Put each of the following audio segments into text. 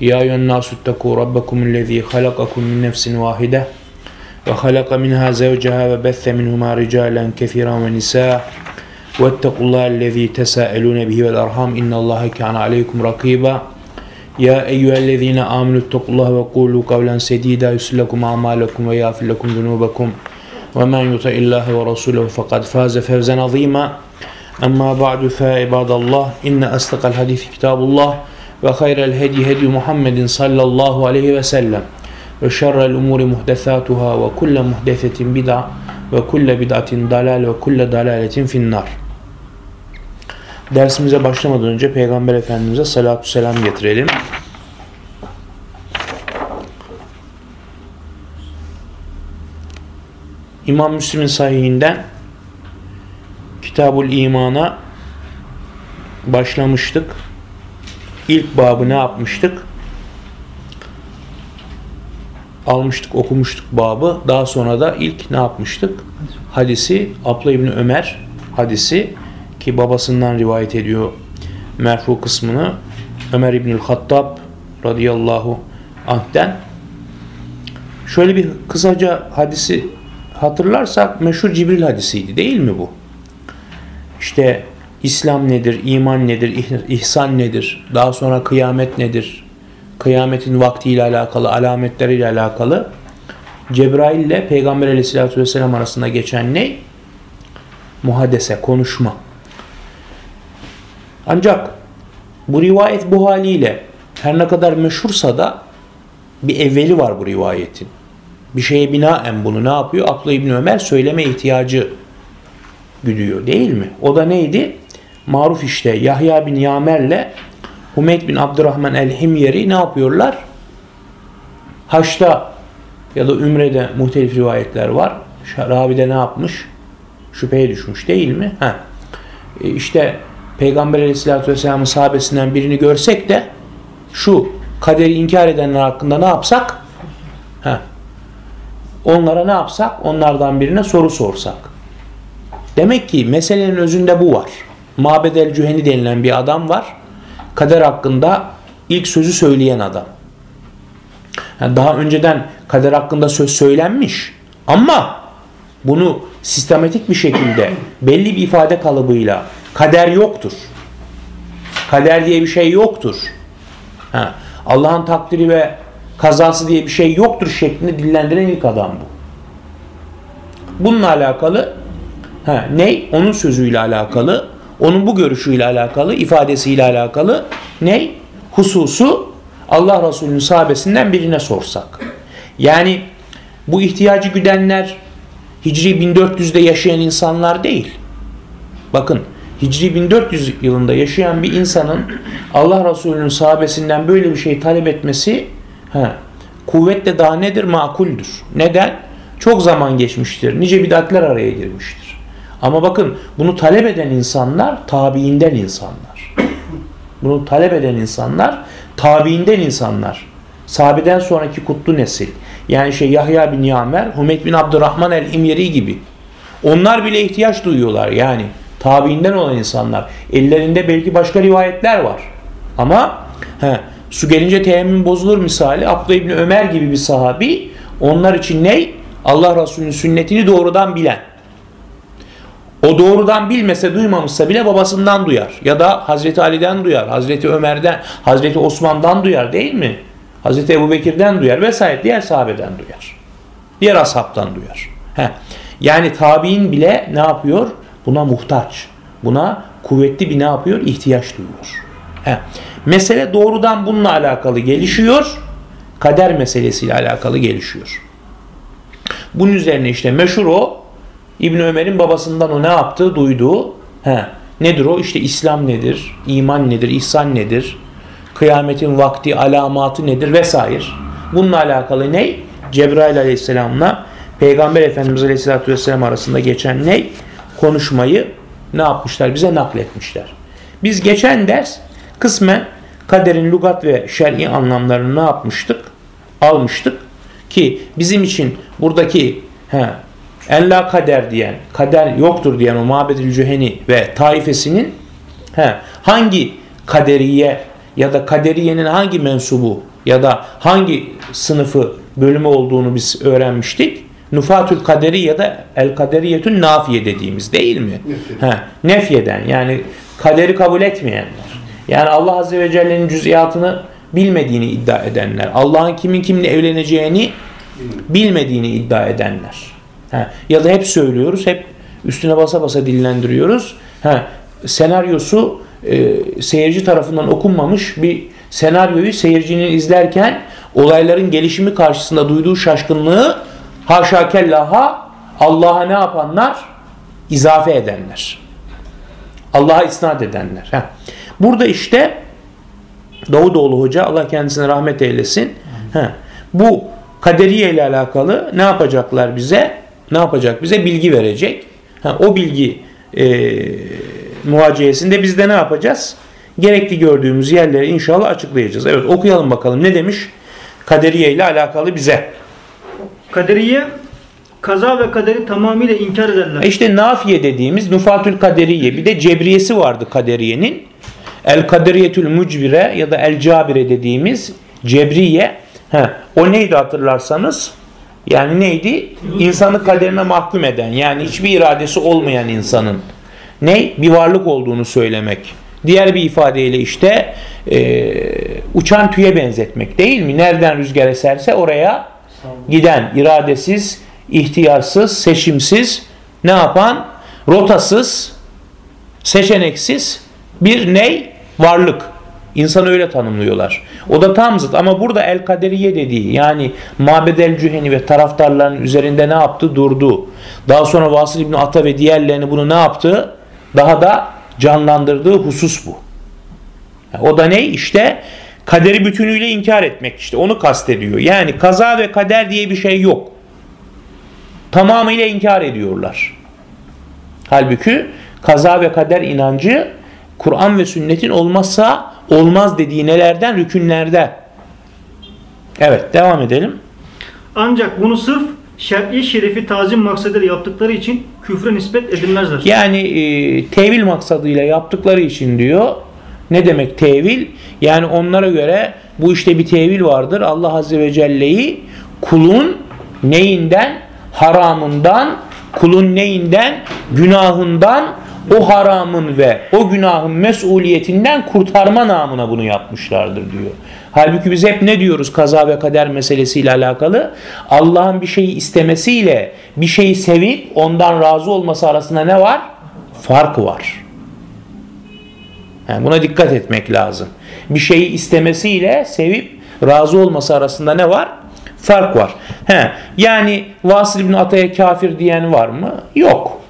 يا أيها الناس اتقوا ربكم الذي خلقكم من نفس واحدة وخلق منها زوجها وبث منهما رجالا كثيرا ونساء واتقوا الله الذي تساءلون به والأرحام إن الله كان عليكم رقيبا. يا أيها الذين آمنوا اتقوا الله وقولوا قولا سديدا يصلح لكم أعمالكم ويغفر لكم ذنوبكم ومن يطع الله ورسوله فقد فاز فوزا عظيما. أما بعد فعباد الله إن أصدق الحديث كتاب الله. ve hayrel hedi hedi Muhammedin sallallahu aleyhi ve sellem ve şerrel umuri muhdesatuhâ ve kulle muhdesetin bid'a ve kulle bid'atin dalal ve kulle dalaletin finnar. Dersimize başlamadan önce Peygamber Efendimiz'e salatu selam getirelim. İmam Müslim'in sahihinden Kitabul İman'a başlamıştık. İlk babı ne yapmıştık? Almıştık, okumuştuk babı. Daha sonra da ilk ne yapmıştık? Hadisi, Abla İbni Ömer hadisi ki babasından rivayet ediyor merfu kısmını. Ömer İbnül Hattab radıyallahu anh'ten. Şöyle bir kısaca hadisi hatırlarsak meşhur Cibril hadisiydi değil mi bu? İşte İslam nedir, iman nedir, ihsan nedir, daha sonra kıyamet nedir, kıyametin vaktiyle alakalı, alametleriyle alakalı Cebrail ile Peygamber aleyhissalatü vesselam arasında geçen ne? Muhadese, konuşma. Ancak bu rivayet bu haliyle her ne kadar meşhursa da bir evveli var bu rivayetin. Bir şeye binaen bunu ne yapıyor? Abla İbni Ömer söyleme ihtiyacı güdüyor değil mi? O da neydi? Maruf işte Yahya bin Yamer'le Humeyd bin Abdurrahman el-Himyeri ne yapıyorlar? Haçta ya da Ümre'de muhtelif rivayetler var. Rabi'de ne yapmış? Şüpheye düşmüş değil mi? Ha. E işte Peygamber aleyhissalatü vesselamın sahabesinden birini görsek de şu kaderi inkar edenler hakkında ne yapsak? Ha. Onlara ne yapsak? Onlardan birine soru sorsak. Demek ki meselenin özünde bu var. Mabed el-Cüheni denilen bir adam var. Kader hakkında ilk sözü söyleyen adam. Yani daha önceden kader hakkında söz söylenmiş ama bunu sistematik bir şekilde belli bir ifade kalıbıyla kader yoktur. Kader diye bir şey yoktur. Allah'ın takdiri ve kazası diye bir şey yoktur şeklinde dillendiren ilk adam bu. Bununla alakalı ha, ne? Onun sözüyle alakalı onun bu görüşüyle alakalı, ifadesiyle alakalı ne? Hususu Allah Resulü'nün sahabesinden birine sorsak. Yani bu ihtiyacı güdenler Hicri 1400'de yaşayan insanlar değil. Bakın Hicri 1400 yılında yaşayan bir insanın Allah Resulü'nün sahabesinden böyle bir şey talep etmesi he, kuvvetle daha nedir? Makuldür. Neden? Çok zaman geçmiştir. Nice bidatler araya girmiştir. Ama bakın bunu talep eden insanlar tabiinden insanlar. Bunu talep eden insanlar tabiinden insanlar. Sahabeden sonraki kutlu nesil. Yani şey Yahya bin Yamer, Humeyd bin Abdurrahman el-İmyeri gibi. Onlar bile ihtiyaç duyuyorlar yani. Tabiinden olan insanlar. Ellerinde belki başka rivayetler var. Ama he, su gelince teyemmüm bozulur misali. Abdullah İbni Ömer gibi bir sahabi onlar için ne? Allah Resulü'nün sünnetini doğrudan bilen. O doğrudan bilmese duymamışsa bile babasından duyar. Ya da Hazreti Ali'den duyar. Hazreti Ömer'den, Hazreti Osman'dan duyar değil mi? Hazreti Ebu Bekir'den duyar vesaire. Diğer sahabeden duyar. Diğer ashabtan duyar. Heh. Yani tabi'in bile ne yapıyor? Buna muhtaç. Buna kuvvetli bir ne yapıyor? İhtiyaç duyuyor. Heh. Mesele doğrudan bununla alakalı gelişiyor. Kader meselesiyle alakalı gelişiyor. Bunun üzerine işte meşhur o İbn Ömer'in babasından o ne yaptığı duyduğu he, nedir o? İşte İslam nedir? iman nedir? ihsan nedir? Kıyametin vakti, alamatı nedir? Vesaire. Bununla alakalı ne? Cebrail aleyhisselamla Peygamber Efendimiz aleyhisselatü vesselam arasında geçen ne? Konuşmayı ne yapmışlar? Bize nakletmişler. Biz geçen ders kısmen kaderin lugat ve şer'i anlamlarını ne yapmıştık? Almıştık. Ki bizim için buradaki he, en la kader diyen, kader yoktur diyen o Mabedül Cüheni ve taifesinin he, hangi kaderiye ya da kaderiyenin hangi mensubu ya da hangi sınıfı bölümü olduğunu biz öğrenmiştik. Nufatül kaderi ya da el kaderiyetün nafiye dediğimiz değil mi? Nefye. He, nefyeden yani kaderi kabul etmeyenler. Yani Allah Azze ve Celle'nin cüz'iyatını bilmediğini iddia edenler. Allah'ın kimin kimle evleneceğini bilmediğini iddia edenler. He, ya da hep söylüyoruz, hep üstüne basa basa dillendiriyoruz. He, senaryosu e, seyirci tarafından okunmamış bir senaryoyu seyircinin izlerken olayların gelişimi karşısında duyduğu şaşkınlığı haşa kellaha Allah'a ne yapanlar? İzafe edenler. Allah'a isnat edenler. Heh. Burada işte Davutoğlu Hoca Allah kendisine rahmet eylesin. Heh. Bu kaderiye ile alakalı ne yapacaklar bize? Ne yapacak? Bize bilgi verecek. Ha, o bilgi e, muhaciyesinde biz de ne yapacağız? Gerekli gördüğümüz yerleri inşallah açıklayacağız. Evet okuyalım bakalım ne demiş kaderiye ile alakalı bize. Kaderiye kaza ve kaderi tamamıyla inkar ederler. E işte nafiye dediğimiz nufatül kaderiye bir de cebriyesi vardı kaderiyenin. El kaderiyetül mucbire ya da el cabire dediğimiz cebriye. He, o neydi hatırlarsanız? Yani neydi? İnsanı kaderine mahkum eden yani hiçbir iradesi olmayan insanın ne? Bir varlık olduğunu söylemek. Diğer bir ifadeyle işte e, uçan tüye benzetmek değil mi? Nereden rüzgar eserse oraya giden iradesiz, ihtiyarsız, seçimsiz ne yapan? Rotasız, seçeneksiz bir ney? Varlık. İnsanı öyle tanımlıyorlar. O da tam zıt ama burada el kaderiye dediği yani Mabedel Cüheni ve taraftarların üzerinde ne yaptı? Durdu. Daha sonra Vasıl İbni Ata ve diğerlerini bunu ne yaptı? Daha da canlandırdığı husus bu. O da ne? İşte kaderi bütünüyle inkar etmek işte onu kastediyor. Yani kaza ve kader diye bir şey yok. Tamamıyla inkar ediyorlar. Halbuki kaza ve kader inancı Kur'an ve sünnetin olmazsa olmaz dediği nelerden? Rükünlerde. Evet devam edelim. Ancak bunu sırf şer'i şerifi tazim maksadıyla yaptıkları için küfre nispet edilmezler. Yani e, tevil maksadıyla yaptıkları için diyor. Ne demek tevil? Yani onlara göre bu işte bir tevil vardır. Allah Azze ve Celle'yi kulun neyinden? Haramından, kulun neyinden? Günahından, o haramın ve o günahın mesuliyetinden kurtarma namına bunu yapmışlardır diyor. Halbuki biz hep ne diyoruz kaza ve kader meselesiyle alakalı? Allah'ın bir şeyi istemesiyle bir şeyi sevip ondan razı olması arasında ne var? Fark var. Yani buna dikkat etmek lazım. Bir şeyi istemesiyle sevip razı olması arasında ne var? Fark var. He, yani Vasıl İbni Atay'a kafir diyen var mı? Yok.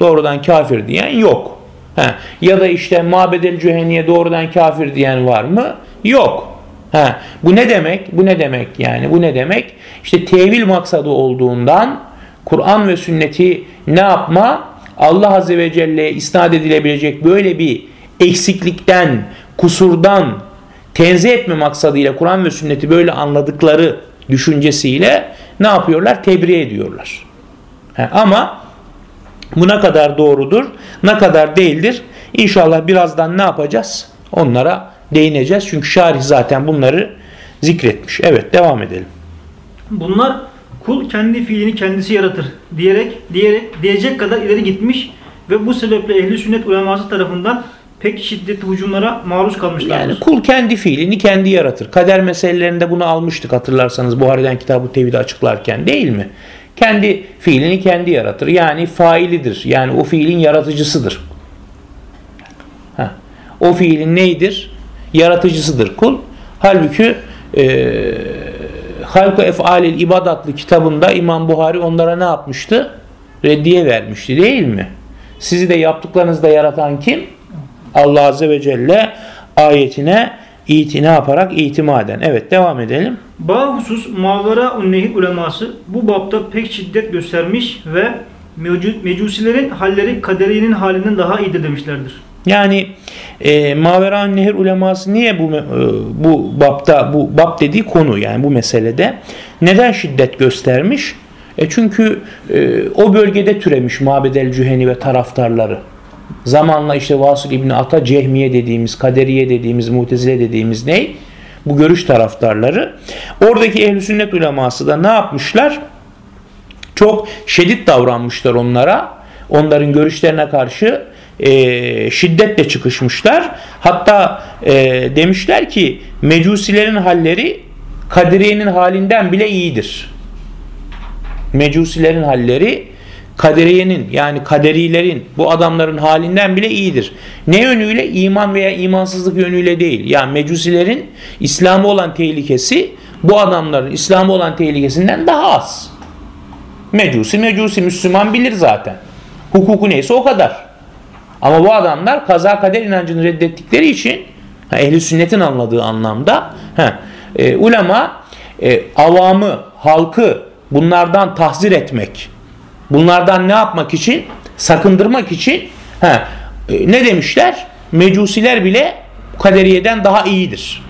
Doğrudan kafir diyen yok. He, ya da işte Mabedel Cüheniye doğrudan kafir diyen var mı? Yok. Ha, bu ne demek? Bu ne demek yani? Bu ne demek? İşte tevil maksadı olduğundan Kur'an ve sünneti ne yapma? Allah Azze ve Celle'ye isnat edilebilecek böyle bir eksiklikten, kusurdan tenzih etme maksadıyla Kur'an ve sünneti böyle anladıkları düşüncesiyle ne yapıyorlar? Tebriğ ediyorlar. Ha, ama bu ne kadar doğrudur, ne kadar değildir? İnşallah birazdan ne yapacağız? Onlara değineceğiz. Çünkü şarih zaten bunları zikretmiş. Evet devam edelim. Bunlar kul kendi fiilini kendisi yaratır diyerek diyerek diyecek kadar ileri gitmiş ve bu sebeple ehli sünnet uleması tarafından pek şiddetli hücumlara maruz kalmışlardır. Yani kul kendi fiilini kendi yaratır. Kader meselelerinde bunu almıştık hatırlarsanız Buhari'den kitabı tevhidi açıklarken değil mi? Kendi fiilini kendi yaratır. Yani failidir. Yani o fiilin yaratıcısıdır. Ha. O fiilin neydir? yaratıcısıdır kul. Halbuki e, Halku Ef'alil İbad kitabında İmam Buhari onlara ne yapmıştı? Reddiye vermişti değil mi? Sizi de yaptıklarınızda yaratan kim? Allah Azze ve Celle ayetine iti ne yaparak itimaden. Evet devam edelim. Bahusus Mavara Nehir uleması bu bapta pek şiddet göstermiş ve mecu- mecusilerin halleri kaderiyenin halinden daha iyidir demişlerdir. Yani e, Maveran Nehir uleması niye bu e, bu bapta bu bab dediği konu yani bu meselede neden şiddet göstermiş? E çünkü e, o bölgede türemiş Mabedel Cüheni ve taraftarları. Zamanla işte Vasıl İbni Ata Cehmiye dediğimiz, Kaderiye dediğimiz, Mutezile dediğimiz ne? Bu görüş taraftarları. Oradaki ehl sünnet uleması da ne yapmışlar? Çok şiddet davranmışlar onlara. Onların görüşlerine karşı e, şiddetle çıkışmışlar. Hatta e, demişler ki mecusilerin halleri Kadiriye'nin halinden bile iyidir. Mecusilerin halleri Kaderiye'nin yani kaderilerin bu adamların halinden bile iyidir. Ne yönüyle? iman veya imansızlık yönüyle değil. Yani mecusilerin İslam'a olan tehlikesi bu adamların İslam'a olan tehlikesinden daha az. Mecusi mecusi Müslüman bilir zaten. Hukuku neyse o kadar. Ama bu adamlar kaza kader inancını reddettikleri için ehli sünnetin anladığı anlamda ha, e, ulema e, avamı, halkı bunlardan tahzir etmek, bunlardan ne yapmak için? Sakındırmak için ha, e, ne demişler? Mecusiler bile kaderiyeden daha iyidir.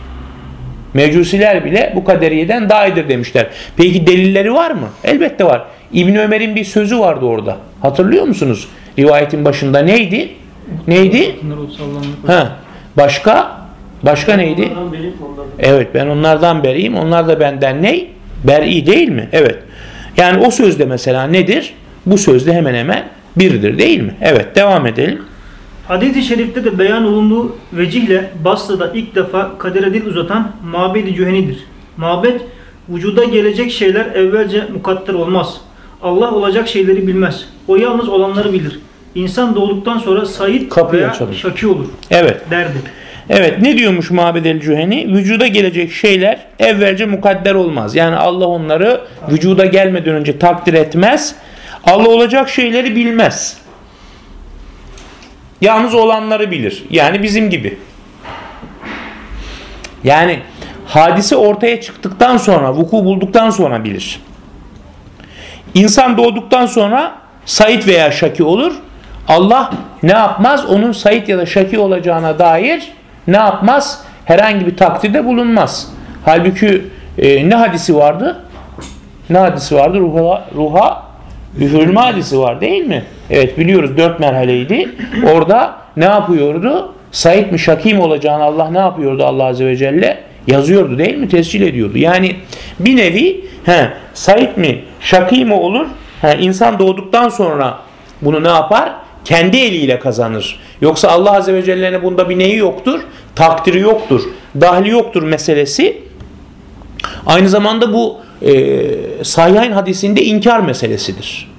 Mecusiler bile bu kaderiyeden daha iyidir demişler. Peki delilleri var mı? Elbette var. İbn Ömer'in bir sözü vardı orada. Hatırlıyor musunuz? Rivayetin başında neydi? Neydi? Ha. Başka? Başka neydi? Evet ben onlardan beriyim. Onlar da benden ney? Ber'i değil mi? Evet. Yani o sözde mesela nedir? Bu sözde hemen hemen biridir değil mi? Evet devam edelim. Hadis-i şerifte de beyan olunduğu vecihle Basra'da ilk defa kadere dil uzatan Mabed-i Cüheni'dir. Mabed, vücuda gelecek şeyler evvelce mukadder olmaz. Allah olacak şeyleri bilmez. O yalnız olanları bilir. İnsan doğduktan sonra Said Kapıyı veya açalım. Şaki olur Evet. derdi. Evet ne diyormuş Mabed el Cüheni? Vücuda gelecek şeyler evvelce mukadder olmaz. Yani Allah onları vücuda gelmeden önce takdir etmez. Allah olacak şeyleri bilmez. Yalnız olanları bilir. Yani bizim gibi. Yani hadise ortaya çıktıktan sonra, vuku bulduktan sonra bilir. İnsan doğduktan sonra Said veya Şaki olur. Allah ne yapmaz? Onun Said ya da Şaki olacağına dair ne yapmaz? Herhangi bir takdirde bulunmaz. Halbuki e, ne hadisi vardı? Ne hadisi vardı? Ruha, ruha üfürülme hadisi var değil mi? Evet biliyoruz dört merhaleydi. Orada ne yapıyordu? Said mi Şaki mi olacağını Allah ne yapıyordu Allah Azze ve Celle? Yazıyordu değil mi? Tescil ediyordu. Yani bir nevi he, Said mi Şaki mi olur? He, insan doğduktan sonra bunu ne yapar? Kendi eliyle kazanır. Yoksa Allah Azze ve Celle'nin bunda bir neyi yoktur? Takdiri yoktur. Dahli yoktur meselesi. Aynı zamanda bu e, Sahihayn hadisinde inkar meselesidir.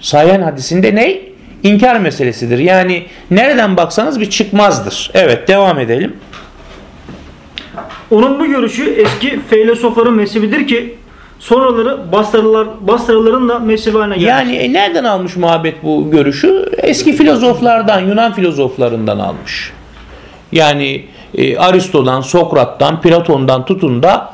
Sahihayn hadisinde ne? İnkar meselesidir. Yani nereden baksanız bir çıkmazdır. Evet devam edelim. Onun bu görüşü eski filozofların mezhebidir ki sonraları Basralılar, Basralıların da mezhebi haline gelmiş. Yani e, nereden almış muhabbet bu görüşü? Eski filozoflardan, Yunan filozoflarından almış. Yani e, Aristo'dan, Sokrat'tan, Platon'dan tutun da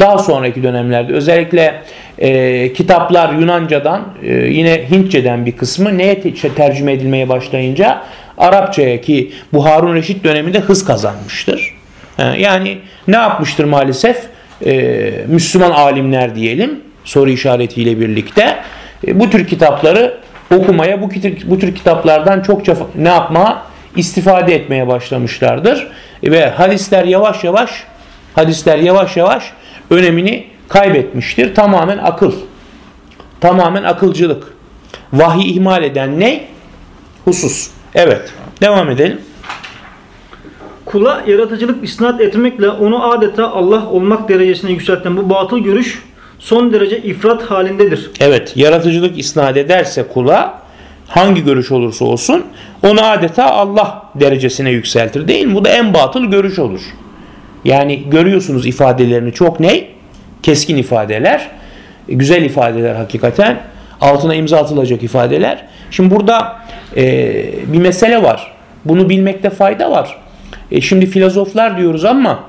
daha sonraki dönemlerde özellikle e, kitaplar Yunanca'dan e, yine Hintçeden bir kısmı neye te- tercüme edilmeye başlayınca Arapçaya ki bu Harun Reşit döneminde hız kazanmıştır. E, yani ne yapmıştır maalesef? E, Müslüman alimler diyelim soru işaretiyle birlikte e, bu tür kitapları okumaya bu, bu tür kitaplardan çokça ne yapma istifade etmeye başlamışlardır E, ve hadisler yavaş yavaş hadisler yavaş yavaş önemini kaybetmiştir. Tamamen akıl. Tamamen akılcılık. Vahiy ihmal eden ne? Husus. Evet. Devam edelim. Kula yaratıcılık isnat etmekle onu adeta Allah olmak derecesine yükselten bu batıl görüş son derece ifrat halindedir. Evet. Yaratıcılık isnat ederse kula hangi görüş olursa olsun onu adeta Allah derecesine yükseltir değil mi? Bu da en batıl görüş olur. Yani görüyorsunuz ifadelerini çok ne? Keskin ifadeler. Güzel ifadeler hakikaten. Altına imza atılacak ifadeler. Şimdi burada e, bir mesele var. Bunu bilmekte fayda var. E şimdi filozoflar diyoruz ama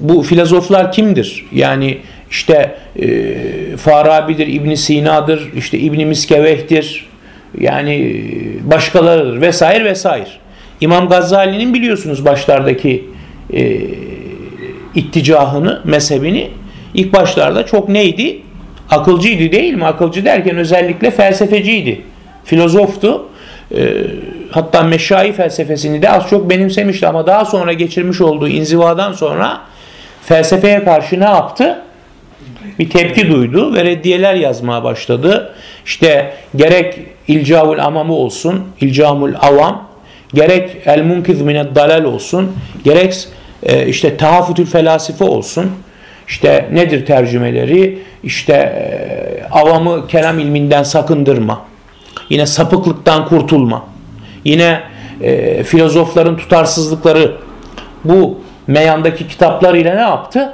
bu filozoflar kimdir? Yani işte e, Farabi'dir, İbn Sina'dır, işte İbn Miskeveh'tir. Yani e, başkalarıdır vesaire vesaire. İmam Gazali'nin biliyorsunuz başlardaki e, itticahını, mezhebini ilk başlarda çok neydi? Akılcıydı değil mi? Akılcı derken özellikle felsefeciydi. Filozoftu. E, hatta meşai felsefesini de az çok benimsemişti ama daha sonra geçirmiş olduğu inzivadan sonra felsefeye karşı ne yaptı? Bir tepki duydu ve reddiyeler yazmaya başladı. İşte gerek İlcavul Amamı olsun, İlcamul Avam, gerek El Munkiz Mined Dalal olsun, gerek e, işte Tahafütül Felasife olsun. İşte nedir tercümeleri? İşte e, avamı kelam ilminden sakındırma. Yine sapıklıktan kurtulma. Yine e, filozofların tutarsızlıkları bu meyandaki kitaplarıyla ne yaptı?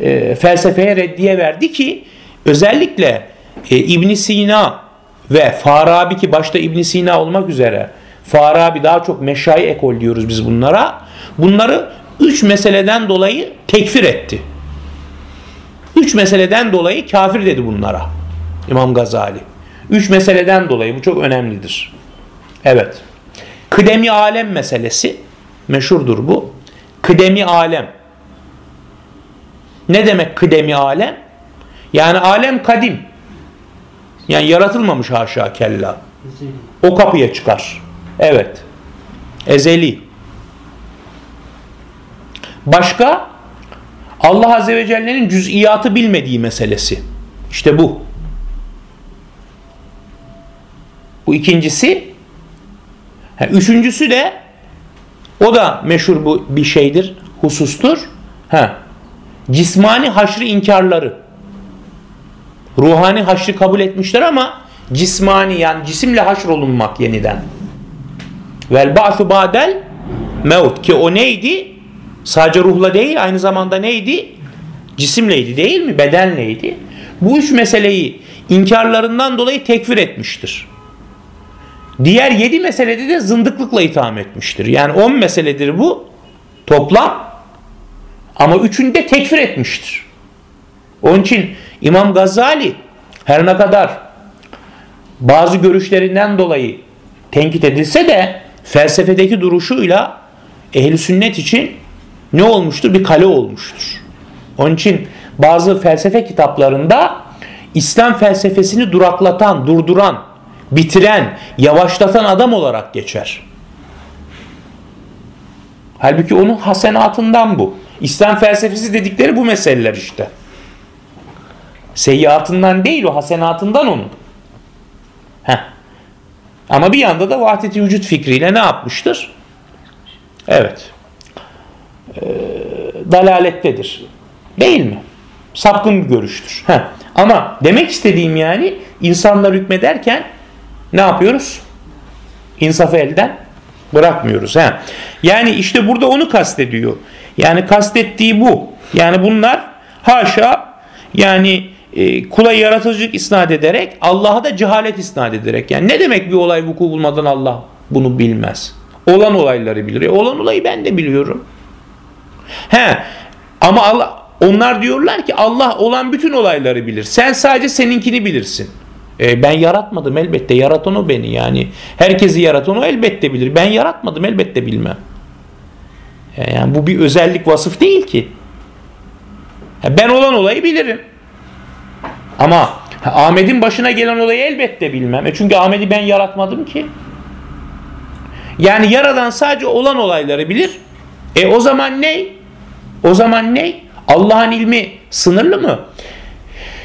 E, felsefeye reddiye verdi ki özellikle e, ibn Sina ve Farabi ki başta ibn Sina olmak üzere Farabi daha çok meşai ekol diyoruz biz bunlara. Bunları üç meseleden dolayı tekfir etti. Üç meseleden dolayı kafir dedi bunlara İmam Gazali. Üç meseleden dolayı bu çok önemlidir. Evet. Kıdemi alem meselesi meşhurdur bu. Kıdemi alem. Ne demek kıdemi alem? Yani alem kadim. Yani yaratılmamış haşa kella. O kapıya çıkar. Evet. Ezeli. Başka Allah Azze ve Celle'nin cüz'iyatı bilmediği meselesi. İşte bu. Bu ikincisi. Ha, üçüncüsü de o da meşhur bu bir şeydir, husustur. Ha, cismani haşrı inkarları. Ruhani haşrı kabul etmişler ama cismani yani cisimle haşrolunmak yeniden. Vel ba'su ba'del mevt ki o neydi? Sadece ruhla değil aynı zamanda neydi? Cisimleydi değil mi? Bedenleydi. Bu üç meseleyi inkarlarından dolayı tekfir etmiştir. Diğer yedi meselede de zındıklıkla itham etmiştir. Yani on meseledir bu toplam ama üçünde tekfir etmiştir. Onun için İmam Gazali her ne kadar bazı görüşlerinden dolayı tenkit edilse de felsefedeki duruşuyla ehli sünnet için ne olmuştur? Bir kale olmuştur. Onun için bazı felsefe kitaplarında İslam felsefesini duraklatan, durduran, bitiren, yavaşlatan adam olarak geçer. Halbuki onun hasenatından bu. İslam felsefesi dedikleri bu meseleler işte. Seyyiatından değil o hasenatından onun. Heh. Ama bir yanda da vahdeti vücut fikriyle ne yapmıştır? Evet. Ee, dalalettedir. Değil mi? Sapkın bir görüştür. Heh. Ama demek istediğim yani insanlar hükmederken ne yapıyoruz? İnsafı elden bırakmıyoruz. He. Yani işte burada onu kastediyor. Yani kastettiği bu. Yani bunlar haşa yani e, kula yaratıcılık isnat ederek Allah'a da cehalet isnat ederek. Yani ne demek bir olay vuku bulmadan Allah bunu bilmez. Olan olayları bilir. E, olan olayı ben de biliyorum. He. Ama Allah onlar diyorlar ki Allah olan bütün olayları bilir. Sen sadece seninkini bilirsin. E, ben yaratmadım elbette. Yaratan o beni yani. Herkesi yaratan o elbette bilir. Ben yaratmadım elbette bilmem. E, yani bu bir özellik vasıf değil ki. E, ben olan olayı bilirim. Ama Ahmet'in başına gelen olayı elbette bilmem. E çünkü Ahmet'i ben yaratmadım ki. Yani yaradan sadece olan olayları bilir. E o zaman ne? O zaman ne? Allah'ın ilmi sınırlı mı?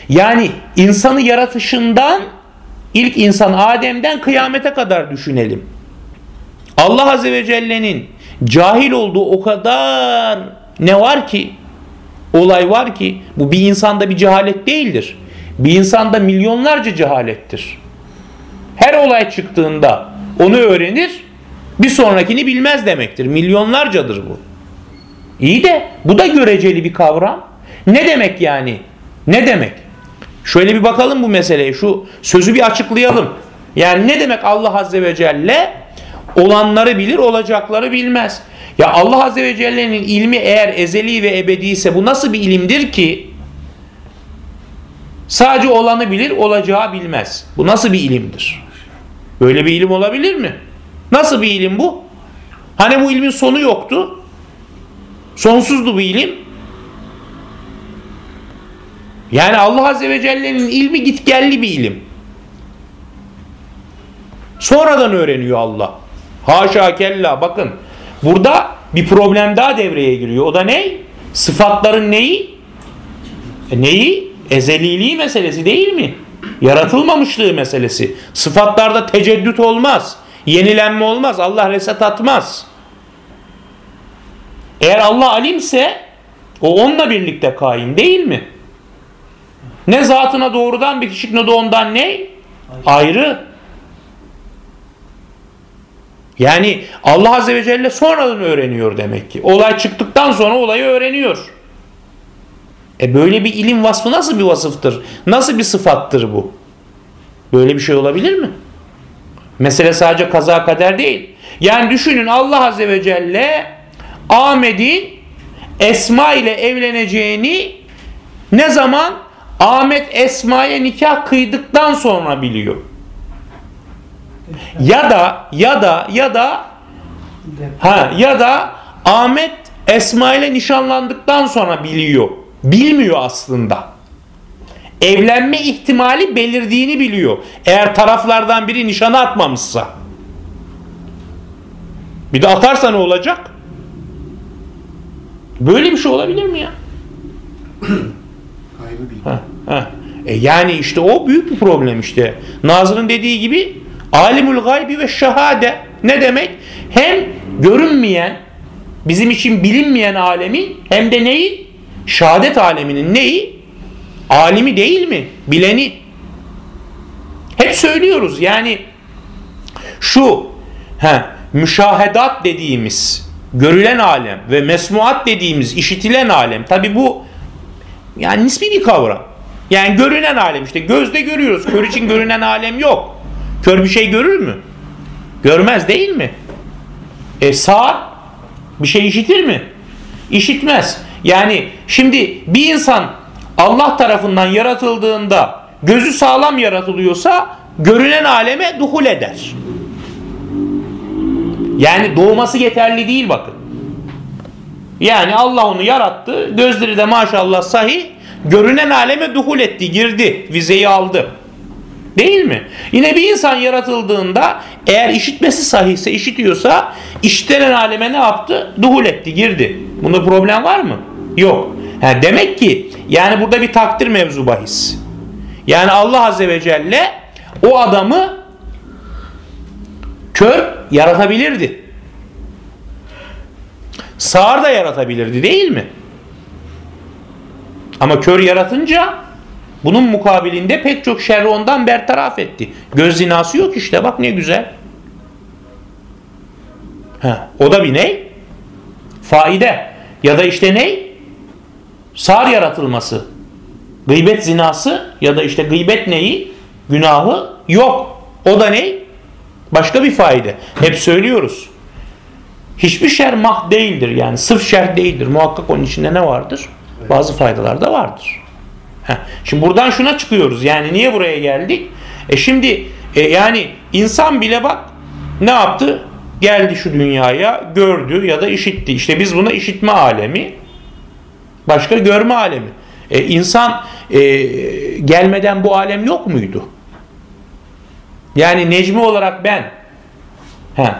Yani insanı yaratışından ilk insan Adem'den kıyamete kadar düşünelim. Allah Azze ve Celle'nin cahil olduğu o kadar ne var ki olay var ki bu bir insanda bir cehalet değildir. Bir insanda milyonlarca cehalettir. Her olay çıktığında onu öğrenir bir sonrakini bilmez demektir. Milyonlarcadır bu. İyi de bu da göreceli bir kavram. Ne demek yani? Ne demek? Şöyle bir bakalım bu meseleye. Şu sözü bir açıklayalım. Yani ne demek Allah Azze ve Celle olanları bilir, olacakları bilmez. Ya Allah Azze ve Celle'nin ilmi eğer ezeli ve ebedi ise bu nasıl bir ilimdir ki? Sadece olanı bilir, olacağı bilmez. Bu nasıl bir ilimdir? Böyle bir ilim olabilir mi? Nasıl bir ilim bu? Hani bu ilmin sonu yoktu? Sonsuzdu bu ilim. Yani Allah Azze ve Celle'nin ilmi gitgelli bir ilim. Sonradan öğreniyor Allah. Haşa kella bakın. Burada bir problem daha devreye giriyor. O da ne? Sıfatların neyi? E neyi? Ezeliliği meselesi değil mi? Yaratılmamışlığı meselesi. Sıfatlarda teceddüt olmaz. Yenilenme olmaz. Allah reset atmaz. Eğer Allah alimse o onunla birlikte kaim değil mi? Ne zatına doğrudan bir kişilik ne de ondan ne? Ayrı. Yani Allah Azze ve Celle sonradan öğreniyor demek ki. Olay çıktıktan sonra olayı öğreniyor. E böyle bir ilim vasfı nasıl bir vasıftır? Nasıl bir sıfattır bu? Böyle bir şey olabilir mi? Mesele sadece kaza kader değil. Yani düşünün Allah Azze ve Celle Ahmet'in Esma ile evleneceğini ne zaman? Ahmet Esma'ya nikah kıydıktan sonra biliyor. Ya da ya da ya da ha ya da Ahmet Esma ile nişanlandıktan sonra biliyor. Bilmiyor aslında. Evlenme ihtimali belirdiğini biliyor. Eğer taraflardan biri nişanı atmamışsa. Bir de atarsa ne olacak? Böyle bir şey olabilir mi ya? Ha, ha. E yani işte o büyük bir problem işte. Nazır'ın dediği gibi alimul gaybi ve şehade ne demek? Hem görünmeyen bizim için bilinmeyen alemin hem de neyi? Şehadet aleminin neyi? Alimi değil mi? Bileni. Hep söylüyoruz yani şu he, müşahedat dediğimiz görülen alem ve mesmuat dediğimiz işitilen alem tabi bu yani nispi bir kavram. Yani görünen alem işte gözde görüyoruz. Kör için görünen alem yok. Kör bir şey görür mü? Görmez değil mi? E sağ bir şey işitir mi? İşitmez. Yani şimdi bir insan Allah tarafından yaratıldığında gözü sağlam yaratılıyorsa görünen aleme duhul eder. Yani doğması yeterli değil bakın. Yani Allah onu yarattı. Gözleri de maşallah sahi görünen aleme duhul etti, girdi, vizeyi aldı. Değil mi? Yine bir insan yaratıldığında eğer işitmesi sahihse, işitiyorsa işitilen aleme ne yaptı? Duhul etti, girdi. Bunda problem var mı? Yok. Ha, demek ki yani burada bir takdir mevzu bahis. Yani Allah Azze ve Celle o adamı kör yaratabilirdi. Sağır da yaratabilirdi değil mi? Ama kör yaratınca bunun mukabilinde pek çok şerri ondan bertaraf etti. Göz zinası yok işte bak ne güzel. Ha, o da bir ne? Faide. Ya da işte ne? Sağır yaratılması. Gıybet zinası ya da işte gıybet neyi? Günahı yok. O da ne? Başka bir faide. Hep söylüyoruz. Hiçbir şer mah değildir yani. Sırf şer değildir. Muhakkak onun içinde ne vardır? Bazı faydalar da vardır. Heh. Şimdi buradan şuna çıkıyoruz. Yani niye buraya geldik? E şimdi e yani insan bile bak ne yaptı? Geldi şu dünyaya, gördü ya da işitti. İşte biz buna işitme alemi, başka görme alemi. E insan e, gelmeden bu alem yok muydu? Yani Necmi olarak ben he,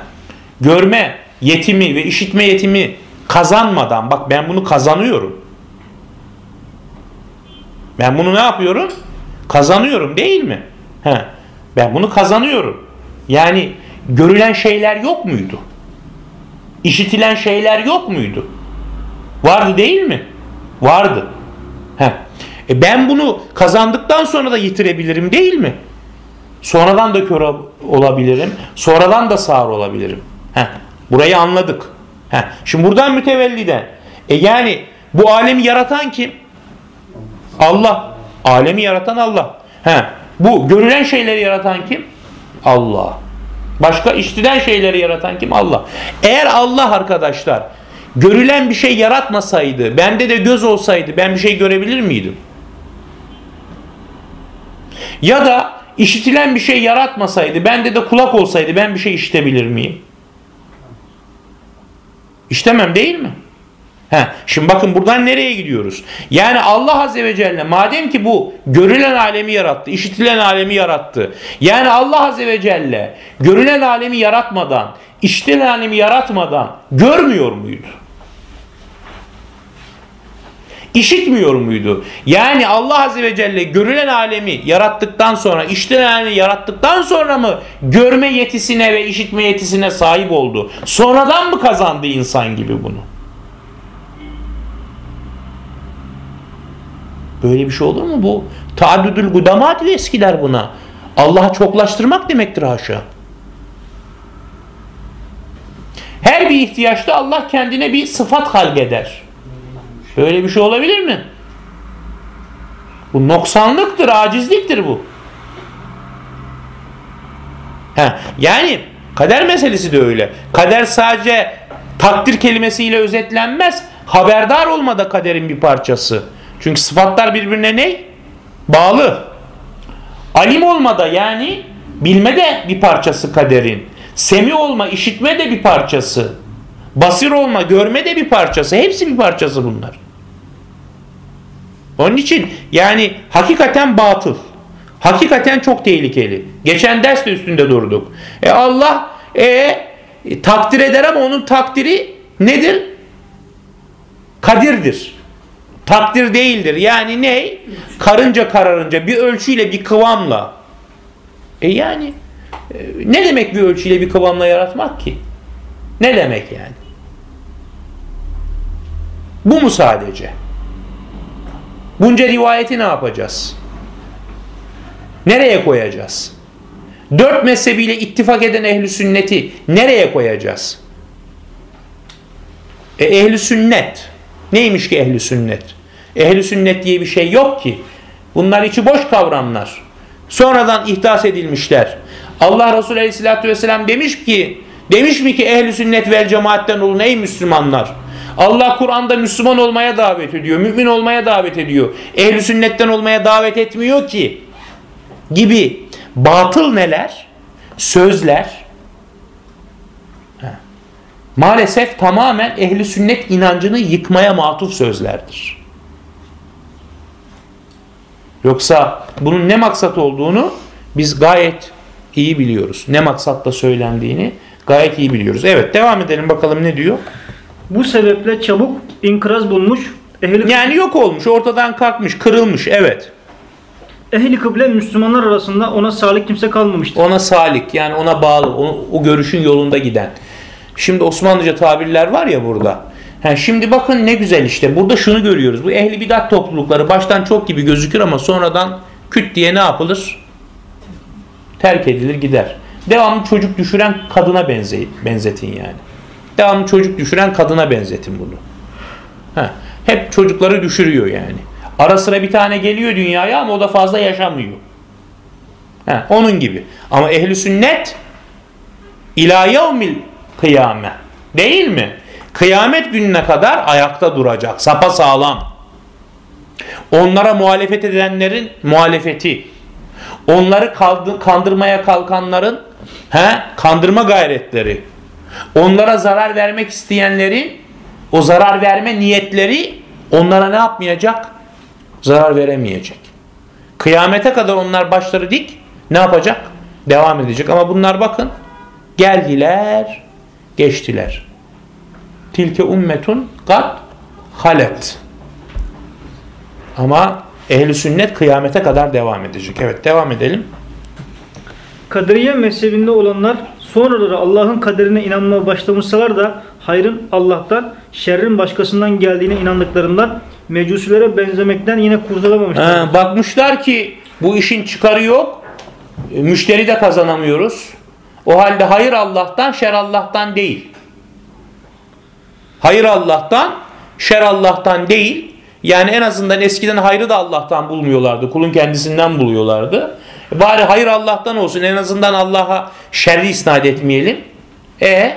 görme yetimi ve işitme yetimi kazanmadan bak ben bunu kazanıyorum. Ben bunu ne yapıyorum? Kazanıyorum değil mi? He, ben bunu kazanıyorum. Yani görülen şeyler yok muydu? İşitilen şeyler yok muydu? Vardı değil mi? Vardı. He. E ben bunu kazandıktan sonra da yitirebilirim değil mi? Sonradan da kör olabilirim. Sonradan da sağır olabilirim. Heh. Burayı anladık. Heh. Şimdi buradan mütevelliden. E yani bu alemi yaratan kim? Allah. Alemi yaratan Allah. He. Bu görülen şeyleri yaratan kim? Allah. Başka iştilen şeyleri yaratan kim? Allah. Eğer Allah arkadaşlar görülen bir şey yaratmasaydı, bende de göz olsaydı ben bir şey görebilir miydim? Ya da işitilen bir şey yaratmasaydı, bende de kulak olsaydı ben bir şey işitebilir miyim? İştemem değil mi? He, şimdi bakın buradan nereye gidiyoruz? Yani Allah Azze ve Celle madem ki bu görülen alemi yarattı, işitilen alemi yarattı. Yani Allah Azze ve Celle görülen alemi yaratmadan, işitilen alemi yaratmadan görmüyor muydu? İşitmiyor muydu? Yani Allah Azze ve Celle görülen alemi yarattıktan sonra, işitilen alemi yarattıktan sonra mı görme yetisine ve işitme yetisine sahip oldu? Sonradan mı kazandı insan gibi bunu? Böyle bir şey olur mu bu? Taaddüdül gudamat ve eskiler buna. Allah'ı çoklaştırmak demektir haşa. Her bir ihtiyaçta Allah kendine bir sıfat halgeder. Böyle bir şey olabilir mi? Bu noksanlıktır, acizliktir bu. He, yani kader meselesi de öyle. Kader sadece takdir kelimesiyle özetlenmez. Haberdar olma da kaderin bir parçası. Çünkü sıfatlar birbirine ne? Bağlı. Alim olma da yani bilme de bir parçası kaderin. Semi olma, işitme de bir parçası. Basir olma, görme de bir parçası. Hepsi bir parçası bunlar. Onun için yani hakikaten batıl. Hakikaten çok tehlikeli. Geçen ders de üstünde durduk. E Allah e, takdir eder ama onun takdiri nedir? Kadirdir. Takdir değildir. Yani ne? Karınca kararınca bir ölçüyle bir kıvamla. E yani e, ne demek bir ölçüyle bir kıvamla yaratmak ki? Ne demek yani? Bu mu sadece? Bunca rivayeti ne yapacağız? Nereye koyacağız? Dört mezhebiyle ittifak eden ehli sünneti nereye koyacağız? E ehli sünnet. Neymiş ki ehli sünnet? Ehli sünnet diye bir şey yok ki. Bunlar içi boş kavramlar. Sonradan ihdas edilmişler. Allah Resulü Aleyhisselatü Vesselam demiş ki demiş mi ki ehli sünnet vel cemaatten olun ey Müslümanlar. Allah Kur'an'da Müslüman olmaya davet ediyor. Mümin olmaya davet ediyor. Ehli sünnetten olmaya davet etmiyor ki. Gibi batıl neler? Sözler. Maalesef tamamen ehli sünnet inancını yıkmaya matuf sözlerdir. Yoksa bunun ne maksat olduğunu biz gayet iyi biliyoruz. Ne maksatla söylendiğini gayet iyi biliyoruz. Evet devam edelim bakalım ne diyor? Bu sebeple çabuk inkıraz bulmuş. Ehli yani yok olmuş, ortadan kalkmış, kırılmış. Evet. Ehli kıble Müslümanlar arasında ona salik kimse kalmamıştır. Ona salik yani ona bağlı, o, o görüşün yolunda giden. Şimdi Osmanlıca tabirler var ya burada. Ha, şimdi bakın ne güzel işte. Burada şunu görüyoruz. Bu ehli bidat toplulukları baştan çok gibi gözükür ama sonradan küt diye ne yapılır? Terk edilir gider. Devamlı çocuk düşüren kadına benze benzetin yani. Devamlı çocuk düşüren kadına benzetin bunu. Ha, hep çocukları düşürüyor yani. Ara sıra bir tane geliyor dünyaya ama o da fazla yaşamıyor. Ha, onun gibi. Ama ehli sünnet ila yevmil kıyame. Değil mi? Kıyamet gününe kadar ayakta duracak. Sapa sağlam. Onlara muhalefet edenlerin muhalefeti. Onları kandırmaya kalkanların he, kandırma gayretleri. Onlara zarar vermek isteyenlerin o zarar verme niyetleri onlara ne yapmayacak? Zarar veremeyecek. Kıyamete kadar onlar başları dik ne yapacak? Devam edecek. Ama bunlar bakın geldiler, geçtiler. Tilke ummetun kat halet. Ama ehli sünnet kıyamete kadar devam edecek. Evet devam edelim. Kaderiye mezhebinde olanlar sonraları Allah'ın kaderine inanmaya başlamışsalar da hayrın Allah'tan, şerrin başkasından geldiğine inandıklarından mecusilere benzemekten yine kurtulamamışlar. Ha, bakmışlar ki bu işin çıkarı yok. Müşteri de kazanamıyoruz. O halde hayır Allah'tan, şer Allah'tan değil. Hayır Allah'tan, şer Allah'tan değil. Yani en azından eskiden hayrı da Allah'tan bulmuyorlardı. Kulun kendisinden buluyorlardı. Bari hayır Allah'tan olsun. En azından Allah'a şerri isnat etmeyelim. E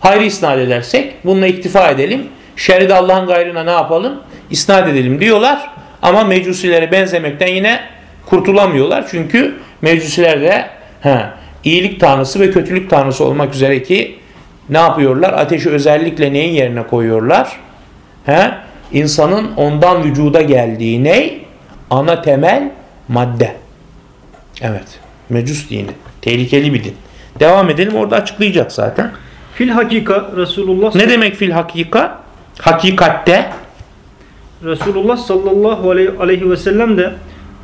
hayrı isnat edersek bununla iktifa edelim. Şerri de Allah'ın gayrına ne yapalım? İsnat edelim diyorlar. Ama mecusilere benzemekten yine kurtulamıyorlar. Çünkü mecusiler de he, iyilik tanrısı ve kötülük tanrısı olmak üzere ki ne yapıyorlar? Ateşi özellikle neyin yerine koyuyorlar? He? İnsanın ondan vücuda geldiği ne? Ana temel madde. Evet. Mecus dini. Tehlikeli bir din. Devam edelim. Orada açıklayacak zaten. Fil hakika Resulullah Ne demek fil hakika? Hakikatte Resulullah sallallahu aleyhi, ve sellem de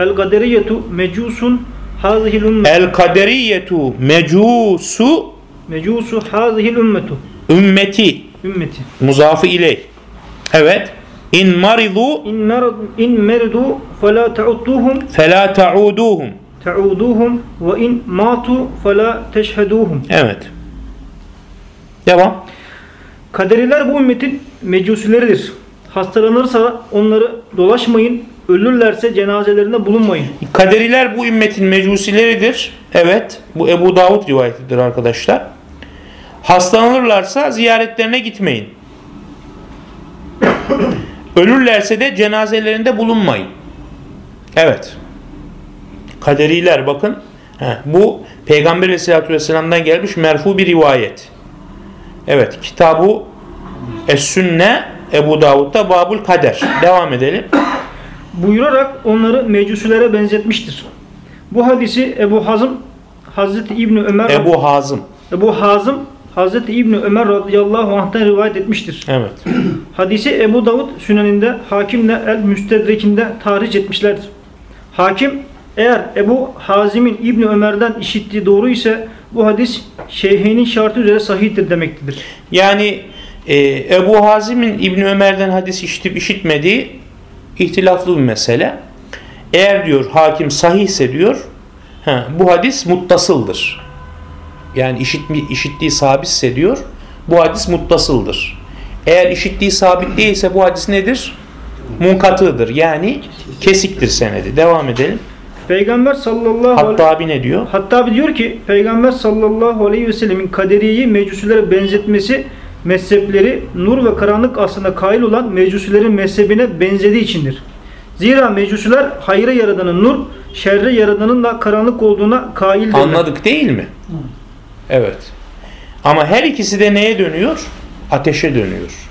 el kaderiyetu mecusun hazihil ümmet el kaderiyetu mecusu mecusu hazihil ümmetu ümmeti ümmeti muzafı iley. Evet. İn maridu in merad in merdu fela ta'udduhum fela ta'uduhum. ta'uduhum ve in matu fela teşheduhum Evet. Devam. Kaderiler bu ümmetin mecusileridir. Hastalanırsa onları dolaşmayın, ölürlerse cenazelerinde bulunmayın. Kaderiler bu ümmetin mecusileridir. Evet. Bu Ebu Davud rivayetidir arkadaşlar. Hastalanırlarsa ziyaretlerine gitmeyin. Ölürlerse de cenazelerinde bulunmayın. Evet. Kaderiler bakın. He, bu Peygamber Aleyhisselatü Vesselam'dan gelmiş merfu bir rivayet. Evet. Kitabı Es-Sünne Ebu Davud'da Babul Kader. Devam edelim. Buyurarak onları mecusilere benzetmiştir. Bu hadisi Ebu Hazım Hazreti İbni Ömer Ebu Hazım. Ebu Hazım Hazreti İbni Ömer radıyallahu anh'tan rivayet etmiştir. Evet. Hadisi Ebu Davud Süneninde Hakimle El Müstedrek'inde tahriş etmişlerdir. Hakim eğer Ebu Hazim'in İbni Ömer'den işittiği doğru ise bu hadis şeyhinin şartı üzere sahihtir demektedir. Yani e, Ebu Hazim'in İbn Ömer'den hadis işitip işitmediği ihtilaflı bir mesele. Eğer diyor hakim sahihse diyor ha, bu hadis muttasıldır. Yani işitmi, işittiği sabitse diyor bu hadis muttasıldır. Eğer işittiği sabit değilse bu hadis nedir? Munkatıdır. Yani kesiktir senedi. Devam edelim. Peygamber sallallahu aleyhi Hatta abi ne diyor? Hatta bir diyor ki Peygamber sallallahu aleyhi ve sellemin kaderiyeyi mecusilere benzetmesi mezhepleri nur ve karanlık aslında kail olan mecusilerin mezhebine benzediği içindir. Zira mecusiler hayra yaradanın nur, şerre yaradanın da karanlık olduğuna kaildirler. Anladık değil mi? Evet. Ama her ikisi de neye dönüyor? Ateşe dönüyor.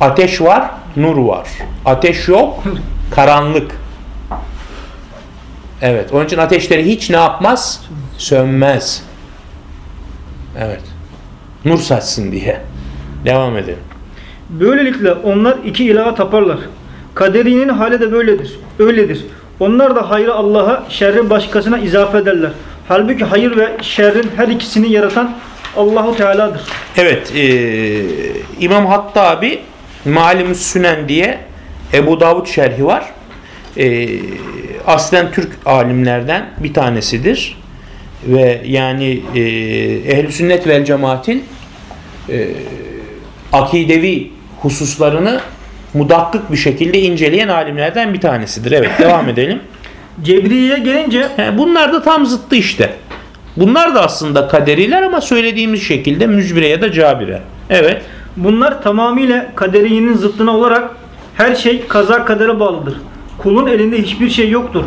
Ateş var, nur var. Ateş yok, karanlık. Evet. Onun için ateşleri hiç ne yapmaz? Sönmez. Evet. Nur saçsın diye. Devam edelim. Böylelikle onlar iki ilaha taparlar. Kaderinin hali de böyledir. Öyledir. Onlar da hayrı Allah'a, şerri başkasına izafe ederler. Halbuki hayır ve şerrin her ikisini yaratan Allahu Teala'dır. Evet. E, İmam Hattabi Malim-i Sünen diye Ebu Davud şerhi var. E, aslen Türk alimlerden bir tanesidir. Ve yani e, ehl Sünnet vel Cemaat'in e, akidevi hususlarını mudakkık bir şekilde inceleyen alimlerden bir tanesidir. Evet devam edelim. Cebriye'ye gelince He, bunlar da tam zıttı işte. Bunlar da aslında kaderiler ama söylediğimiz şekilde mücbire ya da cabire. Evet. bunlar tamamıyla kaderiyenin zıttına olarak her şey kaza kadere bağlıdır. Kulun elinde hiçbir şey yoktur.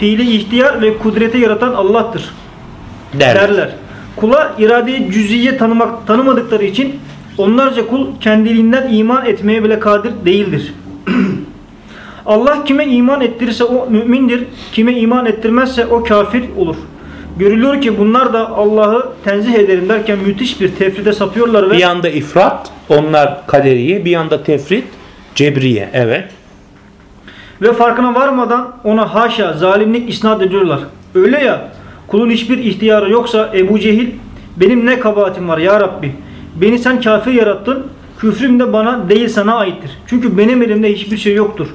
Fiili ihtiyar ve kudreti yaratan Allah'tır. Derler. derler. Kula iradeyi cüziye tanımak tanımadıkları için onlarca kul kendiliğinden iman etmeye bile kadir değildir. Allah kime iman ettirirse o mümindir, kime iman ettirmezse o kafir olur. Görülüyor ki bunlar da Allah'ı tenzih ederim derken müthiş bir tefride sapıyorlar ve Bir yanda ifrat, onlar kaderiye, bir yanda tefrit, cebriye. Evet. ve farkına varmadan ona haşa zalimlik isnat ediyorlar. Öyle ya kulun hiçbir ihtiyarı yoksa Ebu Cehil benim ne kabahatim var ya Rabbi. Beni sen kafir yarattın. Küfrüm de bana değil sana aittir. Çünkü benim elimde hiçbir şey yoktur.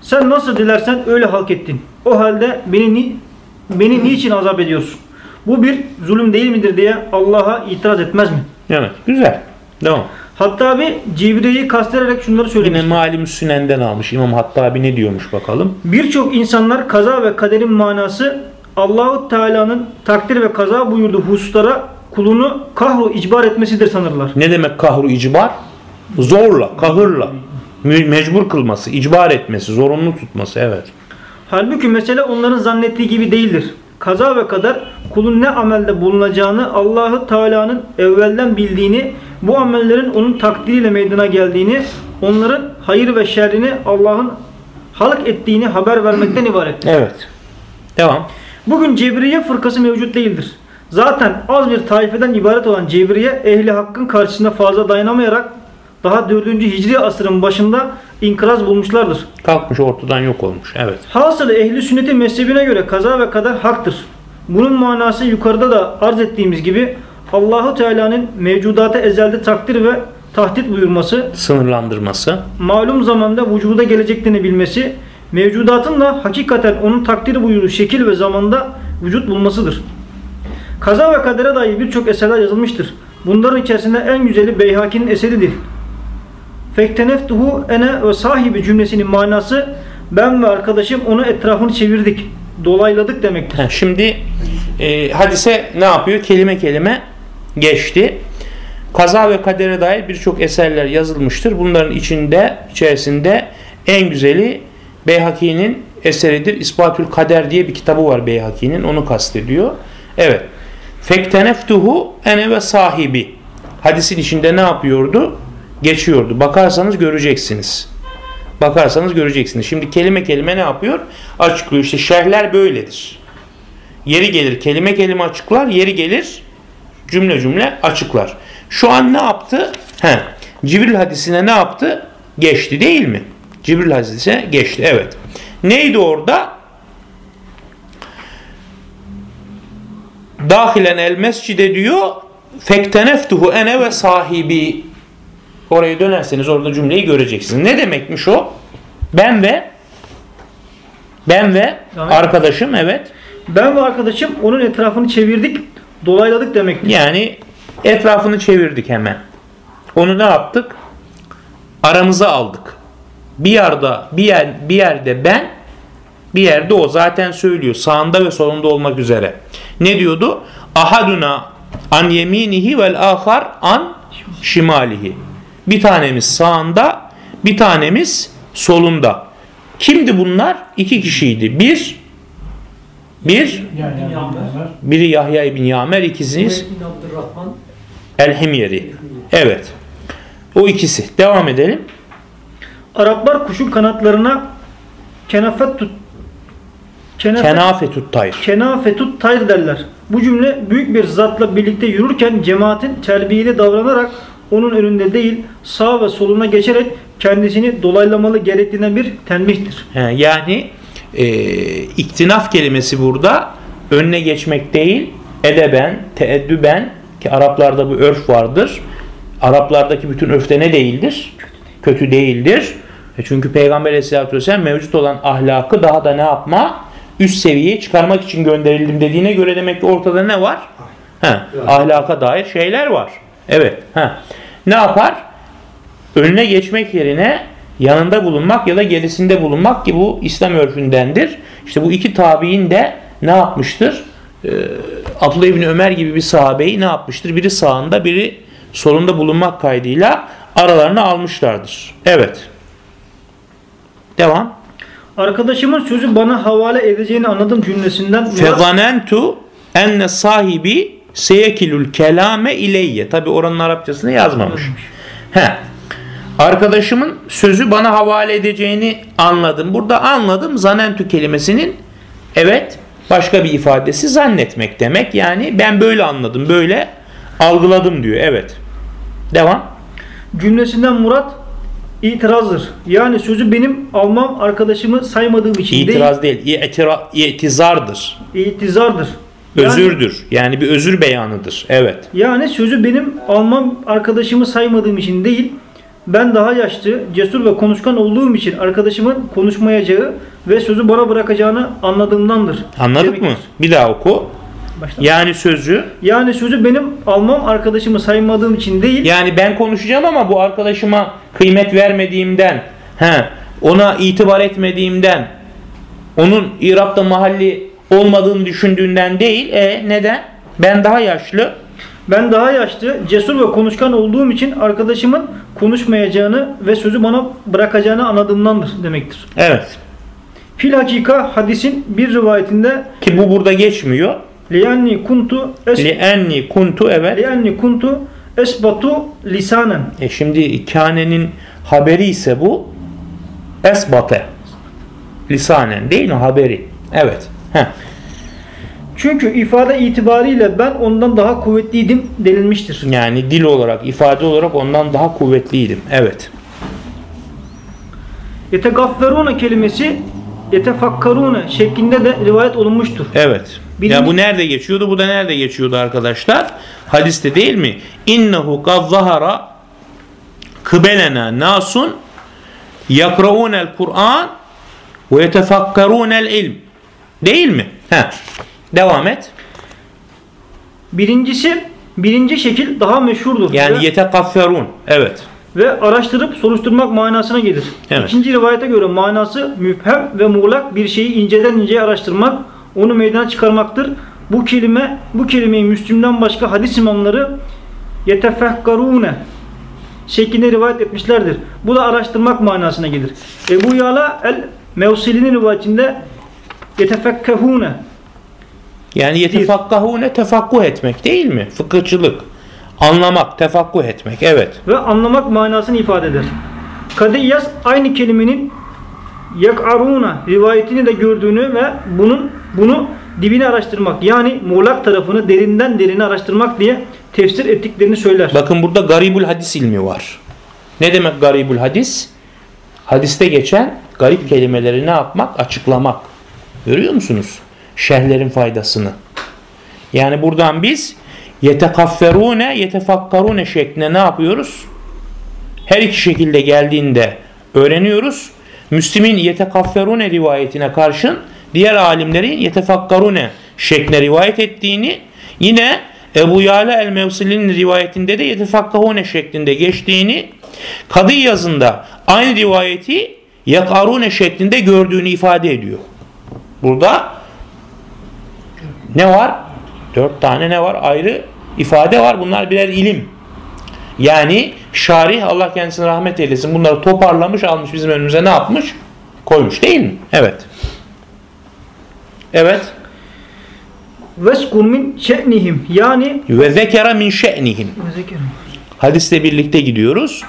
Sen nasıl dilersen öyle hak ettin. O halde beni ni beni niçin azap ediyorsun? Bu bir zulüm değil midir diye Allah'a itiraz etmez mi? Evet. Güzel. Devam. Hattabi Cibriye'yi kastederek şunları Yine söylemiş. Malim Sünen'den almış. İmam Hattabi ne diyormuş bakalım. Birçok insanlar kaza ve kaderin manası Allahu Teala'nın takdir ve kaza buyurduğu hususlara kulunu kahru icbar etmesidir sanırlar. Ne demek kahru icbar? Zorla, kahırla. Mecbur kılması, icbar etmesi, zorunlu tutması. Evet. Halbuki mesele onların zannettiği gibi değildir. Kaza ve kader kulun ne amelde bulunacağını Allahu Teala'nın evvelden bildiğini, bu amellerin onun takdiriyle meydana geldiğini, onların hayır ve şerrini Allah'ın halk ettiğini haber vermekten ibarettir. Evet. Devam. Bugün Cebriye fırkası mevcut değildir. Zaten az bir taifeden ibaret olan Cebriye ehli hakkın karşısında fazla dayanamayarak daha 4. Hicri asrın başında inkılaz bulmuşlardır. Kalkmış ortadan yok olmuş. Evet. Hasılı ehli sünnetin mezhebine göre kaza ve kader haktır. Bunun manası yukarıda da arz ettiğimiz gibi Allahu Teala'nın mevcudata ezelde takdir ve tahdit buyurması, Sınırlandırması. malum zamanda vücuda geleceklerini bilmesi, mevcudatın da hakikaten onun takdir buyurduğu şekil ve zamanda vücut bulmasıdır. Kaza ve kadere dair birçok eserler yazılmıştır. Bunların içerisinde en güzeli Beyhaki'nin eseridir. Fekteneftuhu ene ve sahibi cümlesinin manası ben ve arkadaşım onu etrafını çevirdik, dolayladık demektir. Ha, şimdi e, hadise ne yapıyor? Kelime kelime geçti. Kaza ve kadere dair birçok eserler yazılmıştır. Bunların içinde içerisinde en güzeli Beyhaki'nin eseridir. İspatül Kader diye bir kitabı var Beyhaki'nin. Onu kastediyor. Evet. Fekteneftuhu ene ve sahibi. Hadisin içinde ne yapıyordu? Geçiyordu. Bakarsanız göreceksiniz. Bakarsanız göreceksiniz. Şimdi kelime kelime ne yapıyor? Açıklıyor. İşte şerhler böyledir. Yeri gelir kelime kelime açıklar, yeri gelir cümle cümle açıklar. Şu an ne yaptı? He, Cibril hadisine ne yaptı? Geçti değil mi? Cibril hadisine geçti. Evet. Neydi orada? Dahilen el mescide diyor fekteneftuhu ene ve sahibi Oraya dönerseniz orada cümleyi göreceksiniz. Ne demekmiş o? Ben ve ben ve Yani- arkadaşım evet. Ben ve arkadaşım onun etrafını çevirdik, dolayladık demektir. Yani etrafını çevirdik hemen. Onu ne yaptık? Aramıza aldık. Bir yerde bir yer bir yerde ben bir yerde o zaten söylüyor. Sağında ve solunda olmak üzere. Ne diyordu? Ahaduna an yeminihi vel ahar an şimalihi. Bir tanemiz sağında, bir tanemiz solunda. Kimdi bunlar? İki kişiydi. Bir bir biri Yahya ibn Yamer, ikisiniz El-Himyeri. Evet. O ikisi. Devam edelim. Araplar kuşun kanatlarına kenafet tut kenafet, Kenafetut tayr. kenafetut tayr derler. Bu cümle büyük bir zatla birlikte yürürken cemaatin terbiyeli davranarak onun önünde değil sağ ve soluna geçerek kendisini dolaylamalı gerektiğine bir tenbihtir. He, yani e, iktinaf kelimesi burada önüne geçmek değil, edeben, teeddüben ki Araplarda bu örf vardır. Araplardaki bütün örfte ne değildir? Kötü değildir. E çünkü Peygamber Aleyhisselatü Vesselam mevcut olan ahlakı daha da ne yapma? Üst seviyeye çıkarmak için gönderildim dediğine göre demek ki ortada ne var? He, ahlaka dair şeyler var. Evet. He. Ne yapar? önüne geçmek yerine yanında bulunmak ya da gerisinde bulunmak ki bu İslam örfündendir. İşte bu iki tabi'in de ne yapmıştır? Ee, Abdullah İbni Ömer gibi bir sahabeyi ne yapmıştır? Biri sağında biri solunda bulunmak kaydıyla aralarına almışlardır. Evet. Devam. Arkadaşımın sözü bana havale edeceğini anladım cümlesinden Fezanentu enne sahibi seyekilül kelame ileyye. Tabi oranın Arapçasını yazmamış. He. Arkadaşımın sözü bana havale edeceğini anladım. Burada anladım zanentü kelimesinin evet başka bir ifadesi zannetmek demek. Yani ben böyle anladım, böyle algıladım diyor. Evet. Devam. cümlesinden murat itirazdır. Yani sözü benim almam arkadaşımı saymadığım için İtiraz değil, itira, itizardır. değil, itizardır. Yani- Özürdür. Yani bir özür beyanıdır. Evet. Yani sözü benim almam arkadaşımı saymadığım için değil, ben daha yaşlı, cesur ve konuşkan olduğum için arkadaşımın konuşmayacağı ve sözü bana bırakacağını anladığımdandır. Anladık Demektir. mı? Bir daha oku. Baştan. Yani sözü Yani sözü benim almam arkadaşımı saymadığım için değil. yani ben konuşacağım ama bu arkadaşıma kıymet vermediğimden he, ona itibar etmediğimden onun İrab'da mahalli olmadığını düşündüğünden değil. E neden? Ben daha yaşlı. Ben daha yaşlı, cesur ve konuşkan olduğum için arkadaşımın konuşmayacağını ve sözü bana bırakacağını anladığımdandır demektir. Evet. Fil hakika hadisin bir rivayetinde Ki bu burada geçmiyor. lianni kuntu es Li enni kuntu evet. lianni kuntu esbatu lisanen. E şimdi kânenin haberi ise bu esbate lisanen değil mi haberi? Evet. Heh. Çünkü ifade itibariyle ben ondan daha kuvvetliydim denilmiştir. Yani dil olarak, ifade olarak ondan daha kuvvetliydim. Evet. Yetegafferune kelimesi yetefakkarune şeklinde de rivayet olunmuştur. Evet. Birinci- Ya bu nerede geçiyordu? Bu da nerede geçiyordu arkadaşlar? Hadiste değil mi? İnnehu kad zahara kıbelena nasun yakraunel Kur'an ve yetefakkarunel ilm. Değil mi? He. Devam et. Birincisi birinci şekil daha meşhurdur. Yani yetekafferun. Evet. ve araştırıp soruşturmak manasına gelir. Evet. İkinci rivayete göre manası müphem ve muğlak bir şeyi inceden inceye araştırmak, onu meydana çıkarmaktır. Bu kelime bu kelimeyi Müslüm'den başka hadis imamları yetefekkarune şeklinde rivayet etmişlerdir. Bu da araştırmak manasına gelir. Ebu Yala el Mevsili'nin rivayetinde yetefekkehune Yani yetefakkahune tefakkuh etmek değil mi? Fıkıhçılık. Anlamak, tefakkuh etmek. Evet. ve anlamak manasını ifade eder. Kadiyyas aynı kelimenin yakaruna rivayetini de gördüğünü ve bunun bunu dibini araştırmak yani muğlak tarafını derinden derine araştırmak diye tefsir ettiklerini söyler. Bakın burada garibul hadis ilmi var. Ne demek garibul hadis? Hadiste geçen garip kelimeleri ne yapmak? Açıklamak. Görüyor musunuz? Şerhlerin faydasını. Yani buradan biz yetekafferune, yetefakkarune şeklinde ne yapıyoruz? Her iki şekilde geldiğinde öğreniyoruz. Müslim'in yetekafferune rivayetine karşın diğer alimlerin yetefakkarune şeklinde rivayet ettiğini yine Ebu Yala el-Mevsili'nin rivayetinde de yetefakkahune şeklinde geçtiğini kadı yazında aynı rivayeti yakarune şeklinde gördüğünü ifade ediyor. Burada ne var? Dört tane ne var? Ayrı ifade var. Bunlar birer ilim. Yani şarih Allah kendisine rahmet eylesin. Bunları toparlamış almış bizim önümüze ne yapmış? Koymuş değil mi? Evet. Evet. Veskur min şe'nihim yani Ve zekera min şe'nihim. Hadisle birlikte gidiyoruz.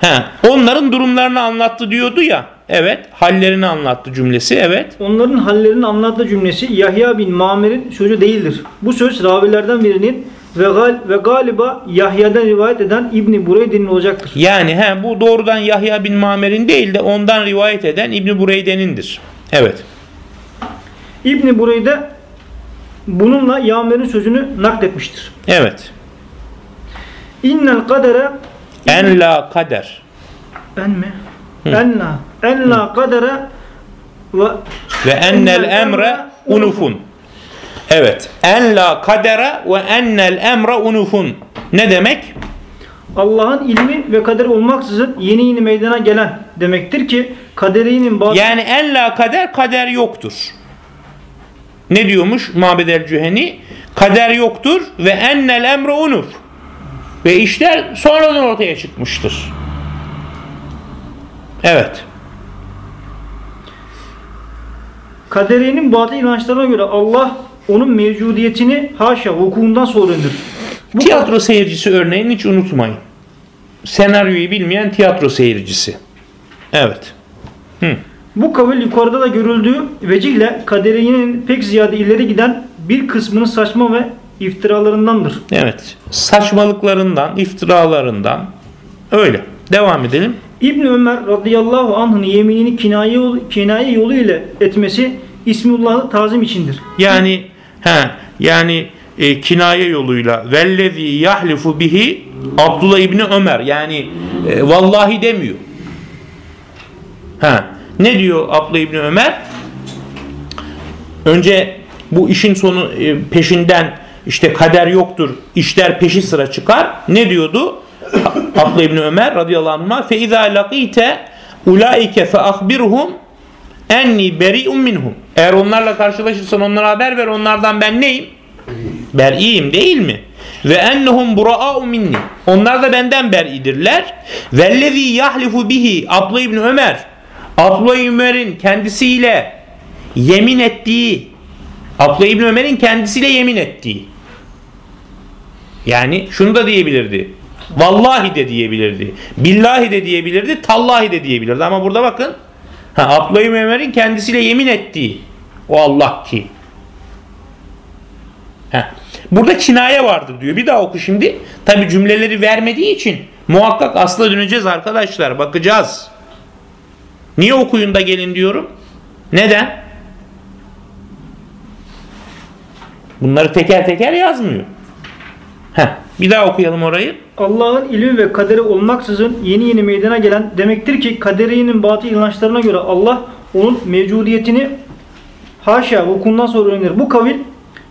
He, onların durumlarını anlattı diyordu ya. Evet. Hallerini anlattı cümlesi. Evet. onların hallerini anlattığı cümlesi Yahya bin Mamer'in sözü değildir. Bu söz ravilerden birinin ve, gal, ve galiba Yahya'dan rivayet eden İbni Bureyde'nin olacaktır. Yani he, bu doğrudan Yahya bin Mamer'in değil de ondan rivayet eden İbni Bureyde'nindir. Evet. İbni Bureyde bununla Yamer'in sözünü nakletmiştir. Evet. İnnel kadere En la kader. en mi? En la. En la kadere ve Ve ennel emre unufun. Evet. En la kadere ve ennel emre unufun. Ne demek? Allah'ın ilmi ve kaderi olmaksızın yeni yeni meydana gelen demektir ki kaderinin bazı Yani en la kader kader yoktur. Ne diyormuş Mabed el Cüheni? Kader yoktur ve ennel emre unuf. Ve işler sonradan ortaya çıkmıştır. Evet. kaderinin batı inançlarına göre Allah onun mevcudiyetini haşa vukuundan sonra indir. Bu Tiyatro seyircisi örneğini hiç unutmayın. Senaryoyu bilmeyen tiyatro seyircisi. Evet. Hı. Bu kavil yukarıda da görüldüğü vecihle kaderinin pek ziyade ileri giden bir kısmının saçma ve iftiralarındandır. Evet. Saçmalıklarından, iftiralarından öyle. Devam edelim. İbn Ömer radıyallahu anh'ın yeminini kinaye, yol, kinaye yolu ile etmesi İsmullah'ı tazim içindir. Yani he, yani e, kinaye yoluyla vellezi yahlifu bihi Abdullah İbni Ömer yani e, vallahi demiyor. Ha, ne diyor Abdullah İbni Ömer? Önce bu işin sonu e, peşinden işte kader yoktur, işler peşi sıra çıkar. Ne diyordu? Abla İbni Ömer radıyallahu anh fe izâ laqîte ulaike fe ahbirhum enni beri'un minhum. Eğer onlarla karşılaşırsan onlara haber ver onlardan ben neyim? Ber'iyim değil mi? Ve ennehum bura'u minni. Onlar da benden ber'idirler. Vellezî yahlifu bihi Abla İbni Ömer. İbni Ömer'in kendisiyle yemin ettiği Abla İbni Ömer'in kendisiyle yemin ettiği. Yani şunu da diyebilirdi. Vallahi de diyebilirdi. Billahi de diyebilirdi. Tallahi de diyebilirdi. Ama burada bakın. Ha, İbni Ömer'in kendisiyle yemin ettiği. O Allah ki. Heh. Burada kinaye vardır diyor. Bir daha oku şimdi. Tabi cümleleri vermediği için muhakkak asla döneceğiz arkadaşlar. Bakacağız. Niye okuyun da gelin diyorum? Neden? Bunları teker teker yazmıyor. Heh. Bir daha okuyalım orayı. Allah'ın ilmi ve kaderi olmaksızın yeni yeni meydana gelen demektir ki kaderinin batıl inançlarına göre Allah onun mevcudiyetini haşa vukundan sonra öğrenir. Bu kavil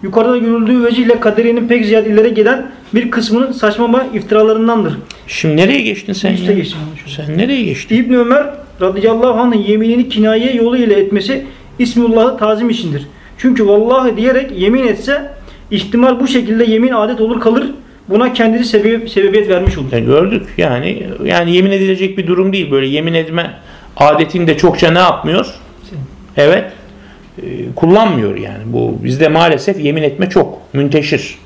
yukarıda görüldüğü vecihle kaderinin pek ziyade ileri gelen bir kısmının saçma iftiralarındandır. Şimdi nereye geçtin sen İşte ya? geçtim. Sen nereye geçtin? İbn Ömer radıyallahu anh'ın yeminini kinaye yolu ile etmesi İsmullah'ı tazim içindir. Çünkü vallahi diyerek yemin etse ihtimal bu şekilde yemin adet olur kalır. Buna kendisi sebep, sebebiyet vermiş olur. Yani gördük yani yani yemin edilecek bir durum değil böyle yemin etme adetinde çokça ne yapmıyor? Evet. e, kullanmıyor yani. Bu bizde maalesef yemin etme çok münteşir.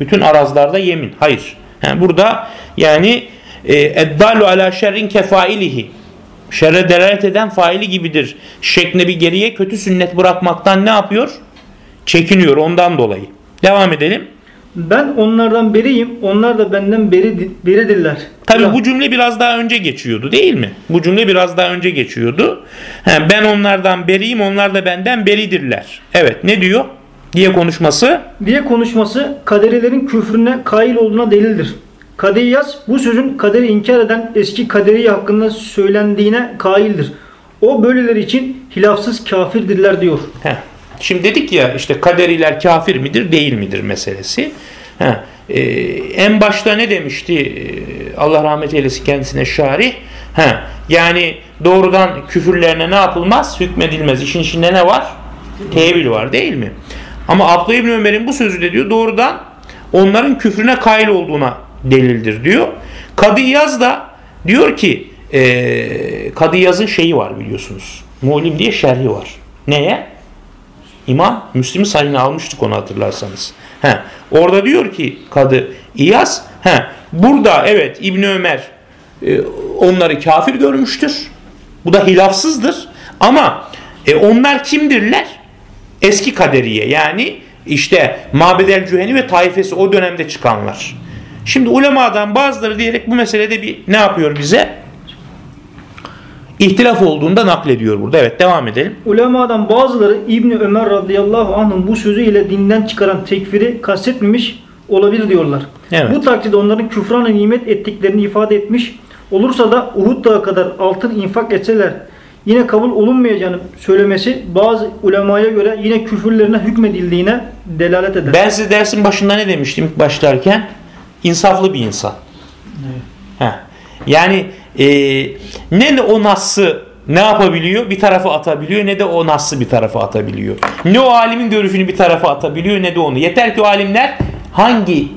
Bütün arazlarda yemin. Hayır. Yani burada yani e, eddalu ala şerrin kefailihi şerre delalet eden faili gibidir. Şeklinde bir geriye kötü sünnet bırakmaktan ne yapıyor? Çekiniyor ondan dolayı. Devam edelim. Ben onlardan beriyim, onlar da benden beri, beridirler. Tabii Ya, bu cümle biraz daha önce geçiyordu değil mi? Bu cümle biraz daha önce geçiyordu. He, ben onlardan beriyim, onlar da benden beridirler. Evet ne diyor? Diye konuşması. diye konuşması kaderilerin küfrüne kail olduğuna delildir. Kadeyyas bu sözün kaderi inkar eden eski kaderi hakkında söylendiğine kaildir. O böyleleri için hilafsız kafirdirler diyor. He. Şimdi dedik ya işte kaderiler kafir midir değil midir meselesi. He. Ee, en başta ne demişti Ee, Allah rahmet eylesin kendisine şarih. He. Yani doğrudan küfürlerine ne yapılmaz? Hükmedilmez. İşin içinde ne var? Tevil var değil mi? Ama Abdullah İbni Ömer'in bu sözü de diyor doğrudan onların küfrüne kail olduğuna delildir diyor. Kadıyaz da diyor ki e, Kadıyaz'ın şeyi var biliyorsunuz. Mulim diye şerhi var. Neye? İmam Müslim'i sayını almıştık onu hatırlarsanız. He, orada diyor ki Kadı İyaz he, burada evet İbni Ömer e, onları kafir görmüştür. Bu da hilafsızdır. Ama e, onlar kimdirler? Eski kaderiye yani işte Mabedel Cüheni ve taifesi o dönemde çıkanlar. Şimdi ulemadan bazıları diyerek bu meselede bir ne yapıyor bize? İhtilaf olduğunda naklediyor burada. Evet devam edelim. Ulemadan bazıları İbni Ömer radıyallahu anh'ın bu sözü ile dinden çıkaran tekfiri kastetmemiş olabilir diyorlar. Evet. Bu takdirde onların küfrana nimet ettiklerini ifade etmiş olursa da Uhud dağı kadar altın infak etseler yine kabul olunmayacağını söylemesi bazı ulemaya göre yine küfürlerine hükmedildiğine delalet eder. Ben size dersin başında ne demiştim ilk başlarken? İnsaflı bir insan. Heh. Yani e, ne de o nassı ne yapabiliyor? Bir tarafa atabiliyor ne de o nassı bir tarafa atabiliyor. Ne o alimin görüşünü bir tarafa atabiliyor ne de onu. Yeter ki o alimler hangi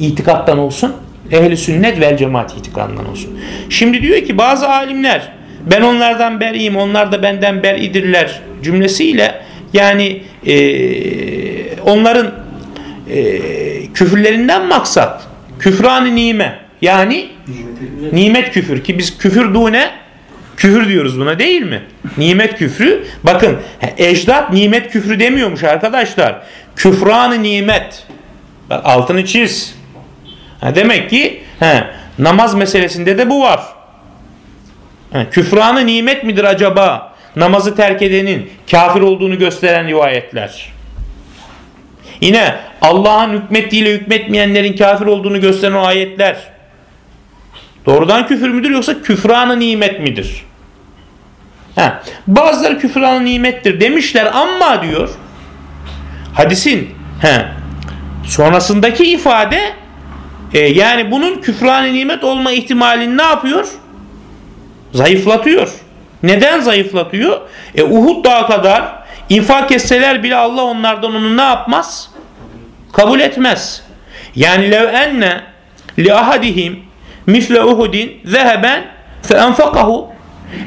itikattan olsun? Ehli sünnet vel cemaat itikadından olsun. Şimdi diyor ki bazı alimler ben onlardan beriyim onlar da benden beridirler cümlesiyle yani e, onların e, küfürlerinden maksat küfran-ı nime yani nimet küfür ki biz küfür dune küfür diyoruz buna değil mi? Nimet küfrü. Bakın ecdat nimet küfrü demiyormuş arkadaşlar. Küfran-ı nimet. Bak altını çiz. Ha, demek ki he, namaz meselesinde de bu var. Ha, küfranı nimet midir acaba? Namazı terk edenin kafir olduğunu gösteren rivayetler. Yine Allah'ın hükmettiğiyle hükmetmeyenlerin kafir olduğunu gösteren ayetler. Doğrudan küfür müdür yoksa küfranı nimet midir? Ha, bazıları küfranı nimettir demişler ama diyor hadisin he, sonrasındaki ifade e, yani bunun küfran nimet olma ihtimalini ne yapıyor? Zayıflatıyor. Neden zayıflatıyor? E, Uhud dağı kadar infak etseler bile Allah onlardan onu ne yapmaz? Kabul etmez. Yani lev enne li ahadihim misle Uhudin zeheben fe enfakahu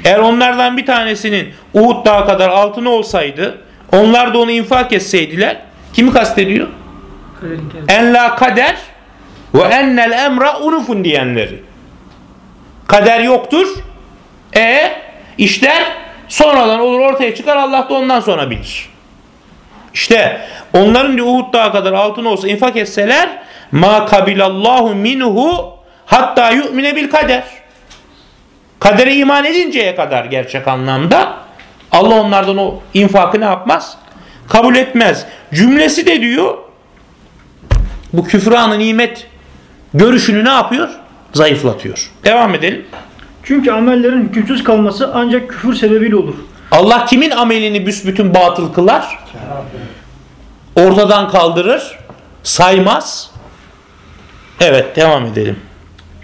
eğer onlardan bir tanesinin Uhud dağı kadar altını olsaydı onlar da onu infak etseydiler kimi kastediyor? En la kader ve ennel emra unufun diyenleri. Kader yoktur. E işler sonradan olur ortaya çıkar Allah da ondan sonra bilir. İşte onların diyor Uhud dağı kadar altın olsa infak etseler ma kabilallahu minhu hatta yu'mine bil kader. Kadere iman edinceye kadar gerçek anlamda Allah onlardan o infakı ne yapmaz? Kabul etmez. Cümlesi de diyor bu küfranı nimet görüşünü ne yapıyor? Zayıflatıyor. Devam edelim. Çünkü amellerin hükümsüz kalması ancak küfür sebebiyle olur. Allah kimin amelini büsbütün batıl kılar? Ortadan kaldırır, saymaz. Evet devam edelim.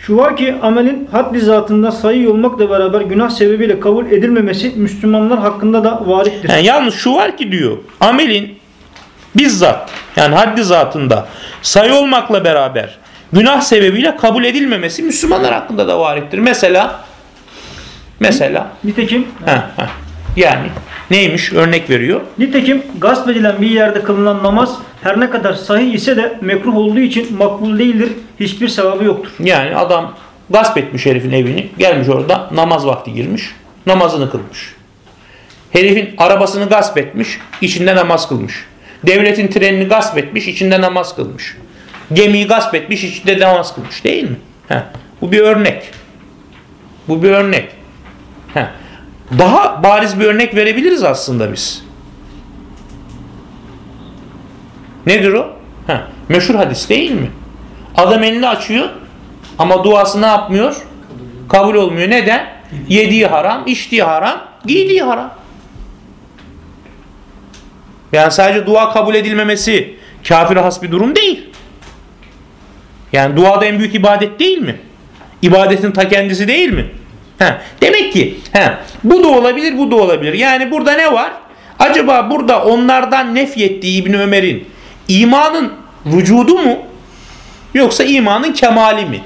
Şu var ki amelin haddi zatında sayı olmakla beraber günah sebebiyle kabul edilmemesi Müslümanlar hakkında da varittir. Yani yalnız şu var ki diyor amelin bizzat yani haddi zatında sayı olmakla beraber günah sebebiyle kabul edilmemesi Müslümanlar hakkında da varittir. Mesela mesela Nitekim yani neymiş örnek veriyor. Nitekim gasp edilen bir yerde kılınan namaz her ne kadar sahih ise de mekruh olduğu için makbul değildir. Hiçbir sevabı yoktur. Yani adam gasp etmiş herifin evini. Gelmiş orada namaz vakti girmiş. Namazını kılmış. Herifin arabasını gasp etmiş. içinde namaz kılmış. Devletin trenini gasp etmiş. içinde namaz kılmış. Gemiyi gasp etmiş. içinde namaz kılmış. Değil mi? Heh. Bu bir örnek. Bu bir örnek. Heh. Daha bariz bir örnek verebiliriz aslında biz. Nedir o? Heh. Meşhur hadis değil mi? Adam elini açıyor ama duası ne yapmıyor? Kabul olmuyor. Neden? Yediği haram, içtiği haram, giydiği haram. Yani sadece dua kabul edilmemesi kafire has bir durum değil. Yani duada en büyük ibadet değil mi? İbadetin ta kendisi değil mi? Ha, demek ki ha, bu da olabilir, bu da olabilir. Yani burada ne var? Acaba burada onlardan nefyettiği İbn Ömer'in imanın vücudu mu? Yoksa imanın kemali mi?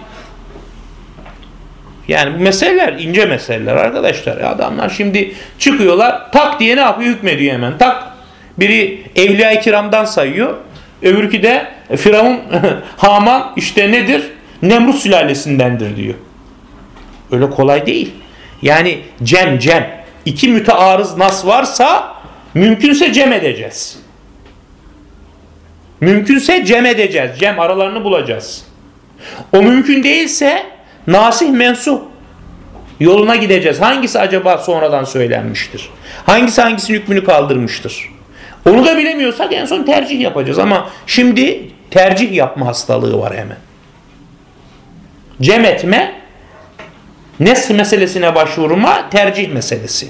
Yani bu meseleler ince meseleler arkadaşlar. Adamlar şimdi çıkıyorlar tak diye ne yapıyor? Hükmediyor hemen. Tak. Biri Evliya-i Kiram'dan sayıyor. Öbürkü de Firavun Haman işte nedir? Nemrut sülalesindendir diyor. Öyle kolay değil. Yani cem cem. iki mütearız nas varsa mümkünse cem edeceğiz. Mümkünse cem edeceğiz. Cem aralarını bulacağız. O mümkün değilse nasih mensuh yoluna gideceğiz. Hangisi acaba sonradan söylenmiştir? Hangisi hangisinin hükmünü kaldırmıştır? Onu da bilemiyorsak en son tercih yapacağız ama şimdi tercih yapma hastalığı var hemen. Cem etme nes meselesine başvurma tercih meselesi.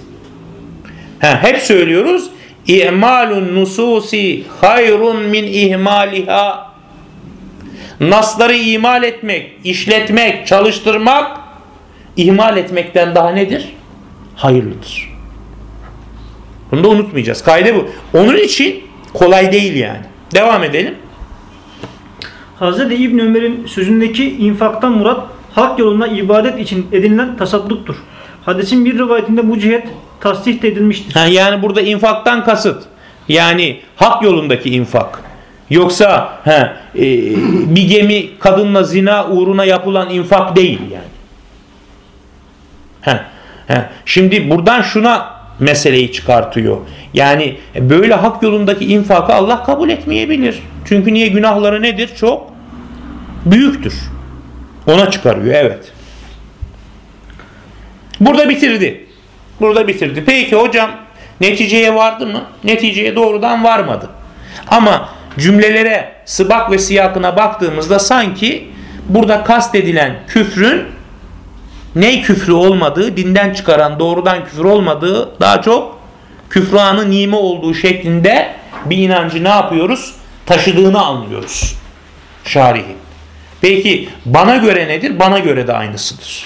Ha, hep söylüyoruz İ'malun nususi hayrun min ihmaliha Nasları imal etmek, işletmek, çalıştırmak ihmal etmekten daha nedir? Hayırlıdır. Bunu da unutmayacağız. Kaydı bu. Onun için kolay değil yani. Devam edelim. Hz. İbn Ömer'in sözündeki infaktan murat hak yolunda ibadet için edinilen tasadduktur. Hadisin bir rivayetinde bu cihet tasdih edilmiştir. Ha, yani burada infaktan kasıt. Yani hak yolundaki infak. Yoksa he, e, bir gemi kadınla zina uğruna yapılan infak değil yani. He, he. Şimdi buradan şuna meseleyi çıkartıyor. Yani böyle hak yolundaki infakı Allah kabul etmeyebilir. Çünkü niye günahları nedir? Çok büyüktür. Ona çıkarıyor evet. Burada bitirdi. Burada bitirdi. Peki hocam neticeye vardı mı? Neticeye doğrudan varmadı. Ama cümlelere sıbak ve siyakına baktığımızda sanki burada kastedilen küfrün ne küfrü olmadığı, dinden çıkaran doğrudan küfür olmadığı daha çok küfranı nime olduğu şeklinde bir inancı ne yapıyoruz? Taşıdığını anlıyoruz. Şarihin. Peki bana göre nedir? Bana göre de aynısıdır.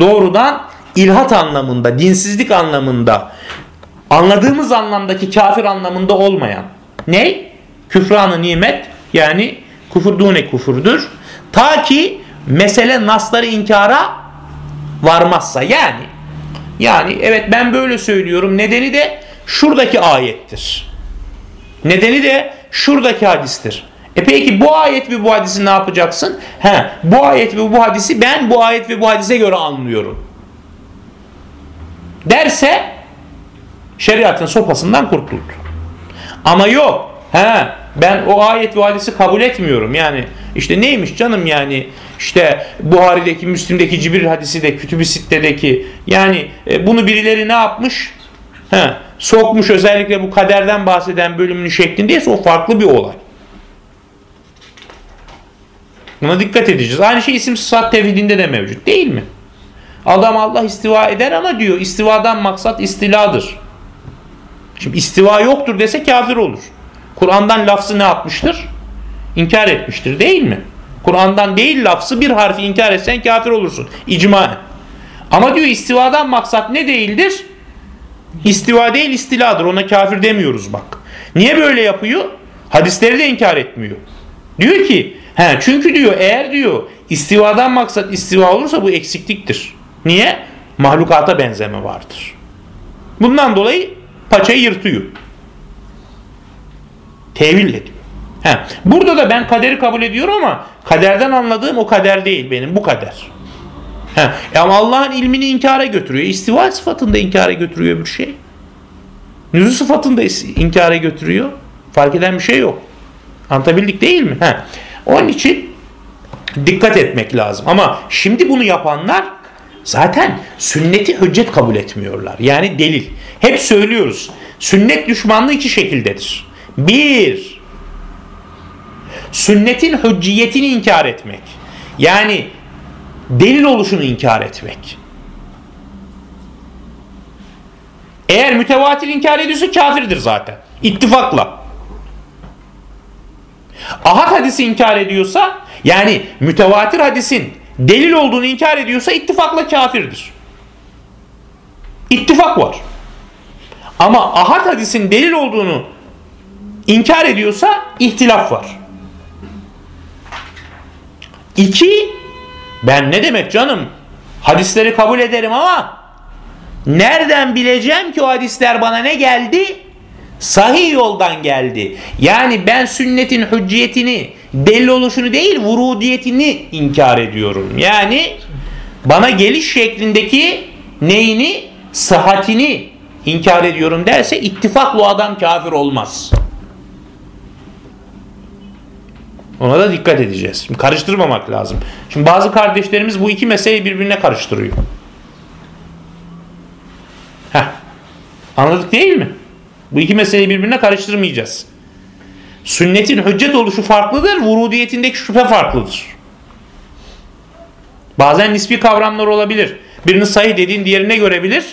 Doğrudan ilhat anlamında, dinsizlik anlamında, anladığımız anlamdaki kafir anlamında olmayan ne? Küfranı nimet yani kufurdune kufurdur. Ta ki mesele nasları inkara varmazsa yani yani evet ben böyle söylüyorum nedeni de şuradaki ayettir. Nedeni de şuradaki hadistir. E peki bu ayet ve bu hadisi ne yapacaksın? He, bu ayet ve bu hadisi ben bu ayet ve bu hadise göre anlıyorum. Derse şeriatın sopasından kurtuldu. Ama yok. He, ben o ayet ve hadisi kabul etmiyorum. Yani işte neymiş canım yani işte Buhari'deki, Müslim'deki Cibril hadisi de Kütüb-i Sitte'deki yani e, bunu birileri ne yapmış? He, sokmuş özellikle bu kaderden bahseden bölümünün şeklindeyse o farklı bir olay. Buna dikkat edeceğiz. Aynı şey isim sıfat tevhidinde de mevcut değil mi? Adam Allah istiva eder ama diyor istivadan maksat istiladır. Şimdi istiva yoktur dese kafir olur. Kur'an'dan lafzı ne yapmıştır? İnkar etmiştir değil mi? Kur'an'dan değil lafzı bir harfi inkar etsen kafir olursun. İcmaen. Ama diyor istivadan maksat ne değildir? İstiva değil istiladır. Ona kafir demiyoruz bak. Niye böyle yapıyor? Hadisleri de inkar etmiyor. Diyor ki he, çünkü diyor eğer diyor istivadan maksat istiva olursa bu eksikliktir. Niye? Mahlukata benzeme vardır. Bundan dolayı paçayı yırtıyor. Tevil ediyor. He. Burada da ben kaderi kabul ediyorum ama kaderden anladığım o kader değil benim bu kader. He. E ama Allah'ın ilmini inkara götürüyor. İstiva sıfatında inkara götürüyor bir şey. Nüzul sıfatında inkara götürüyor. Fark eden bir şey yok. Anlatabildik değil mi? He. Onun için dikkat etmek lazım. Ama şimdi bunu yapanlar zaten sünneti hüccet kabul etmiyorlar. Yani delil. Hep söylüyoruz. Sünnet düşmanlığı iki şekildedir. Bir, sünnetin hücciyetini inkar etmek. Yani delil oluşunu inkar etmek. Eğer mütevatir inkar ediyorsa kafirdir zaten. İttifakla. Ahad hadisi inkar ediyorsa yani mütevatir hadisin delil olduğunu inkar ediyorsa ittifakla kafirdir. İttifak var. Ama ahad hadisin delil olduğunu inkar ediyorsa ihtilaf var. İki, ben ne demek canım? Hadisleri kabul ederim ama nereden bileceğim ki o hadisler bana ne geldi? Sahih yoldan geldi. Yani ben sünnetin hücciyetini, delil oluşunu değil vurudiyetini inkar ediyorum. Yani bana geliş şeklindeki neyini? Sıhhatini inkar ediyorum derse ittifaklı adam kafir olmaz. Ona da dikkat edeceğiz. Şimdi karıştırmamak lazım. Şimdi bazı kardeşlerimiz bu iki meseleyi birbirine karıştırıyor. Heh. Anladık değil mi? Bu iki meseleyi birbirine karıştırmayacağız. Sünnetin hüccet oluşu farklıdır, vurudiyetindeki şüphe farklıdır. Bazen nispi kavramlar olabilir. Birini sahih dediğin diğerine görebilir,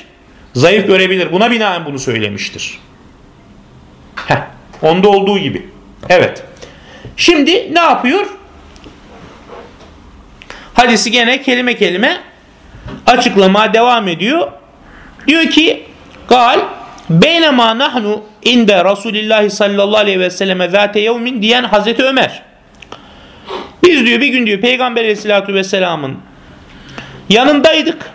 zayıf görebilir. Buna binaen bunu söylemiştir. Heh, onda olduğu gibi. Evet. Şimdi ne yapıyor? Hadisi gene kelime kelime açıklamaya devam ediyor. Diyor ki gal beynema nahnu inde Resulullah sallallahu aleyhi ve selleme zate yevmin diyen Hazreti Ömer. Biz diyor bir gün diyor Peygamber aleyhissalatü vesselamın yanındaydık.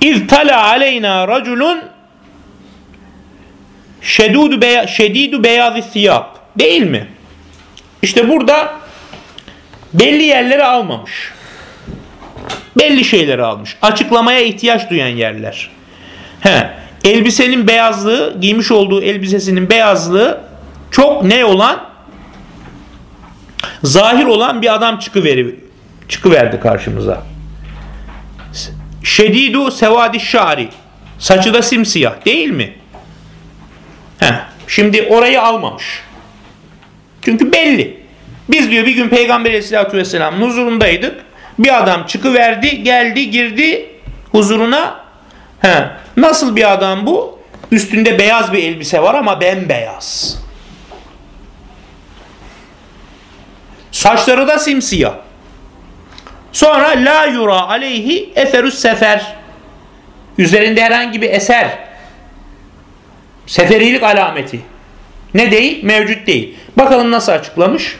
İz tala aleyna raculun şedidu, beya, şedidu beyazı siyab. Değil mi? İşte burada belli yerleri almamış. Belli şeyleri almış. Açıklamaya ihtiyaç duyan yerler. He, elbisenin beyazlığı, giymiş olduğu elbisesinin beyazlığı çok ne olan? Zahir olan bir adam çıkıveri, çıkıverdi karşımıza. Şedidu sevadi şari. Saçı da simsiyah değil mi? Heh, şimdi orayı almamış. Çünkü belli. Biz diyor bir gün Peygamber aleyhissalatü vesselamın huzurundaydık. Bir adam çıkıverdi, geldi, girdi huzuruna. He, nasıl bir adam bu? Üstünde beyaz bir elbise var ama bembeyaz. Saçları da simsiyah. Sonra la yura aleyhi eferus sefer. Üzerinde herhangi bir eser. Seferilik alameti. Ne değil? Mevcut değil. Bakalım nasıl açıklamış?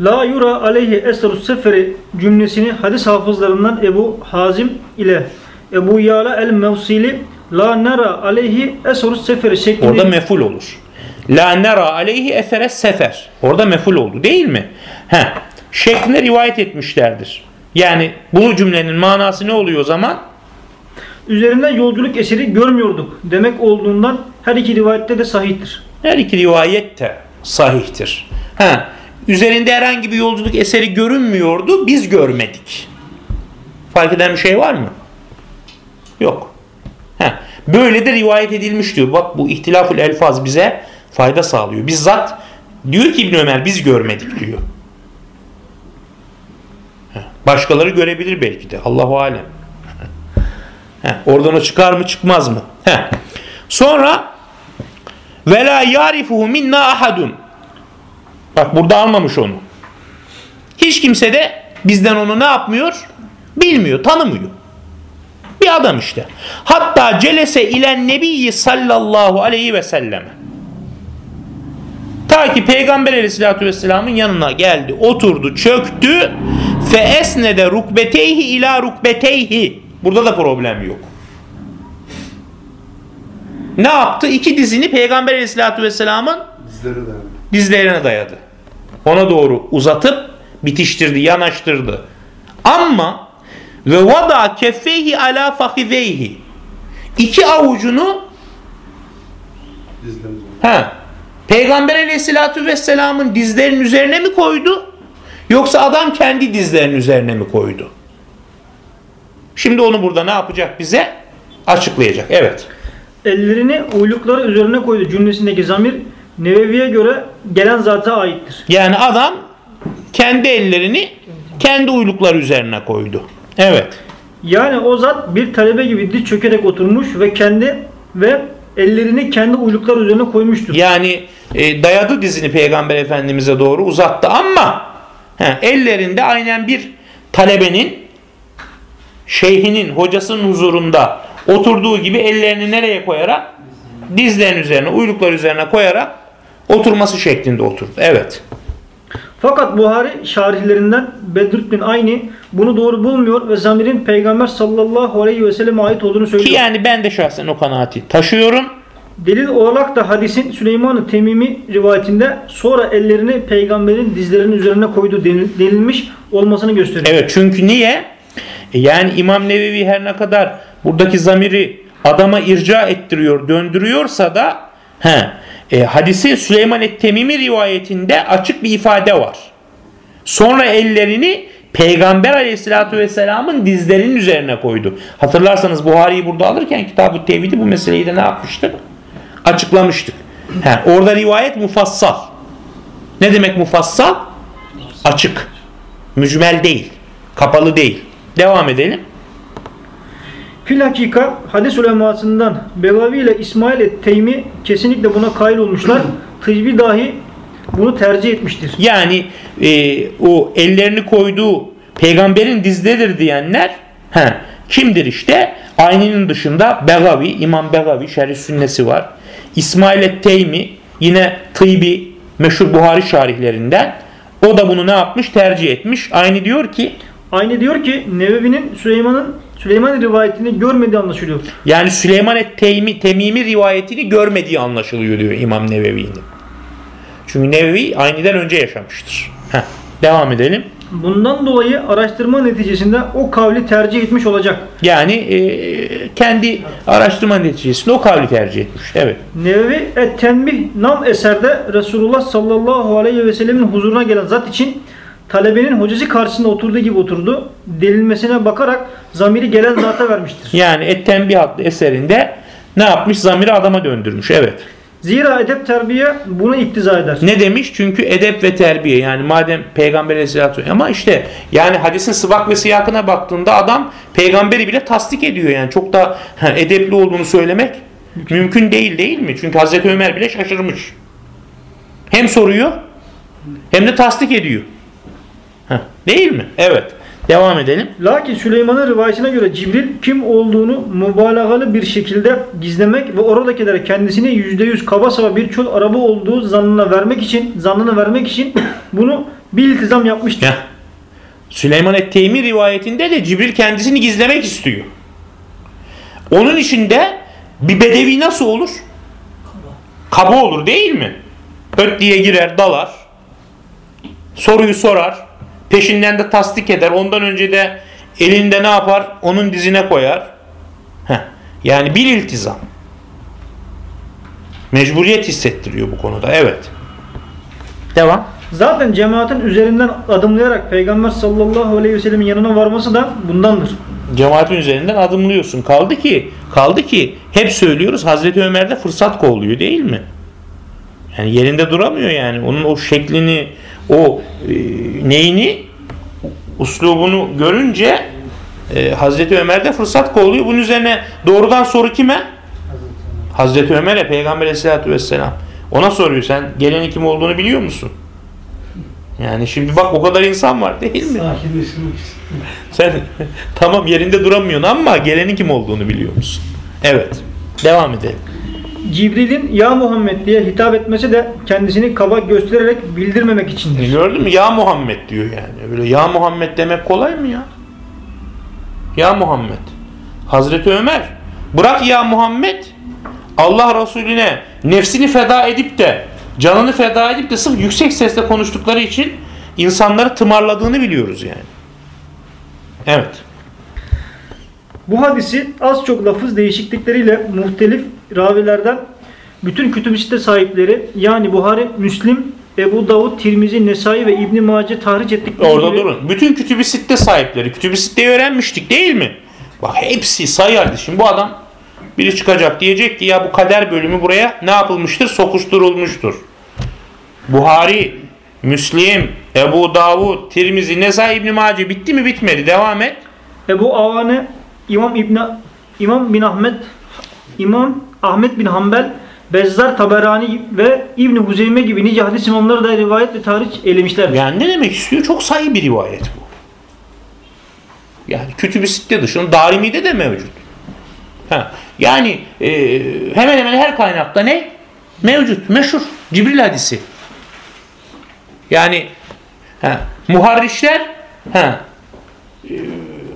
La yura aleyhi esrus seferi cümlesini hadis hafızlarından Ebu Hazim ile Ebu Yala el-Mevsili La nera aleyhi esrus seferi şeklinde Orada meful olur. La nera aleyhi efere sefer. Orada meful oldu değil mi? He. Şeklinde rivayet etmişlerdir. Yani bu cümlenin manası ne oluyor o zaman? üzerinden yolculuk eseri görmüyorduk demek olduğundan her iki rivayette de sahihtir. Her iki rivayet de sahihtir. He. Üzerinde herhangi bir yolculuk eseri görünmüyordu. Biz görmedik. Fark eden bir şey var mı? Yok. He. Böyle de rivayet edilmiş diyor. Bak bu ihtilafül elfaz bize fayda sağlıyor. Bizzat diyor ki İbn Ömer biz görmedik diyor. Başkaları görebilir belki de. Allahu alem. Oradan o çıkar mı çıkmaz mı? He. Sonra ve la minna ahadun. Bak burada almamış onu. Hiç kimse de bizden onu ne yapmıyor? Bilmiyor, tanımıyor. Bir adam işte. Hatta celese ilen nebiyyi sallallahu aleyhi ve selleme. Ta ki Peygamber aleyhissalatü vesselamın yanına geldi, oturdu, çöktü. Fe esnede rukbeteyhi ila rukbeteyhi. Burada da problem yok. Ne yaptı? İki dizini Peygamber aleyhissalatü vesselamın dizlerine dayadı. Ona doğru uzatıp bitiştirdi, yanaştırdı. Ama ve vada keffeyhi ala fakizeyhi. İki avucunu ha, Peygamber aleyhissalatü vesselamın dizlerinin üzerine mi koydu? Yoksa adam kendi dizlerinin üzerine mi koydu? Şimdi onu burada ne yapacak bize? Açıklayacak. Evet. Ellerini uylukları üzerine koydu cümlesindeki zamir Nevevi'ye göre gelen zata aittir. Yani adam kendi ellerini kendi uylukları üzerine koydu. Evet. Yani o zat bir talebe gibi diz çökerek oturmuş ve kendi ve ellerini kendi uyluklar üzerine koymuştur. Yani e, dayadı dizini Peygamber Efendimiz'e doğru uzattı ama he, ellerinde aynen bir talebenin şeyhinin, hocasının huzurunda oturduğu gibi ellerini nereye koyarak? Dizlerin üzerine, uyluklar üzerine koyarak oturması şeklinde oturdu. Evet. Fakat Buhari şarihlerinden Bedrüddin Ayni bunu doğru bulmuyor ve zamirin Peygamber sallallahu aleyhi ve selleme ait olduğunu Ki söylüyor. yani ben de şahsen o kanaati taşıyorum. Delil olarak da hadisin Süleyman-ı Temimi rivayetinde sonra ellerini peygamberin dizlerinin üzerine koydu denil- denilmiş olmasını gösteriyor. Evet çünkü niye? E, Yani İmam Nevevi her ne kadar buradaki zamiri adama irca ettiriyor, döndürüyorsa da he, e, hadisi Süleyman et-Temimi rivayetinde açık bir ifade var. Sonra ellerini Peygamber aleyhissalatü vesselamın dizlerinin üzerine koydu. Hatırlarsanız Buhari'yi burada alırken kitab-ı tevhidi bu meseleyi de ne yapmıştık? Açıklamıştık. He, orada rivayet mufassal. Ne demek mufassal? Açık. Mücmel değil. Kapalı değil. Devam edelim. Fil hakika hadis ulemasından Begavi ile İsmail et-Teymi kesinlikle buna kail olmuşlar. Tıcbi dahi bunu tercih etmiştir. Yani e, o ellerini koyduğu peygamberin dizdedir diyenler he, kimdir işte? Aynının dışında Begavi, İmam Begavi şerh sünnesi var. İsmail et-Teymi yine Tıbi meşhur Buhari şarihlerinden. O da bunu ne yapmış? Tercih etmiş. Aynı diyor ki Aynı diyor ki Nevevi'nin Süleyman'ın Süleyman rivayetini görmediği anlaşılıyor. yani Süleyman et-Teymi Temimi rivayetini görmediği anlaşılıyor diyor İmam Nevevi'nin. Çünkü Nevevi ayniden önce yaşamıştır. Heh, devam edelim. Bundan dolayı araştırma neticesinde o kavli tercih etmiş olacak. Yani e, kendi araştırma neticesinde o kavli tercih etmiş. Evet. Nevevi et-Tenbih nam eserde Resulullah sallallahu aleyhi ve sellemin huzuruna gelen zat için talebenin hocası karşısında oturduğu gibi oturdu. Delilmesine bakarak zamiri gelen zata vermiştir. Yani Et-Tenbih adlı eserinde ne yapmış? Zamiri adama döndürmüş. Evet. Zira edep terbiye bunu iktiza eder. Ne demiş? Çünkü edep ve terbiye. Yani madem Peygamber Aleyhisselatü ama işte yani hadisin sıvak ve siyakına baktığında adam peygamberi bile tasdik ediyor. Yani çok da edepli olduğunu söylemek Mümkün değil değil mi? Çünkü Hazreti Ömer bile şaşırmış. Hem soruyor hem de tasdik ediyor. Heh, değil mi? Evet. Devam edelim. Lakin Süleyman'ın rivayetine göre Cibril kim olduğunu mübalağalı bir şekilde gizlemek ve oradakilere kendisini %100 kaba saba bir çöl araba olduğu zannına vermek için zannına vermek için bunu bir iltizam yapmıştır. Heh. Süleyman et-Teymi rivayetinde de Cibril kendisini gizlemek istiyor. Onun içinde bir bedevi nasıl olur? Kaba olur değil mi? Öt diye girer dalar. Soruyu sorar. Peşinden de tasdik eder. Ondan önce de elinde ne yapar? Onun dizine koyar. Heh. Yani bir iltizam. Mecburiyet hissettiriyor bu konuda. Evet. Devam. Zaten cemaatin üzerinden adımlayarak Peygamber sallallahu aleyhi ve sellemin yanına varması da bundandır. Cemaatin üzerinden adımlıyorsun. Kaldı ki, kaldı ki hep söylüyoruz Hazreti Ömer'de fırsat kolluyor değil mi? Yani yerinde duramıyor yani. Onun o şeklini, o e, neyini, uslubunu görünce e, Hazreti Ömer'de fırsat kolluyor. Bunun üzerine doğrudan soru kime? Hazreti Ömer'e, Peygamber aleyhissalatü vesselam. Ona soruyor sen gelenin kim olduğunu biliyor musun? Yani şimdi bak o kadar insan var değil mi? Sen tamam yerinde duramıyorsun ama gelenin kim olduğunu biliyor musun? Evet. Devam edelim. Cibril'in ya Muhammed diye hitap etmesi de kendisini kaba göstererek bildirmemek içindir. Gördün mü? Ya Muhammed diyor yani. Öyle ya Muhammed demek kolay mı ya? Ya Muhammed. Hazreti Ömer. Bırak ya Muhammed. Allah Resulüne nefsini feda edip de canını feda edip de sırf yüksek sesle konuştukları için insanları tımarladığını biliyoruz yani. Evet. Bu hadisi az çok lafız değişiklikleriyle muhtelif ravilerden bütün sitte sahipleri yani Buhari, Müslim, Ebu Davud, Tirmizi, Nesai ve İbn Mace tahric ettikleri Orada gibi durun. Bütün sitte sahipleri. Sitteyi öğrenmiştik değil mi? Bak hepsi sayı halde. Şimdi bu adam biri çıkacak diyecek ki ya bu kader bölümü buraya ne yapılmıştır? Sokuşturulmuştur. Buhari, Müslim, Ebu Davud, Tirmizi, Nesai, İbn Mace bitti mi bitmedi. Devam et. Ebu Avane, İmam İbn İmam bin Ahmet, İmam Ahmet bin Hanbel, Bezzar Taberani ve İbn Huzeyme gibi nice hadis imamları da rivayet ve tarih eylemişlerdir. Yani ne demek istiyor? Çok sayı bir rivayet bu. Yani kütüb-i sitte dışında Darimi'de de mevcut. Ha, yani e, hemen hemen her kaynakta ne? Mevcut, meşhur. Cibril hadisi. Yani ha, muharrişler ha, e,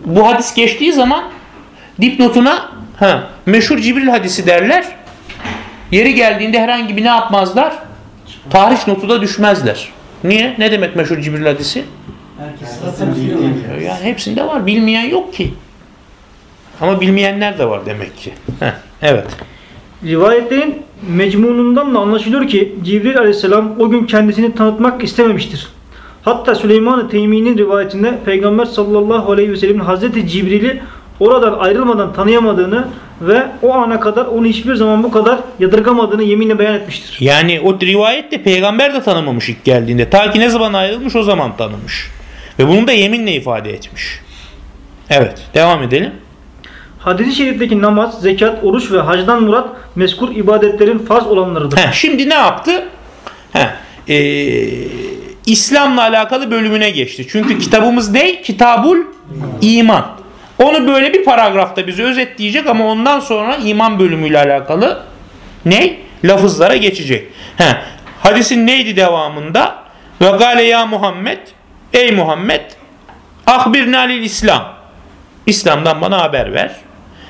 bu hadis geçtiği zaman dipnotuna ha, meşhur Cibril hadisi derler. Yeri geldiğinde herhangi bir ne yapmazlar? Tarih notu da düşmezler. Niye? Ne demek meşhur Cibril hadisi? Yani hepsinde var. Bilmeyen yok ki. Ama bilmeyenler de var demek ki. Heh, evet. Rivayetlerin mecmunundan da anlaşılıyor ki Cibril aleyhisselam o gün kendisini tanıtmak istememiştir. Hatta Süleyman-ı Teymi'nin rivayetinde Peygamber sallallahu aleyhi ve sellem'in Hazreti Cibril'i oradan ayrılmadan tanıyamadığını ve o ana kadar onu hiçbir zaman bu kadar yadırgamadığını yeminle beyan etmiştir. Yani o rivayette peygamber de tanımamış ilk geldiğinde. Ta ki ne zaman ayrılmış o zaman tanımış. Ve bunu da yeminle ifade etmiş. Evet. Devam edelim. Hadis-i şerifteki namaz, zekat, oruç ve hacdan murat meskur ibadetlerin farz olanlarıdır. Heh, şimdi ne yaptı? Heh, ee, İslam'la alakalı bölümüne geçti. Çünkü kitabımız ne? Kitabul iman. Onu böyle bir paragrafta bize özetleyecek ama ondan sonra iman bölümüyle alakalı ne? Lafızlara geçecek. He, hadisin neydi devamında? Ve gale ya Muhammed Ey Muhammed Ahbirni alil İslam İslam'dan bana haber ver.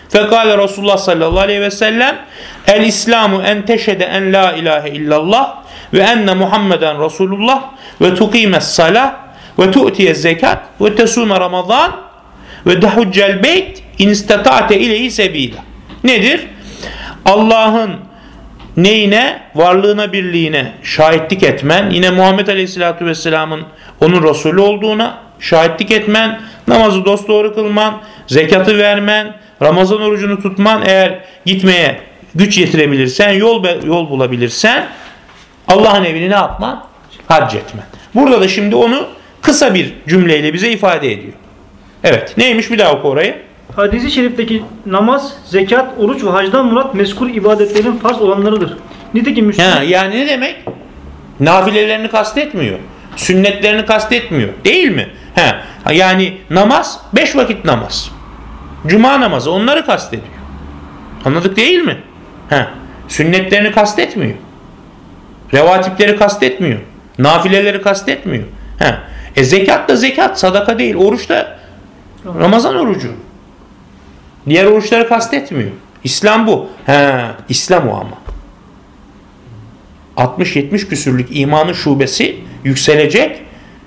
Fekale Resulullah sallallahu aleyhi ve sellem El İslamu en teşhede en la ilahe illallah ve enne Muhammeden Resulullah ve tukimes salah ve tu'tiye zekat ve tesume ramazan ve dehuccel beyt in istata'te ileyi sebila. Nedir? Allah'ın neyine? Varlığına, birliğine şahitlik etmen, yine Muhammed Aleyhisselatü Vesselam'ın onun Resulü olduğuna şahitlik etmen, namazı dosdoğru kılman, zekatı vermen, Ramazan orucunu tutman, eğer gitmeye güç yetirebilirsen, yol yol bulabilirsen Allah'ın evini ne yapman? Hac etmen. Burada da şimdi onu kısa bir cümleyle bize ifade ediyor. Evet. Neymiş bir daha oku orayı. Hadisi şerifteki namaz, zekat, oruç ve hacdan murat mezkur ibadetlerin farz olanlarıdır. Nitekim Müslüman Ha, yani ne demek? Nafilelerini kastetmiyor. Sünnetlerini kastetmiyor. Değil mi? Ha, yani namaz, beş vakit namaz. Cuma namazı onları kastediyor. Anladık değil mi? Ha, sünnetlerini kastetmiyor. Revatipleri kastetmiyor. Nafileleri kastetmiyor. Ha, e zekat da zekat, sadaka değil. Oruç da Ramazan orucu. Diğer oruçları kastetmiyor. İslam bu. He, İslam o ama. 60-70 küsürlük imanın şubesi yükselecek.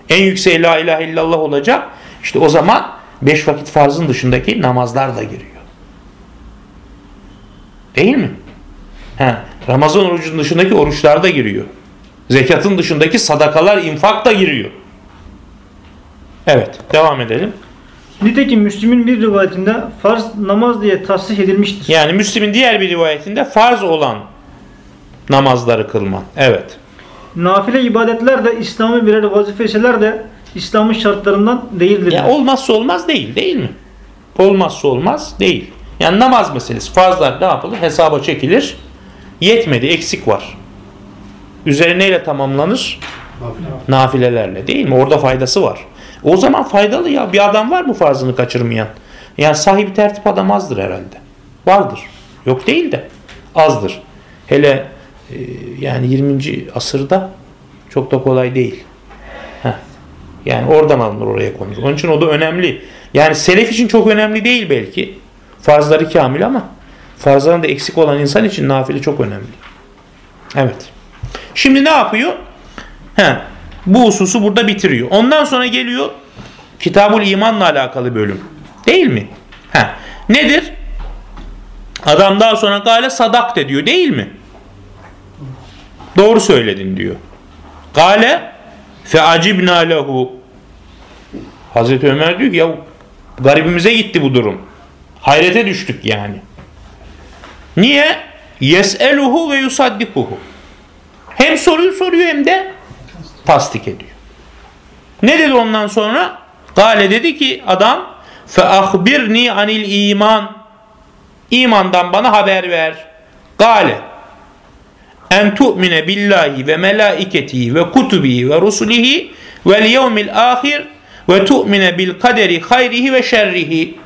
En yükseği la ilahe illallah olacak. İşte o zaman 5 vakit farzın dışındaki namazlar da giriyor. Değil mi? He, Ramazan orucunun dışındaki oruçlar da giriyor. Zekatın dışındaki sadakalar, infak da giriyor. Evet, devam edelim. Nitekim Müslim'in bir rivayetinde farz namaz diye tasih edilmiştir. Yani Müslim'in diğer bir rivayetinde farz olan namazları kılman. Evet. Nafile ibadetler de İslami birer vazife iseler de İslam'ın şartlarından değildir. Ya olmazsa olmaz değil, değil mi? Olmazsa olmaz değil. Yani namaz meselesi. Farzlar ne yapılır? Hesaba çekilir. Yetmedi, eksik var. Üzerine neyle tamamlanır? Nafilelerle değil mi? Orada faydası var. O zaman faydalı ya. Bir adam var mı farzını kaçırmayan? Yani sahibi tertip adam azdır herhalde. Vardır. Yok değil de azdır. Hele e, yani 20. asırda çok da kolay değil. Heh. Yani oradan alınır oraya konur. Onun için o da önemli. Yani selef için çok önemli değil belki. Farzları kamil ama farzlarında eksik olan insan için nafile çok önemli. Evet. Şimdi ne yapıyor? He, bu hususu burada bitiriyor. Ondan sonra geliyor Kitabul İman'la alakalı bölüm. Değil mi? He. Nedir? Adam daha sonra gale sadak de diyor değil mi? Doğru söyledin diyor. Gale fe acibna lehu Hazreti Ömer diyor ki ya garibimize gitti bu durum. Hayrete düştük yani. Niye? Yes'eluhu ve yusaddikuhu. Hem soruyu soruyor hem de tasdik ediyor. Ne dedi ondan sonra? Gale dedi ki adam fe ahbirni anil iman imandan bana haber ver. Gale en tu'mine billahi ve melaiketihi ve kutubihi ve rusulihi vel yevmil ahir ve tu'mine bil kaderi hayrihi ve şerrihi.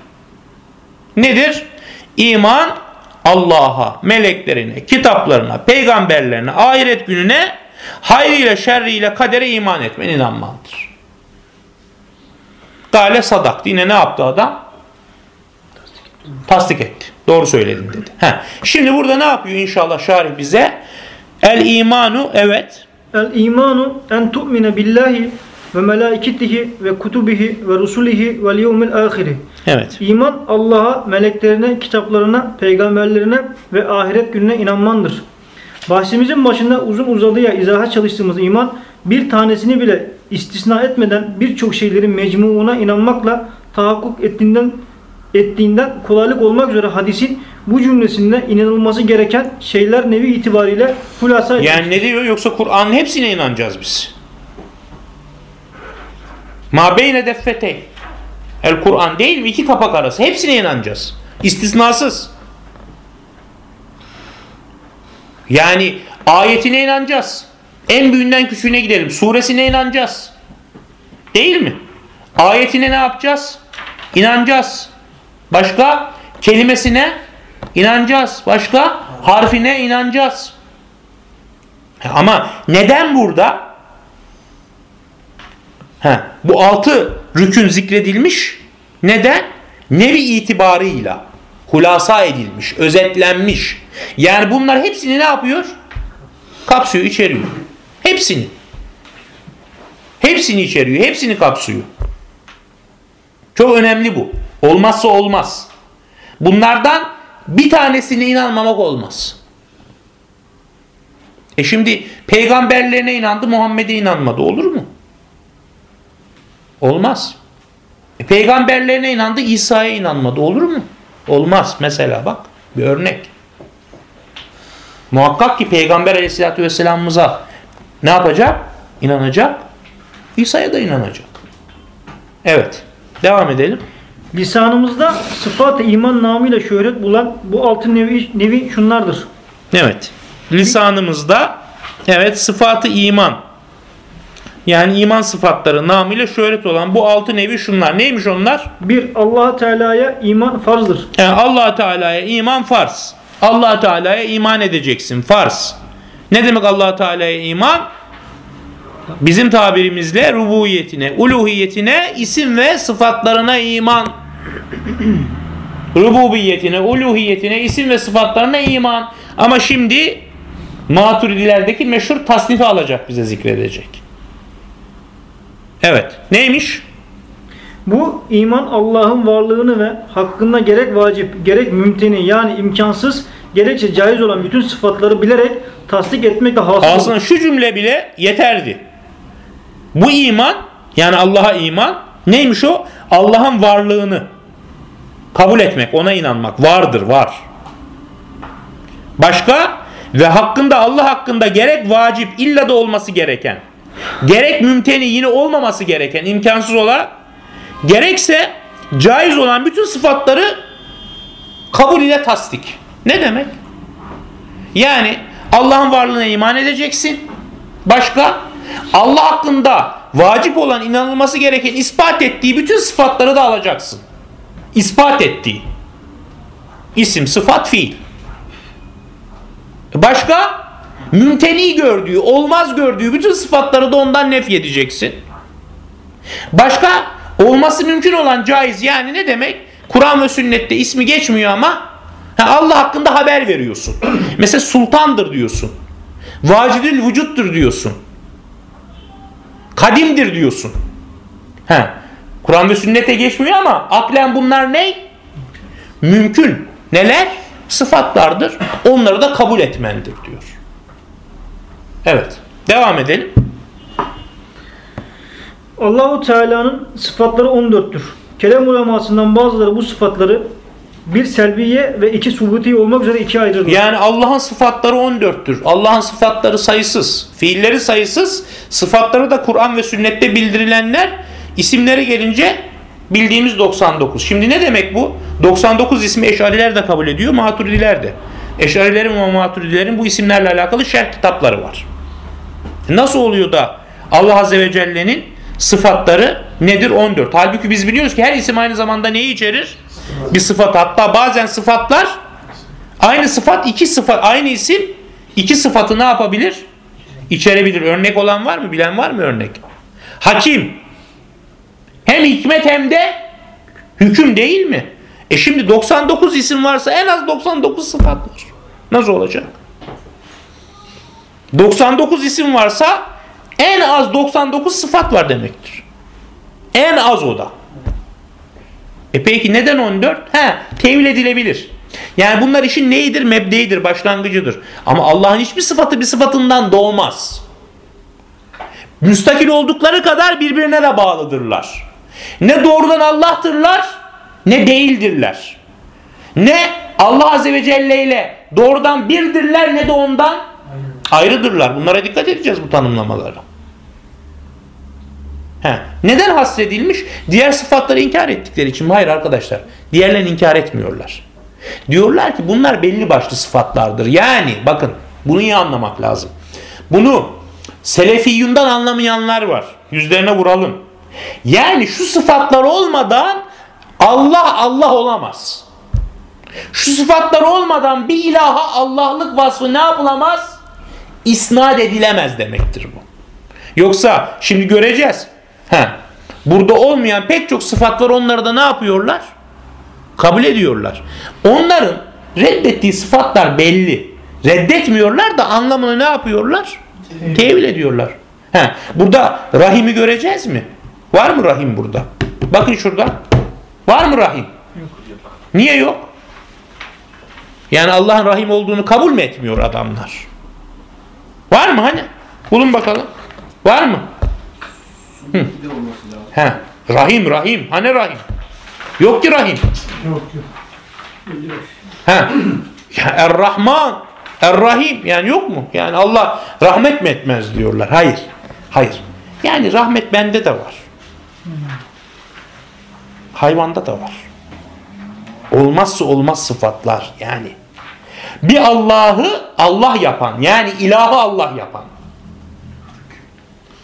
Nedir? İman Allah'a, meleklerine, kitaplarına, peygamberlerine, ahiret gününe hayrıyla şerriyle kadere iman etmen inanmandır. Gale sadak. Yine ne yaptı adam? Tasdik etti. Doğru söyledin dedi. Heh. Şimdi burada ne yapıyor inşallah şarih bize? El imanu evet. El imanu en tu'mine billahi ve melaiketihi ve kutubihi ve rusulihi ve yevmil ahiri. Evet. İman Allah'a, meleklerine, kitaplarına, peygamberlerine ve ahiret gününe inanmandır. Bahsimizin başında uzun uzadıya izaha çalıştığımız iman bir tanesini bile istisna etmeden birçok şeylerin mecmuuna inanmakla tahakkuk ettiğinden ettiğinden kolaylık olmak üzere hadisin bu cümlesinde inanılması gereken şeyler nevi itibariyle hulasa Yani ne diyor yoksa Kur'an'ın hepsine inanacağız biz. Ma beyne deffetey. El Kur'an değil mi? İki kapak arası. Hepsine inanacağız. İstisnasız. Yani ayetine inanacağız. En büyüğünden küçüğüne gidelim. Suresine inanacağız. Değil mi? Ayetine ne yapacağız? İnanacağız. Başka? Kelimesine inanacağız. Başka? Harfine inanacağız. Ama neden burada? He, bu altı rükün zikredilmiş. Neden? Nevi itibarıyla hulasa edilmiş, özetlenmiş. Yani bunlar hepsini ne yapıyor? Kapsıyor, içeriyor. Hepsini. Hepsini içeriyor, hepsini kapsıyor. Çok önemli bu. Olmazsa olmaz. Bunlardan bir tanesine inanmamak olmaz. E şimdi peygamberlerine inandı, Muhammed'e inanmadı. Olur mu? Olmaz. E, peygamberlerine inandı, İsa'ya inanmadı. Olur mu? Olmaz. Mesela bak bir örnek. Muhakkak ki Peygamber aleyhissalatü vesselamımıza ne yapacak? İnanacak. İsa'ya da inanacak. Evet. Devam edelim. Lisanımızda sıfat-ı iman namıyla şöhret bulan bu altı nevi, nevi şunlardır. Evet. Lisanımızda evet sıfatı iman. Yani iman sıfatları namıyla şöhret olan bu altı nevi şunlar. Neymiş onlar? Bir, allah Teala'ya iman farzdır. Yani allah Teala'ya iman farz. allah Teala'ya iman edeceksin farz. Ne demek allah Teala'ya iman? Bizim tabirimizle rububiyetine, uluhiyetine, isim ve sıfatlarına iman. rububiyetine, uluhiyetine, isim ve sıfatlarına iman. Ama şimdi maturidilerdeki meşhur tasnifi alacak bize zikredecek. Evet. Neymiş? Bu iman Allah'ın varlığını ve hakkında gerek vacip, gerek mümteni yani imkansız, gerekçe caiz olan bütün sıfatları bilerek tasdik etmekle hasıl. Aslında şu cümle bile yeterdi. Bu iman yani Allah'a iman neymiş o? Allah'ın varlığını kabul etmek, ona inanmak. Vardır, var. Başka ve hakkında Allah hakkında gerek vacip illa da olması gereken, gerek mümteni yine olmaması gereken, imkansız olarak gerekse caiz olan bütün sıfatları kabul ile tasdik. Ne demek? Yani Allah'ın varlığına iman edeceksin. Başka? Allah hakkında vacip olan inanılması gereken ispat ettiği bütün sıfatları da alacaksın. İspat ettiği. İsim, sıfat, fiil. Başka? Mümteni gördüğü, olmaz gördüğü bütün sıfatları da ondan nef edeceksin. Başka? Olması mümkün olan caiz yani ne demek? Kur'an ve sünnette ismi geçmiyor ama Allah hakkında haber veriyorsun. Mesela sultandır diyorsun. Vacidül vücuttur diyorsun. Kadimdir diyorsun. He. Kur'an ve sünnete geçmiyor ama aklen bunlar ne? Mümkün. Neler? Sıfatlardır. Onları da kabul etmendir diyor. Evet. Devam edelim. Allahu Teala'nın sıfatları 14'tür. Kelam ulemasından bazıları bu sıfatları bir selbiye ve iki subuti olmak üzere ikiye ayırırlar. Yani Allah'ın sıfatları 14'tür. Allah'ın sıfatları sayısız. Fiilleri sayısız. Sıfatları da Kur'an ve sünnette bildirilenler isimlere gelince bildiğimiz 99. Şimdi ne demek bu? 99 ismi eşariler de kabul ediyor, maturidiler de. Eşarilerin ve maturidilerin bu isimlerle alakalı şerh kitapları var. Nasıl oluyor da Allah Azze ve Celle'nin sıfatları nedir? 14. Halbuki biz biliyoruz ki her isim aynı zamanda neyi içerir? Bir sıfat. Hatta bazen sıfatlar aynı sıfat iki sıfat aynı isim iki sıfatı ne yapabilir? İçerebilir. Örnek olan var mı? Bilen var mı örnek? Hakim. Hem hikmet hem de hüküm değil mi? E şimdi 99 isim varsa en az 99 sıfat var. Nasıl olacak? 99 isim varsa en az 99 sıfat var demektir. En az o da. E peki neden 14? He, tevil edilebilir. Yani bunlar işin neyidir? Mebdeidir, başlangıcıdır. Ama Allah'ın hiçbir sıfatı bir sıfatından doğmaz. Müstakil oldukları kadar birbirine de bağlıdırlar. Ne doğrudan Allah'tırlar ne değildirler. Ne Allah Azze ve Celle ile doğrudan birdirler ne de ondan ayrıdırlar. Bunlara dikkat edeceğiz bu tanımlamalara. He. Neden hasredilmiş? Diğer sıfatları inkar ettikleri için mi? Hayır arkadaşlar. Diğerlerini inkar etmiyorlar. Diyorlar ki bunlar belli başlı sıfatlardır. Yani bakın bunu iyi anlamak lazım. Bunu Selefiyundan anlamayanlar var. Yüzlerine vuralım. Yani şu sıfatlar olmadan Allah Allah olamaz. Şu sıfatlar olmadan bir ilaha Allah'lık vasfı ne yapılamaz? İsnat edilemez demektir bu. Yoksa şimdi göreceğiz. He, burada olmayan pek çok sıfat var onları da ne yapıyorlar? Kabul ediyorlar. Onların reddettiği sıfatlar belli. Reddetmiyorlar da anlamını ne yapıyorlar? Tevil ediyorlar. He, burada rahimi göreceğiz mi? Var mı rahim burada? Bakın şurada. Var mı rahim? Yok. Niye yok? Yani Allah'ın rahim olduğunu kabul mü etmiyor adamlar? Var mı hani? Bulun bakalım. Var mı? Hı. He. Rahim, rahim. Hani rahim? Yok ki rahim. Yok yok. He. Ya Er-Rahman, Er-Rahim yani yok mu? Yani Allah rahmet mi etmez diyorlar. Hayır. Hayır. Yani rahmet bende de var. hayvanda da var. Olmazsa olmaz sıfatlar yani. Bir Allah'ı Allah yapan yani ilahı Allah yapan.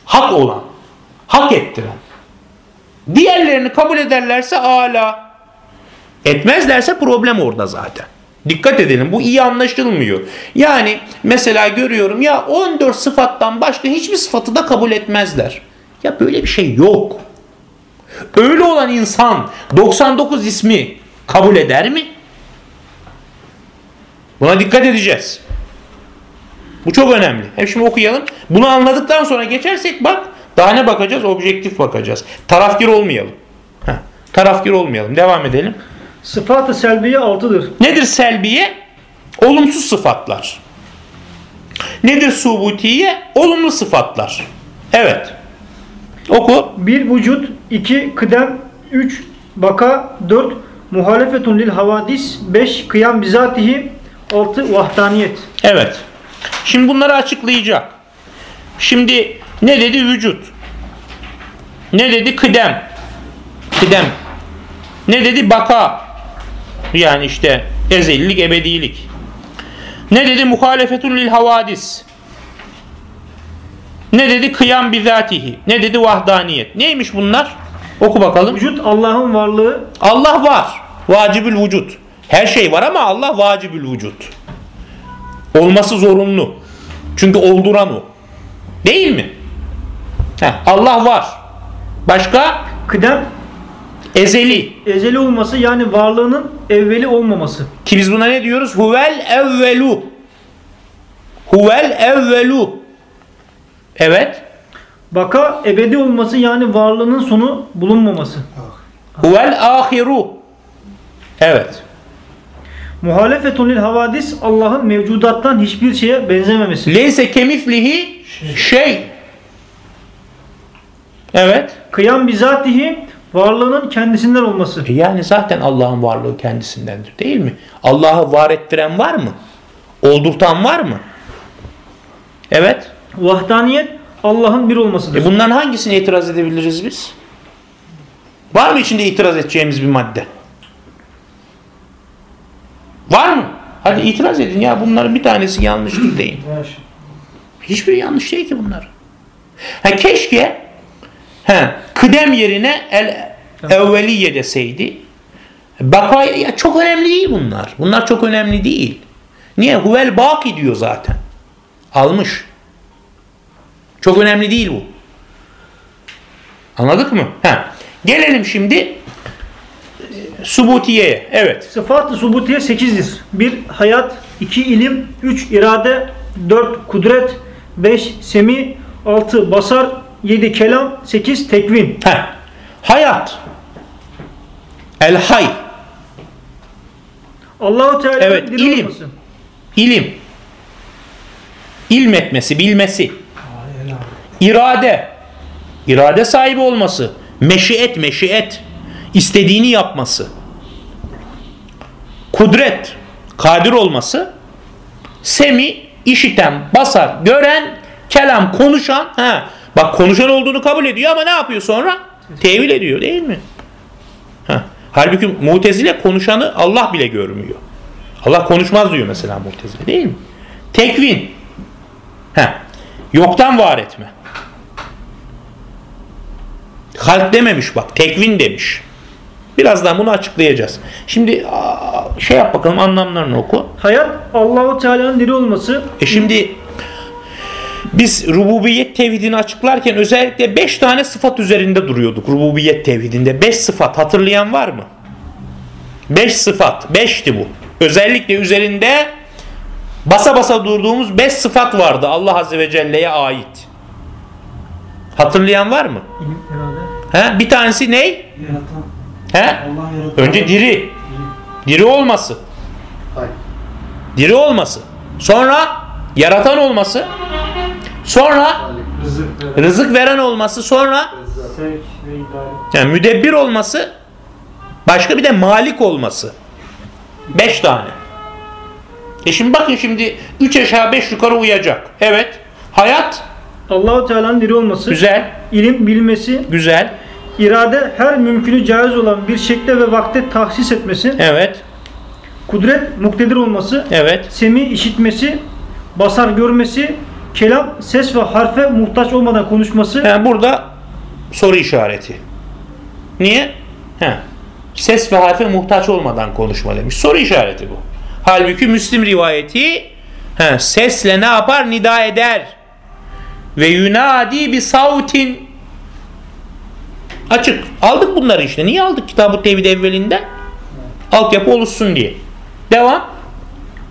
Hak olan, hak ettiren. Diğerlerini kabul ederlerse ala. Etmezlerse problem orada zaten. Dikkat edelim bu iyi anlaşılmıyor. Yani mesela görüyorum ya 14 sıfattan başka hiçbir sıfatı da kabul etmezler. Ya böyle bir şey yok. Öyle olan insan 99 ismi kabul eder mi? Buna dikkat edeceğiz. Bu çok önemli. Hep şimdi okuyalım. Bunu anladıktan sonra geçersek bak daha ne bakacağız? Objektif bakacağız. Tarafgir olmayalım. Heh, tarafgir olmayalım. Devam edelim. Sıfat-ı selbiye altıdır. Nedir selbiye? Olumsuz sıfatlar. Nedir subutiye? Olumlu sıfatlar. Evet. Oku. Bir vücut, iki kıdem, üç baka, dört muhalefetun lil havadis, beş kıyam bizatihi, altı vahdaniyet. Evet. Şimdi bunları açıklayacak. Şimdi ne dedi vücut? Ne dedi kıdem? Kıdem. Ne dedi baka? Yani işte ezelilik, ebedilik. Ne dedi muhalefetun lil havadis? Ne dedi kıyam bizatihi? Ne dedi vahdaniyet? Neymiş bunlar? Oku bakalım. Vücut Allah'ın varlığı, Allah var. Vacibül vücut. Her şey var ama Allah vacibül vücut. Olması zorunlu. Çünkü olduran o. Değil mi? Heh, Allah var. Başka? kıdem Ezeli. ezeli olması yani varlığının evveli olmaması. Ki biz buna ne diyoruz? Huvel evvelu. Huvel evvelu. Evet. Baka ebedi olması yani varlığının sonu bulunmaması. Huvel ahiru. Evet. Muhalefetun lil havadis Allah'ın mevcudattan hiçbir şeye benzememesi. Leyse kemiflihi şey. Evet. Kıyam bizatihi varlığının kendisinden olması. E Yani zaten Allah'ın varlığı kendisindendir değil mi? Allah'ı var ettiren var mı? Oldurtan var mı? Evet. Vahdaniyet Allah'ın bir olmasıdır. E bundan hangisine itiraz edebiliriz biz? Var mı içinde itiraz edeceğimiz bir madde? Var mı? Hadi itiraz edin ya bunların bir tanesi yanlıştır deyin. Hiçbiri yanlış değil ki bunlar. Ha keşke ha, kıdem yerine el evveliye deseydi. Baka ya çok önemli değil bunlar. Bunlar çok önemli değil. Niye? Huvel baki diyor zaten. Almış. Çok önemli değil bu. Anladık mı? Ha. Gelelim şimdi e, subutiyeye. Evet. Sıfat-ı subutiye 8'dir. 1. Hayat 2. ilim 3. irade 4. Kudret 5. Semi 6. Basar 7. Kelam 8. Tekvin Ha. Hayat. El hay. Allahu Teala Evet, ilim. olması. İlim. İlmetmesi, bilmesi. İrade. İrade sahibi olması. Meşiyet, meşiyet. İstediğini yapması. Kudret. Kadir olması. Semi, işiten, basar, gören, kelam, konuşan. Ha. Bak konuşan olduğunu kabul ediyor ama ne yapıyor sonra? Tevil ediyor değil mi? Ha. Halbuki mutezile konuşanı Allah bile görmüyor. Allah konuşmaz diyor mesela mutezile değil mi? Tekvin. Ha. Yoktan var etme. Halk dememiş bak. Tekvin demiş. Birazdan bunu açıklayacağız. Şimdi şey yap bakalım anlamlarını oku. Hayat Allahu Teala'nın diri olması. E şimdi biz rububiyet tevhidini açıklarken özellikle 5 tane sıfat üzerinde duruyorduk rububiyet tevhidinde. 5 sıfat hatırlayan var mı? 5 sıfat. 5'ti bu. Özellikle üzerinde basa basa durduğumuz 5 sıfat vardı Allah Azze ve Celle'ye ait. Hatırlayan var mı? İlim, irade. He? Bir tanesi ne? Yaratan, He? Önce diri. Diri olması. Hayır. Diri olması. Sonra yaratan olması. Sonra Rızık ve rızık veren olması. Sonra Sevk ve idare. yani müdebbir olması. Başka bir de malik olması. Beş tane. E şimdi bakın şimdi üç aşağı beş yukarı uyacak. Evet. Hayat Allahu Teala'nın diri olması. güzel. İlim bilmesi. Güzel. İrade her mümkünü caiz olan bir şekle ve vakte tahsis etmesi, Evet. kudret muktedir olması, Evet. semi işitmesi, basar görmesi, kelam ses ve harfe muhtaç olmadan konuşması, Yani burada soru işareti. Niye? He. Ses ve harfe muhtaç olmadan konuşma demiş. Soru işareti bu. Halbuki Müslim rivayeti he, sesle ne yapar? Nida eder. Ve yunadi bir sautin açık. Aldık bunları işte. Niye aldık kitabı tevhid evvelinde? Altyapı oluşsun diye. Devam.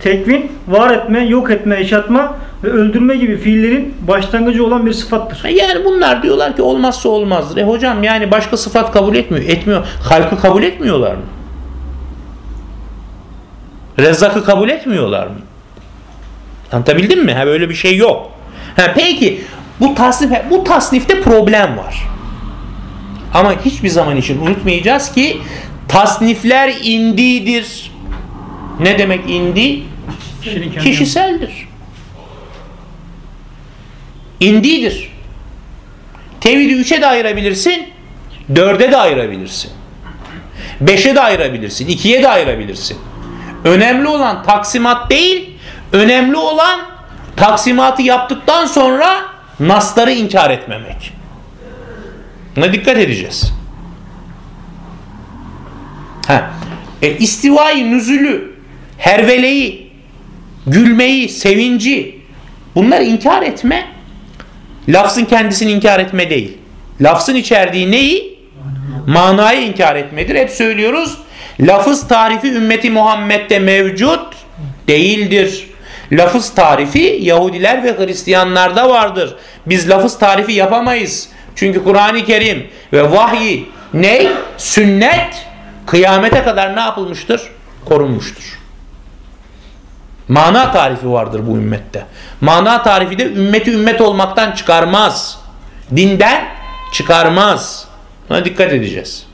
tekvin, var etme, yok etme, yaşatma ve öldürme gibi fiillerin başlangıcı olan bir sıfattır. Yani bunlar diyorlar ki olmazsa olmazdır. E hocam yani başka sıfat kabul etmiyor. Etmiyor. Halkı kabul etmiyorlar mı? Rezzak'ı kabul etmiyorlar mı? Anlatabildim mi? Ha böyle bir şey yok. Ha peki bu tasnif bu tasnifte problem var. Ama hiçbir zaman için unutmayacağız ki tasnifler indidir. Ne demek indi? Kişiseldir. İndidir. Tevhidi üçe de ayırabilirsin, dörde de ayırabilirsin. Beşe de ayırabilirsin, ikiye de ayırabilirsin. Önemli olan taksimat değil, önemli olan taksimatı yaptıktan sonra nasları inkar etmemek. Buna dikkat edeceğiz. Ha. E, istivayı, nüzülü, herveleyi, gülmeyi, sevinci bunları inkar etme lafzın kendisini inkar etme değil. Lafzın içerdiği neyi? Manayı inkar etmedir. Hep söylüyoruz. Lafız tarifi ümmeti Muhammed'de mevcut değildir. Lafız tarifi Yahudiler ve Hristiyanlarda vardır. Biz lafız tarifi yapamayız. Çünkü Kur'an-ı Kerim ve vahyi ne? Sünnet kıyamete kadar ne yapılmıştır? Korunmuştur. Mana tarifi vardır bu ümmette. Mana tarifi de ümmeti ümmet olmaktan çıkarmaz. Dinden çıkarmaz. Buna dikkat edeceğiz.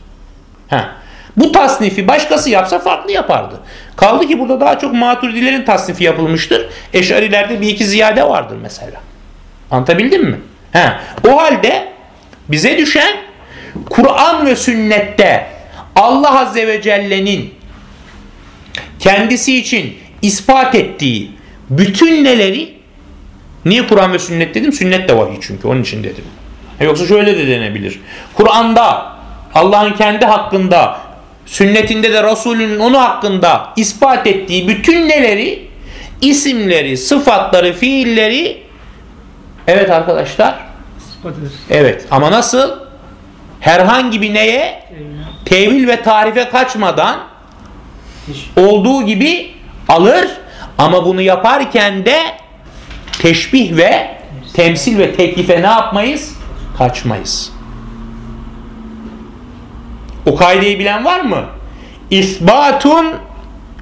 Ha. Bu tasnifi başkası yapsa farklı yapardı. Kaldı ki burada daha çok maturidilerin tasnifi yapılmıştır. Eşarilerde bir iki ziyade vardır mesela. Anlatabildim mi? Ha. O halde bize düşen Kur'an ve sünnette Allah Azze ve Celle'nin kendisi için ispat ettiği bütün neleri niye Kur'an ve sünnet dedim? Sünnet de vahiy çünkü onun için dedim. Yoksa şöyle de denebilir. Kur'an'da Allah'ın kendi hakkında sünnetinde de Resulünün onu hakkında ispat ettiği bütün neleri isimleri, sıfatları, fiilleri evet arkadaşlar evet ama nasıl? Herhangi bir neye tevil ve tarife kaçmadan olduğu gibi alır ama bunu yaparken de teşbih ve temsil ve teklife ne yapmayız? Kaçmayız. O kaideyi bilen var mı? İsbatun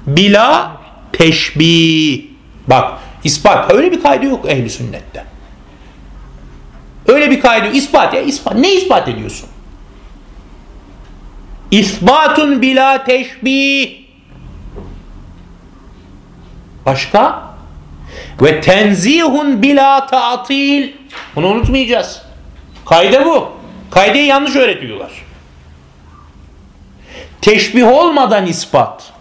bila teşbih. Bak ispat. Öyle bir kaydı yok ehli sünnette. Öyle bir kaydı. İspat ya ispat. Ne ispat ediyorsun? İsbatun bila teşbih. Başka? Ve tenzihun bila ta'til. Bunu unutmayacağız. Kayda bu. Kaydeyi yanlış öğretiyorlar. Teşbih olmadan ispat.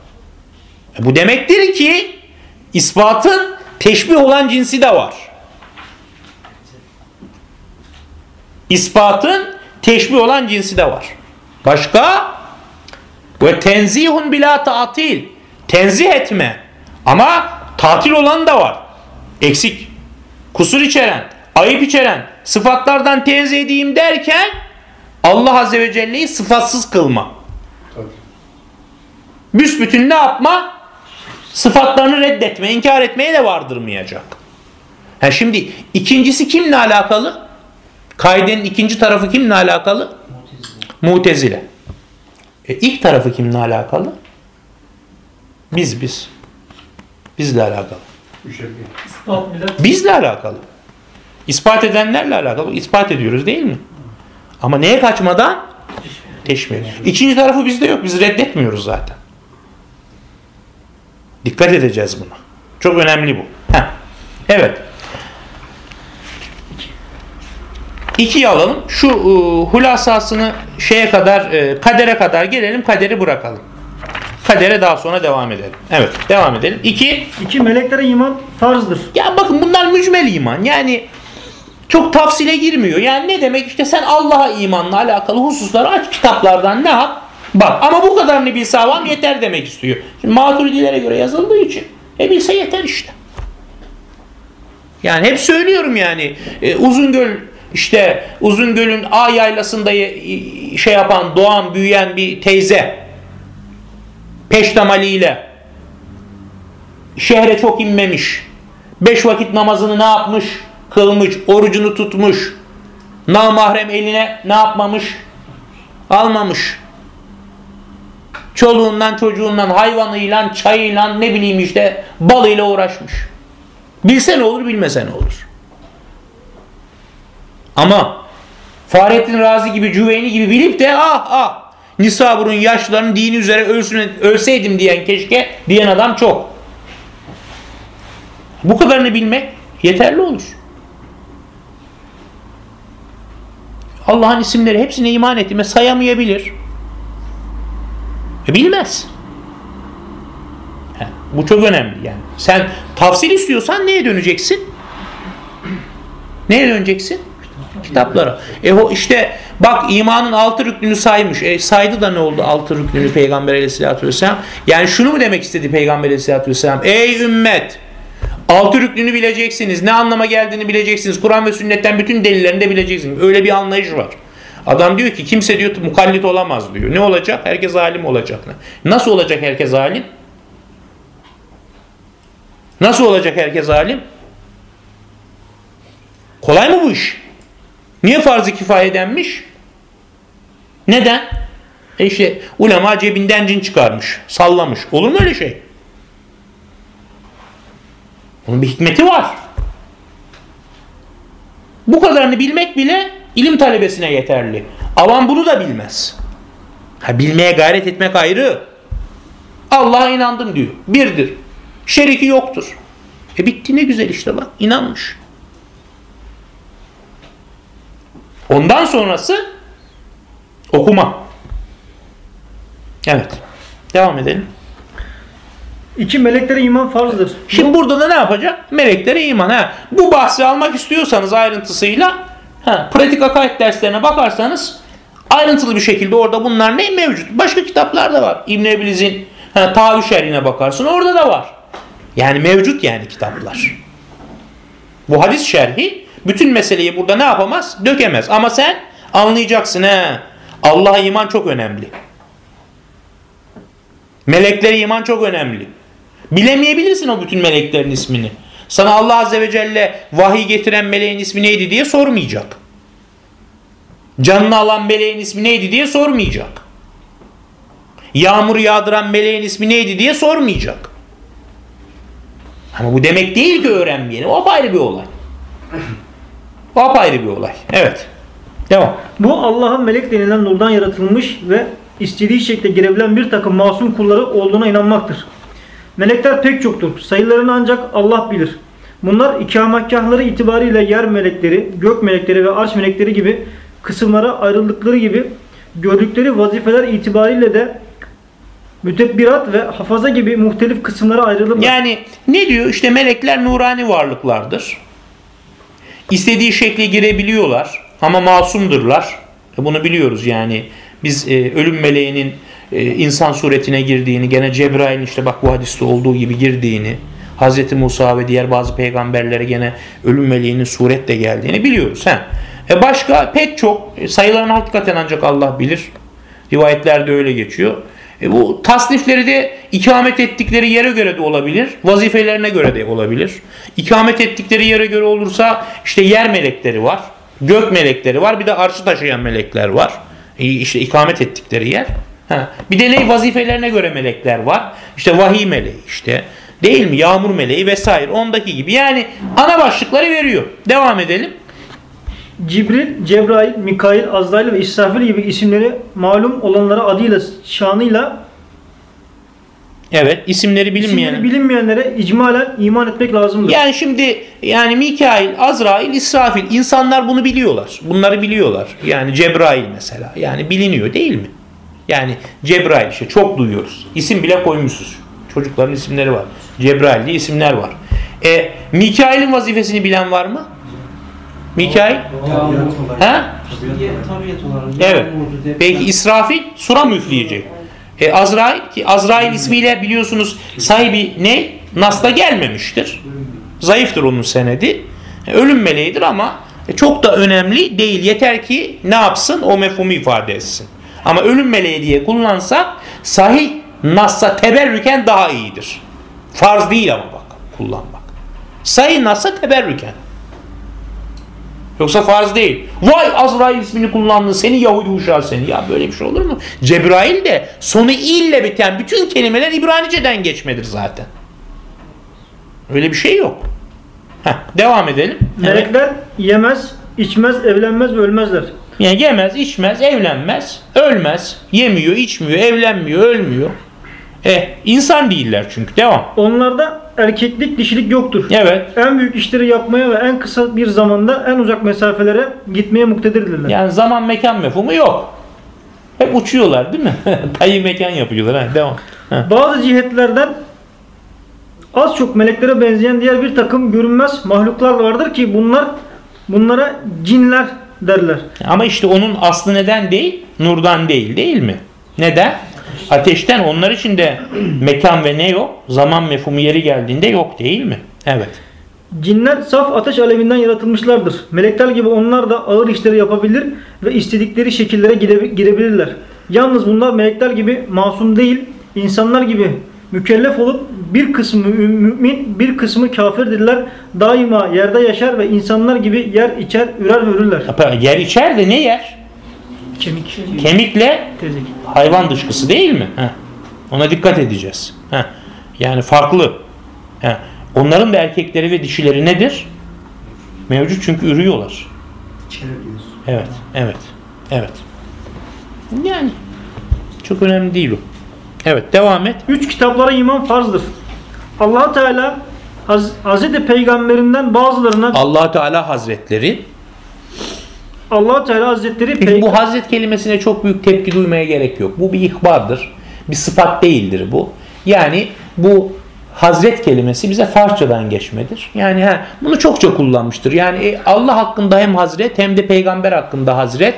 E bu demektir ki ispatın teşbih olan cinsi de var. İspatın teşbih olan cinsi de var. Başka? Ve tenzihun bila ta'til. Tenzih etme. Ama tatil olan da var. Eksik. Kusur içeren, ayıp içeren, sıfatlardan tenzih edeyim derken Allah Azze ve Celle'yi sıfatsız kılma. Büsbütün ne yapma? Sıfatlarını reddetme, inkar etmeye de vardırmayacak. Ha şimdi ikincisi kimle alakalı? Kaidenin ikinci tarafı kimle alakalı? Mutezile. E ilk tarafı kimle alakalı? Biz biz. Bizle alakalı. Bizle alakalı. İspat edenlerle alakalı. İspat ediyoruz değil mi? Ama neye kaçmadan? Teşbih. İkinci tarafı bizde yok. Biz reddetmiyoruz zaten. Dikkat edeceğiz buna. Çok önemli bu. Heh. Evet. İkiyi alalım. Şu e, hulasasını şeye kadar, e, kadere kadar gelelim, kaderi bırakalım. Kadere daha sonra devam edelim. Evet, devam edelim. İki, İki meleklere iman farzdır. ya bakın bunlar mücmel iman. Yani çok tafsile girmiyor. Yani ne demek işte sen Allah'a imanla alakalı hususları aç kitaplardan ne yap? Bak ama bu kadarını bilse avam yeter demek istiyor. Şimdi maturidilere göre yazıldığı için e bilse yeter işte. Yani hep söylüyorum yani e, Uzungöl işte Uzungöl'ün A yaylasında şey yapan doğan büyüyen bir teyze peştemaliyle şehre çok inmemiş. Beş vakit namazını ne yapmış? Kılmış, orucunu tutmuş. Namahrem eline ne yapmamış? Almamış. Çoluğundan, çocuğundan, hayvanıyla, çayıyla, ne bileyim işte balıyla uğraşmış. Bilse ne olur, bilmese ne olur. Ama Fahrettin Razi gibi, Cüveyni gibi bilip de ah ah Nisabur'un yaşlıların dini üzere ölsün, ölseydim diyen keşke diyen adam çok. Bu kadarını bilmek yeterli olur. Allah'ın isimleri hepsine iman ettiğime sayamayabilir. E bilmez. Bu çok önemli yani. Sen tafsir istiyorsan neye döneceksin? Neye döneceksin? Kitaplara. E o işte bak imanın altı rüknünü saymış. E saydı da ne oldu altı rüknünü Peygamber aleyhissalatü vesselam? Yani şunu mu demek istedi Peygamber aleyhissalatü vesselam? Ey ümmet! Altı rüknünü bileceksiniz. Ne anlama geldiğini bileceksiniz. Kur'an ve sünnetten bütün delillerini de bileceksiniz. Öyle bir anlayış var. Adam diyor ki kimse diyor mukallit olamaz diyor. Ne olacak? Herkes alim olacak. Nasıl olacak herkes alim? Nasıl olacak herkes alim? Kolay mı bu iş? Niye farz-ı kifaye denmiş? Neden? E işte ulema cebinden cin çıkarmış, sallamış. Olur mu öyle şey? Bunun bir hikmeti var. Bu kadarını bilmek bile ilim talebesine yeterli. Avam bunu da bilmez. Ha, bilmeye gayret etmek ayrı. Allah'a inandım diyor. Birdir. Şeriki yoktur. E bitti ne güzel işte bak. inanmış. Ondan sonrası okuma. Evet. Devam edelim. İki meleklere iman farzdır. Şimdi burada da ne yapacak? Meleklere iman. Ha. Bu bahsi almak istiyorsanız ayrıntısıyla ha, pratik akaid derslerine bakarsanız ayrıntılı bir şekilde orada bunlar ne mevcut? Başka kitaplarda var. İbn Ebiliz'in ha, Tavi Şerhine bakarsın orada da var. Yani mevcut yani kitaplar. Bu hadis şerhi bütün meseleyi burada ne yapamaz? Dökemez. Ama sen anlayacaksın he. Allah'a iman çok önemli. Meleklere iman çok önemli. Bilemeyebilirsin o bütün meleklerin ismini. Sana Allah Azze ve Celle vahiy getiren meleğin ismi neydi diye sormayacak. Canını alan meleğin ismi neydi diye sormayacak. Yağmur yağdıran meleğin ismi neydi diye sormayacak. Ama bu demek değil ki öğrenmeyelim. O apayrı bir olay. O apayrı bir olay. Evet. Devam. Bu Allah'ın melek denilen nurdan yaratılmış ve istediği şekilde girebilen bir takım masum kulları olduğuna inanmaktır. Melekler pek çoktur. Sayılarını ancak Allah bilir. Bunlar ikametgahları itibariyle yer melekleri, gök melekleri ve arş melekleri gibi kısımlara ayrıldıkları gibi gördükleri vazifeler itibariyle de mütebbirat ve hafaza gibi muhtelif kısımlara ayrılırlar. Yani ne diyor? İşte melekler nurani varlıklardır. İstediği şekle girebiliyorlar ama masumdurlar. E Bunu biliyoruz yani. Biz e, ölüm meleğinin e, insan suretine girdiğini, gene Cebrail'in işte bak bu hadiste olduğu gibi girdiğini, Hz. Musa ve diğer bazı peygamberlere gene ölüm meleğinin suretle geldiğini biliyoruz. He. E başka pek çok e, sayılarını hakikaten ancak Allah bilir. Rivayetlerde öyle geçiyor. E bu tasnifleri de ikamet ettikleri yere göre de olabilir. Vazifelerine göre de olabilir. İkamet ettikleri yere göre olursa işte yer melekleri var. Gök melekleri var. Bir de arşı taşıyan melekler var. E işte ikamet ettikleri yer. Ha. Bir de ne vazifelerine göre melekler var. İşte vahiy meleği işte. Değil mi? Yağmur meleği vesaire. Ondaki gibi. Yani ana başlıkları veriyor. Devam edelim. Cibril, Cebrail, Mikail, Azrail ve İsrafil gibi isimleri malum olanlara adıyla, şanıyla Evet, isimleri bilinmeyen. İsimleri bilinmeyenlere icmalen iman etmek lazımdır. Yani şimdi yani Mikail, Azrail, İsrafil insanlar bunu biliyorlar. Bunları biliyorlar. Yani Cebrail mesela. Yani biliniyor değil mi? Yani Cebrail işte çok duyuyoruz. İsim bile koymuşuz. Çocukların isimleri var. Cebrail diye isimler var. E, Mikail'in vazifesini bilen var mı? Mikail? Olarak. Evet. Peki İsrafil sura mı üfleyecek? E, Azrail ki Azrail ismiyle biliyorsunuz sahibi ne? Nas'ta gelmemiştir. Zayıftır onun senedi. E, ölüm meleğidir ama e, çok da önemli değil. Yeter ki ne yapsın? O mefhumu ifade etsin. Ama ölüm meleği diye kullansak sahih Nas'a teberrüken daha iyidir. Farz değil ama bak kullanmak. Sahih Nas'a teberrüken. Yoksa farz değil. Vay Azrail ismini kullandın seni Yahudi uşağı seni. Ya böyle bir şey olur mu? Cebrail de sonu ile biten bütün kelimeler İbranice'den geçmedir zaten. Öyle bir şey yok. Heh, devam edelim. Evet. Melekler yemez, içmez, evlenmez ve ölmezler. Yani yemez, içmez, evlenmez, ölmez, yemiyor, içmiyor, evlenmiyor, ölmüyor. E, insan değiller çünkü. Devam. Onlarda erkeklik, dişilik yoktur. Evet. En büyük işleri yapmaya ve en kısa bir zamanda en uzak mesafelere gitmeye muktedirdirler. Yani zaman mekan mefhumu yok. Hep uçuyorlar değil mi? Dayı mekan yapıyorlar. Ha, devam. Ha. Bazı cihetlerden az çok meleklere benzeyen diğer bir takım görünmez mahluklar vardır ki bunlar bunlara cinler derler. Ama işte onun aslı neden değil? Nurdan değil değil mi? Neden? Ateşten onlar için de mekan ve ne yok? Zaman mefhumu yeri geldiğinde yok değil mi? Evet. Cinler saf ateş alevinden yaratılmışlardır. Melekler gibi onlar da ağır işleri yapabilir ve istedikleri şekillere gire- girebilirler. Yalnız bunlar melekler gibi masum değil, insanlar gibi mükellef olup bir kısmı mü- mümin, bir kısmı kafirdirler. Daima yerde yaşar ve insanlar gibi yer içer, ürer ve ölürler. Yer içer de ne yer? Kemik. Kemikle Tezik. hayvan dışkısı değil mi? Heh. Ona dikkat edeceğiz. Heh. Yani farklı. Heh. Onların da erkekleri ve dişileri nedir? Mevcut çünkü ürüyorlar. Evet, evet, evet. Yani çok önemli değil o. Evet, devam et. Üç kitaplara iman farzdır. allah Teala Haz Hazreti Peygamberinden bazılarına allah Teala Hazretleri. Allah Teala Hazretleri Peki peyg- bu Hazret kelimesine çok büyük tepki duymaya gerek yok. Bu bir ihbardır. Bir sıfat değildir bu. Yani bu Hazret kelimesi bize Farsçadan geçmedir. Yani he, bunu çokça kullanmıştır. Yani e, Allah hakkında hem Hazret hem de Peygamber hakkında Hazret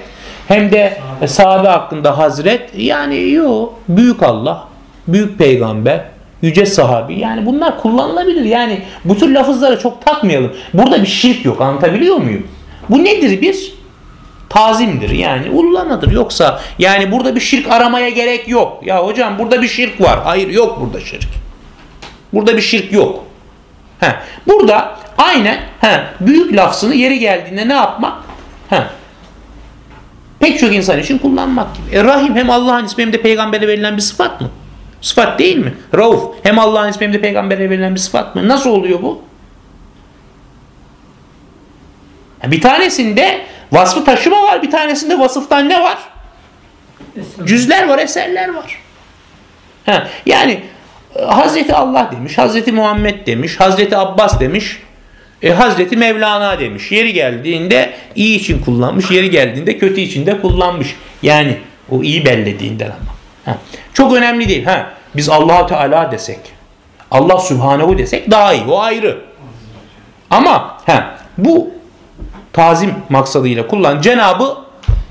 hem de e, sahabe hakkında Hazret. Yani yo büyük Allah, büyük peygamber, yüce sahabi. Yani bunlar kullanılabilir. Yani bu tür lafızlara çok takmayalım. Burada bir şirk yok. Anlatabiliyor muyum? Bu nedir bir? Tazimdir yani ululamadır yoksa yani burada bir şirk aramaya gerek yok. Ya hocam burada bir şirk var. Hayır yok burada şirk. Burada bir şirk yok. He. Burada aynen he, büyük lafzını yeri geldiğinde ne yapmak? He. Pek çok insan için kullanmak gibi. E, Rahim hem Allah'ın ismi hem de peygambere verilen bir sıfat mı? Sıfat değil mi? Rauf hem Allah'ın ismi hem de peygambere verilen bir sıfat mı? Nasıl oluyor bu? Bir tanesinde vasfı taşıma var, bir tanesinde vasıftan ne var? Cüzler var, eserler var. Ha, yani e, Hazreti Allah demiş, Hazreti Muhammed demiş, Hazreti Abbas demiş, e, Hazreti Mevlana demiş. Yeri geldiğinde iyi için kullanmış, yeri geldiğinde kötü için de kullanmış. Yani o iyi bellediğinden ama. Ha, çok önemli değil. Ha, biz allah Teala desek, Allah Sübhanehu desek daha iyi, o ayrı. Ama ha, bu tazim maksadıyla kullan. Cenabı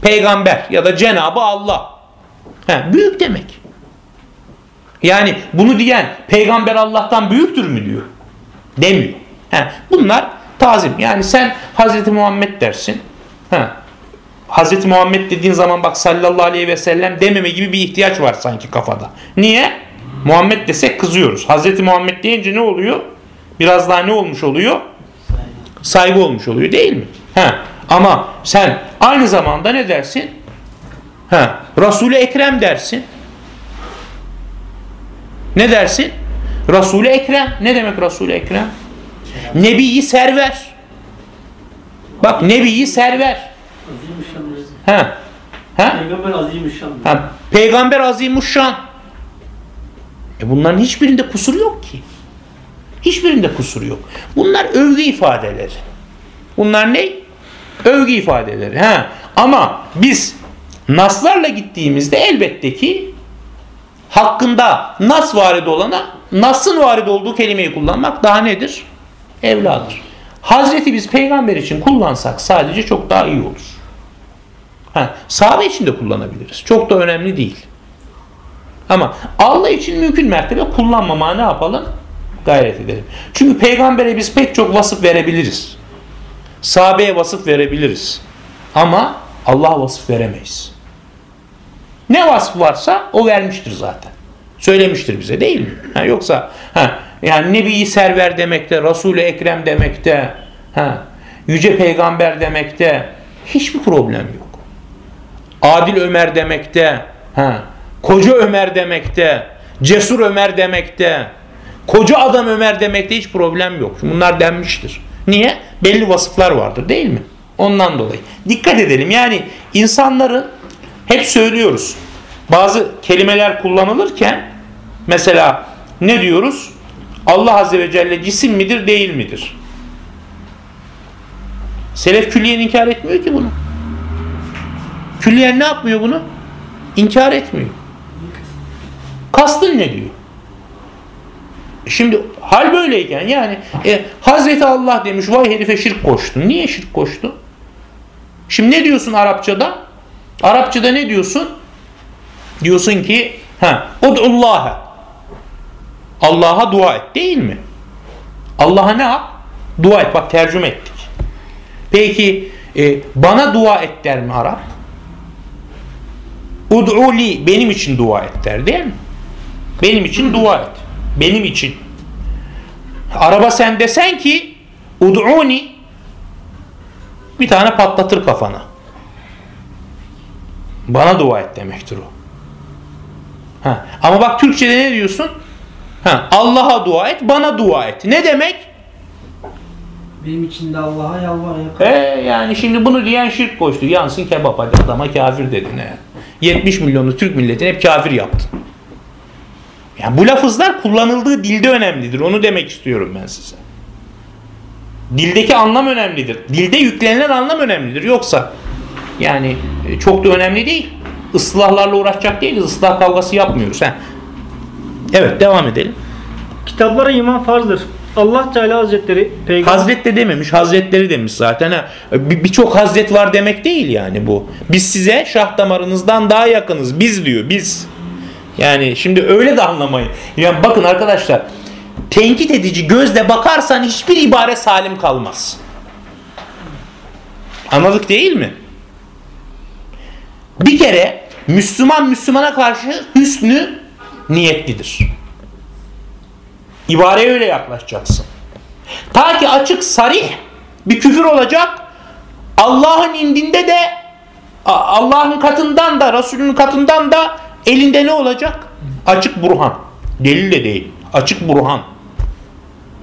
peygamber ya da Cenabı Allah. He, büyük demek. Yani bunu diyen peygamber Allah'tan büyüktür mü diyor. Demiyor. He, bunlar tazim. Yani sen Hazreti Muhammed dersin. He. Hazreti Muhammed dediğin zaman bak sallallahu aleyhi ve sellem dememe gibi bir ihtiyaç var sanki kafada. Niye? Muhammed desek kızıyoruz. Hazreti Muhammed deyince ne oluyor? Biraz daha ne olmuş oluyor? Saygı olmuş oluyor değil mi? Ha. Ama sen aynı zamanda ne dersin? Ha. Resul-i Ekrem dersin. Ne dersin? Resul-i Ekrem. Ne demek Resul-i Ekrem? Nebiyi server. Bak Nebiyi server. Ha. Ha? Peygamber azimüşşan. ha. Peygamber Azimuşşan. E bunların hiçbirinde kusur yok ki. Hiçbirinde kusur yok. Bunlar övgü ifadeleri. Bunlar ne? Övgü ifadeleri. Ha. Ama biz naslarla gittiğimizde elbette ki hakkında nas varid olana nasın varid olduğu kelimeyi kullanmak daha nedir? Evladır. Hazreti biz peygamber için kullansak sadece çok daha iyi olur. Ha, sahabe için de kullanabiliriz. Çok da önemli değil. Ama Allah için mümkün mertebe kullanmamaya ne yapalım? Gayret edelim. Çünkü peygambere biz pek çok vasıf verebiliriz. Sahabeye vasıf verebiliriz. Ama Allah'a vasıf veremeyiz. Ne vasf varsa o vermiştir zaten. Söylemiştir bize değil mi? Ha, yoksa ha, yani Nebi-i Server demekte, Resul-i Ekrem demekte, ha, Yüce Peygamber demekte hiçbir problem yok. Adil Ömer demekte, ha, Koca Ömer demekte, Cesur Ömer demekte, Koca Adam Ömer demekte hiç problem yok. Bunlar denmiştir. Niye? Belli vasıflar vardır değil mi? Ondan dolayı. Dikkat edelim yani insanların hep söylüyoruz. Bazı kelimeler kullanılırken mesela ne diyoruz? Allah Azze ve Celle cisim midir değil midir? Selef külliyen inkar etmiyor ki bunu. Külliyen ne yapmıyor bunu? İnkar etmiyor. Kastın ne diyor? Şimdi hal böyleyken yani e, Hazreti Allah demiş vay herife şirk koştun. Niye şirk koştun? Şimdi ne diyorsun Arapçada? Arapçada ne diyorsun? Diyorsun ki ha Ud'ullaha Allah'a dua et değil mi? Allah'a ne yap? Dua et. Bak tercüme ettik. Peki e, bana dua et der mi Arap? Ud'uli benim için dua et der değil mi? Benim için dua et. Benim için. Araba sen desen ki ud'uni bir tane patlatır kafana. Bana dua et demektir o. Ha. Ama bak Türkçe'de ne diyorsun? Ha. Allah'a dua et, bana dua et. Ne demek? Benim için de Allah'a yalvar yakar. E yani şimdi bunu diyen şirk koştu. Yansın kebap hadi adama kafir dedin. He. 70 milyonlu Türk milletini hep kafir yaptın. Yani bu lafızlar kullanıldığı dilde önemlidir. Onu demek istiyorum ben size. Dildeki anlam önemlidir. Dilde yüklenilen anlam önemlidir. Yoksa yani e, çok da önemli değil. Islahlarla uğraşacak değiliz. Islah kavgası yapmıyoruz. He. Evet devam edelim. Kitaplara iman farzdır. Allah Teala Hazretleri peygamber Hazret de dememiş, hazretleri demiş zaten. Ha. Bir- Birçok hazret var demek değil yani bu. Biz size şah damarınızdan daha yakınız. Biz diyor, biz. Yani şimdi öyle de anlamayın. Yani bakın arkadaşlar, tenkit edici gözle bakarsan hiçbir ibare salim kalmaz. Anladık değil mi? Bir kere Müslüman Müslümana karşı hüsnü niyetlidir. İbareye öyle yaklaşacaksın. Ta ki açık sarih bir küfür olacak. Allah'ın indinde de Allah'ın katından da Resulünün katından da elinde ne olacak? Açık burhan. Delil de değil. Açık burhan.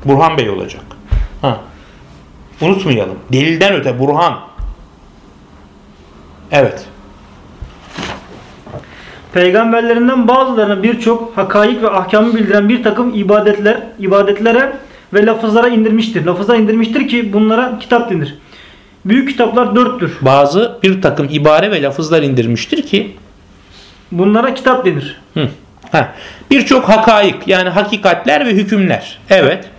Burhan Bey olacak. Ha. Unutmayalım. Delilden öte burhan. Evet. peygamberlerinden bazılarına birçok hakaik ve ahkamı bildiren bir takım ibadetler, ibadetlere ve lafızlara indirmiştir. Lafızlara indirmiştir ki bunlara kitap denir. Büyük kitaplar dörttür. Bazı bir takım ibare ve lafızlar indirmiştir ki Bunlara kitap denir. Hı. Ha. Birçok hakaik yani hakikatler ve hükümler. Evet.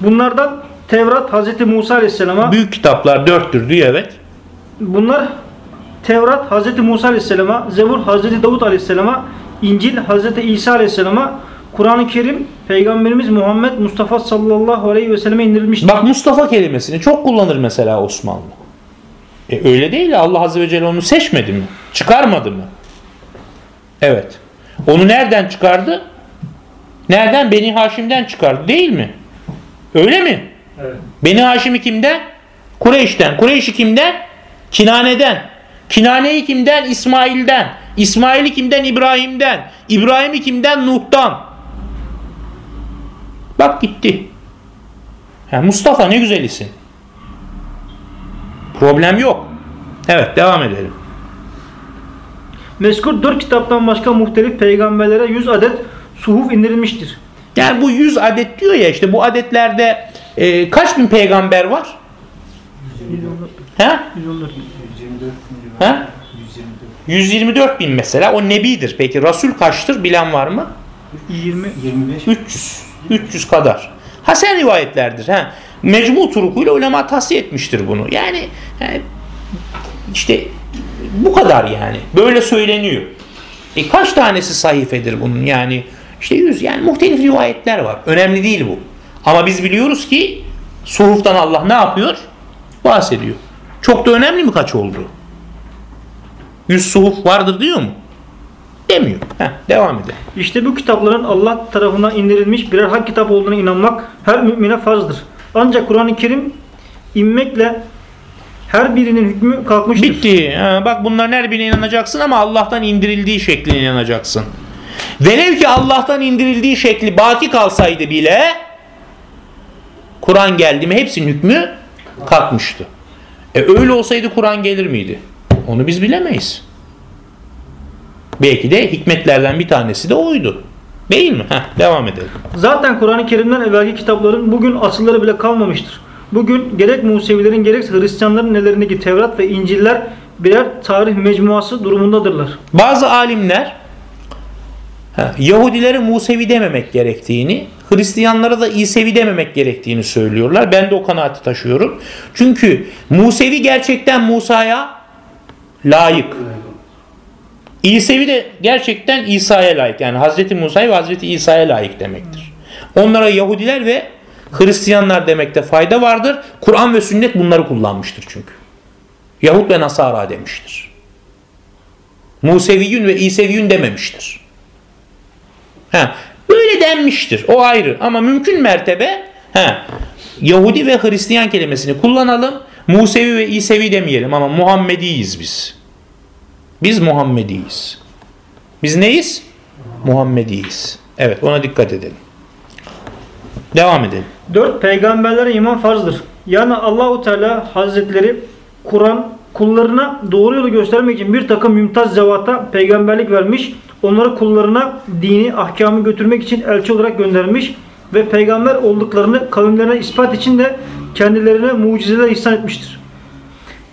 Bunlardan Tevrat Hz. Musa Aleyhisselam'a Büyük kitaplar dörttür diyor evet. bunlar Tevrat Hz. Musa Aleyhisselam'a, Zebur Hz. Davut Aleyhisselam'a, İncil Hz. İsa Aleyhisselam'a, Kur'an-ı Kerim Peygamberimiz Muhammed Mustafa sallallahu aleyhi ve selleme indirilmiştir. Bak Mustafa kelimesini çok kullanır mesela Osmanlı. E öyle değil ya Allah Azze ve Celle onu seçmedi mi? Çıkarmadı mı? Evet. Onu nereden çıkardı? Nereden? Beni Haşim'den çıkardı değil mi? Öyle mi? Evet. Beni Haşim'i kimden? Kureyş'ten. Kureyş'i kimden? Kinane'den. Kinane'yi kimden? İsmail'den. İsmail'i kimden? İbrahim'den. İbrahim'i kimden? Nuh'tan. Bak gitti. Ha, Mustafa ne güzel isim. Problem yok. Evet devam edelim. Mezkur dört kitaptan başka muhtelif peygamberlere 100 adet suhuf indirilmiştir. Yani bu 100 adet diyor ya işte bu adetlerde e, kaç bin peygamber var? 114, He? 114. He? 124 bin mesela o nebidir. Peki Resul kaçtır bilen var mı? 20 300. 300 kadar. Hasen rivayetlerdir. Ha. Mecmu turukuyla ulema tahsiye etmiştir bunu. Yani, yani işte bu kadar yani. Böyle söyleniyor. E kaç tanesi sayfedir bunun yani? işte 100 yani muhtelif rivayetler var. Önemli değil bu. Ama biz biliyoruz ki suhuftan Allah ne yapıyor? Bahsediyor. Çok da önemli mi kaç oldu? 100 suhuf vardır diyor mu? Demiyor. Heh, devam edelim. İşte bu kitapların Allah tarafından indirilmiş birer hak kitap olduğuna inanmak her mümine farzdır. Ancak Kur'an-ı Kerim inmekle her birinin hükmü kalkmıştır. Bitti. Ha, bak bunların her birine inanacaksın ama Allah'tan indirildiği şekline inanacaksın. Velev ki Allah'tan indirildiği şekli baki kalsaydı bile Kur'an geldi mi hepsinin hükmü kalkmıştı. E öyle olsaydı Kur'an gelir miydi? Onu biz bilemeyiz. Belki de hikmetlerden bir tanesi de oydu. Değil mi? Heh, devam edelim. Zaten Kur'an-ı Kerim'den evvelki kitapların bugün asılları bile kalmamıştır. Bugün gerek Musevilerin gerekse Hristiyanların ellerindeki Tevrat ve İncil'ler birer tarih mecmuası durumundadırlar. Bazı alimler Yahudilere Musevi dememek gerektiğini, Hristiyanlara da İsevi dememek gerektiğini söylüyorlar. Ben de o kanaati taşıyorum. Çünkü Musevi gerçekten Musa'ya layık. İsevi de gerçekten İsa'ya layık. Yani Hazreti Musa'ya ve Hazreti İsa'ya layık demektir. Onlara Yahudiler ve Hristiyanlar demekte fayda vardır. Kur'an ve sünnet bunları kullanmıştır çünkü. Yahut ve Nasara demiştir. Museviyün ve İseviyün dememiştir. Ha, böyle denmiştir. O ayrı. Ama mümkün mertebe ha, Yahudi ve Hristiyan kelimesini kullanalım. Musevi ve İsevi demeyelim ama Muhammediyiz biz. Biz Muhammediyiz. Biz neyiz? Muhammediyiz. Evet ona dikkat edelim. Devam edelim. 4. Peygamberlere iman farzdır. Yani Allahu Teala Hazretleri Kur'an kullarına doğru yolu göstermek için bir takım mümtaz zevata peygamberlik vermiş. Onları kullarına dini, ahkamı götürmek için elçi olarak göndermiş ve peygamber olduklarını kavimlerine ispat için de kendilerine mucizeler ihsan etmiştir.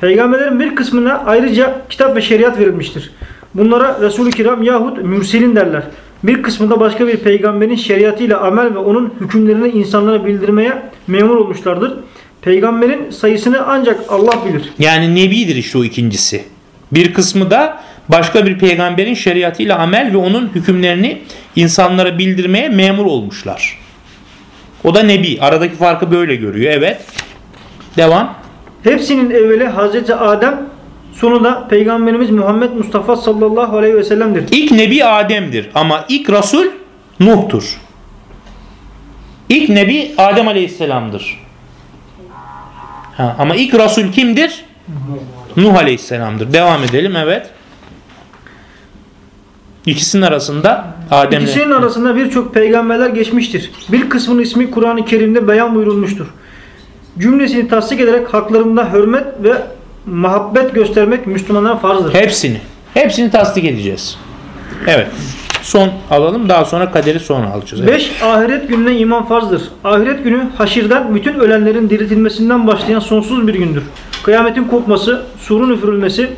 Peygamberlerin bir kısmına ayrıca kitap ve şeriat verilmiştir. Bunlara Resul-i Kiram yahut mürselin derler. Bir kısmı da başka bir peygamberin şeriatıyla amel ve onun hükümlerini insanlara bildirmeye memur olmuşlardır. Peygamberin sayısını ancak Allah bilir. Yani nebidir işte o ikincisi. Bir kısmı da başka bir peygamberin şeriatıyla amel ve onun hükümlerini insanlara bildirmeye memur olmuşlar. O da nebi. Aradaki farkı böyle görüyor. Evet. Devam. Hepsinin evveli Hazreti Adem, sonu da Peygamberimiz Muhammed Mustafa sallallahu aleyhi ve sellem'dir. İlk nebi Adem'dir ama ilk Resul Nuh'tur. İlk nebi Adem aleyhisselamdır. Ha, ama ilk Resul kimdir? Nuh aleyhisselamdır. Devam edelim evet. İkisinin arasında Adem'le İkisinin arasında birçok peygamberler geçmiştir. Bir kısmının ismi Kur'an-ı Kerim'de beyan buyurulmuştur. Cümlesini tasdik ederek haklarında hürmet ve muhabbet göstermek Müslümanlara farzdır. hepsini. Hepsini tasdik edeceğiz. Evet. Son alalım daha sonra kaderi sonra alacağız. Evet. 5. Ahiret gününe iman farzdır. Ahiret günü haşirden bütün ölenlerin diriltilmesinden başlayan sonsuz bir gündür. Kıyametin kopması, surun üfürülmesi,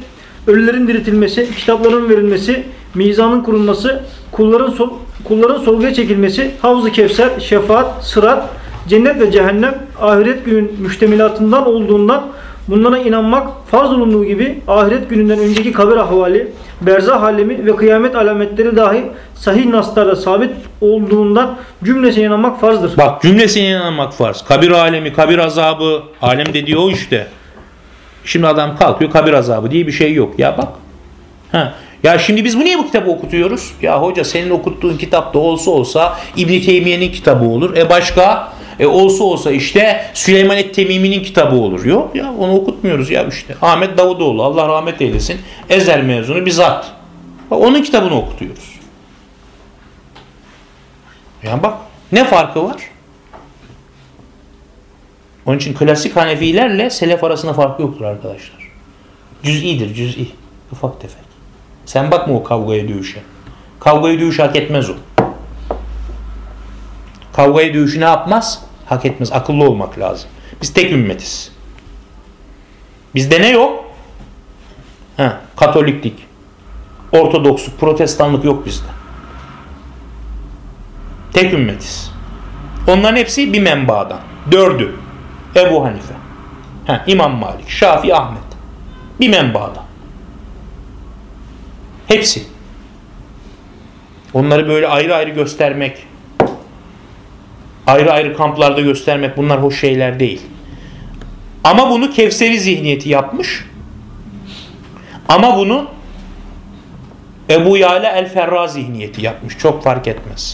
ölülerin diriltilmesi, kitapların verilmesi, mizanın kurulması, kulların sol, kulların sorguya çekilmesi, havz-ı kevser, şefaat, sırat, cennet ve cehennem ahiret günün müştemilatından olduğundan bunlara inanmak farz olunduğu gibi ahiret gününden önceki kabir ahvali, berzah alemi ve kıyamet alametleri dahi sahih naslarda sabit olduğundan cümlesine inanmak farzdır. Bak cümlesine inanmak farz. Kabir alemi, kabir azabı, alem dediği o işte. Şimdi adam kalkıyor kabir azabı diye bir şey yok. Ya bak. Ha. Ya şimdi biz bu niye bu kitabı okutuyoruz? Ya hoca senin okuttuğun kitapta olsa olsa İbn Teymiye'nin kitabı olur. E başka? E olsa olsa işte Süleyman et-Temimi'nin kitabı olur. Yok ya onu okutmuyoruz ya işte. Ahmet Davutoğlu Allah rahmet eylesin. Ezel mezunu bir zat. Bak, onun kitabını okutuyoruz. Ya bak ne farkı var? Onun için klasik Hanefilerle Selef arasında fark yoktur arkadaşlar. Cüz'idir, cüz'i. Ufak tefek. Sen bakma o kavgaya dövüşe. Kavgayı dövüş hak etmez o. Kavgayı dövüşü ne yapmaz? Hak etmez. Akıllı olmak lazım. Biz tek ümmetiz. Bizde ne yok? Ha, Katoliklik, Ortodoksluk, Protestanlık yok bizde. Tek ümmetiz. Onların hepsi bir menbaadan. Dördü. Ebu Hanife. Ha, İmam Malik, Şafii, Ahmet. Bir menbaadan. Hepsi. Onları böyle ayrı ayrı göstermek, ayrı ayrı kamplarda göstermek bunlar hoş şeyler değil. Ama bunu Kevseri zihniyeti yapmış. Ama bunu Ebu Yala el-Ferra zihniyeti yapmış. Çok fark etmez.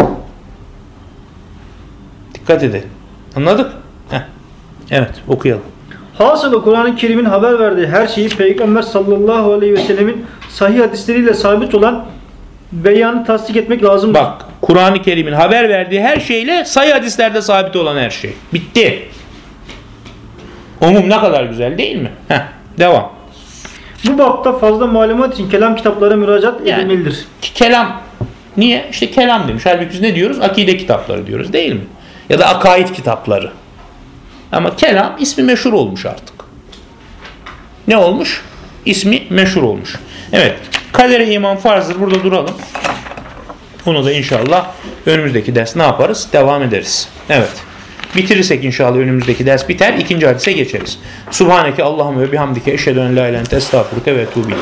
Dikkat edelim. Anladık? Heh. Evet okuyalım. Hasılı Kur'an-ı Kerim'in haber verdiği her şeyi Peygamber sallallahu aleyhi ve sellemin sahih hadisleriyle sabit olan beyanı tasdik etmek lazım. Bak Kur'an-ı Kerim'in haber verdiği her şeyle sayı hadislerde sabit olan her şey. Bitti. Umum ne kadar güzel değil mi? Heh, devam. Bu bapta fazla malumat için kelam kitaplara müracaat Yani. edilmelidir. Kelam. Niye? İşte kelam demiş. Halbuki biz ne diyoruz? Akide kitapları diyoruz değil mi? Ya da akaid kitapları. Ama kelam ismi meşhur olmuş artık. Ne olmuş? İsmi meşhur olmuş. Evet. Kadere iman farzdır. Burada duralım. Bunu da inşallah önümüzdeki ders ne yaparız? Devam ederiz. Evet. Bitirirsek inşallah önümüzdeki ders biter. İkinci hadise geçeriz. Subhaneke Allahümme ve bihamdike eşhedü en la ilahe ente estağfuruke ve ileyk.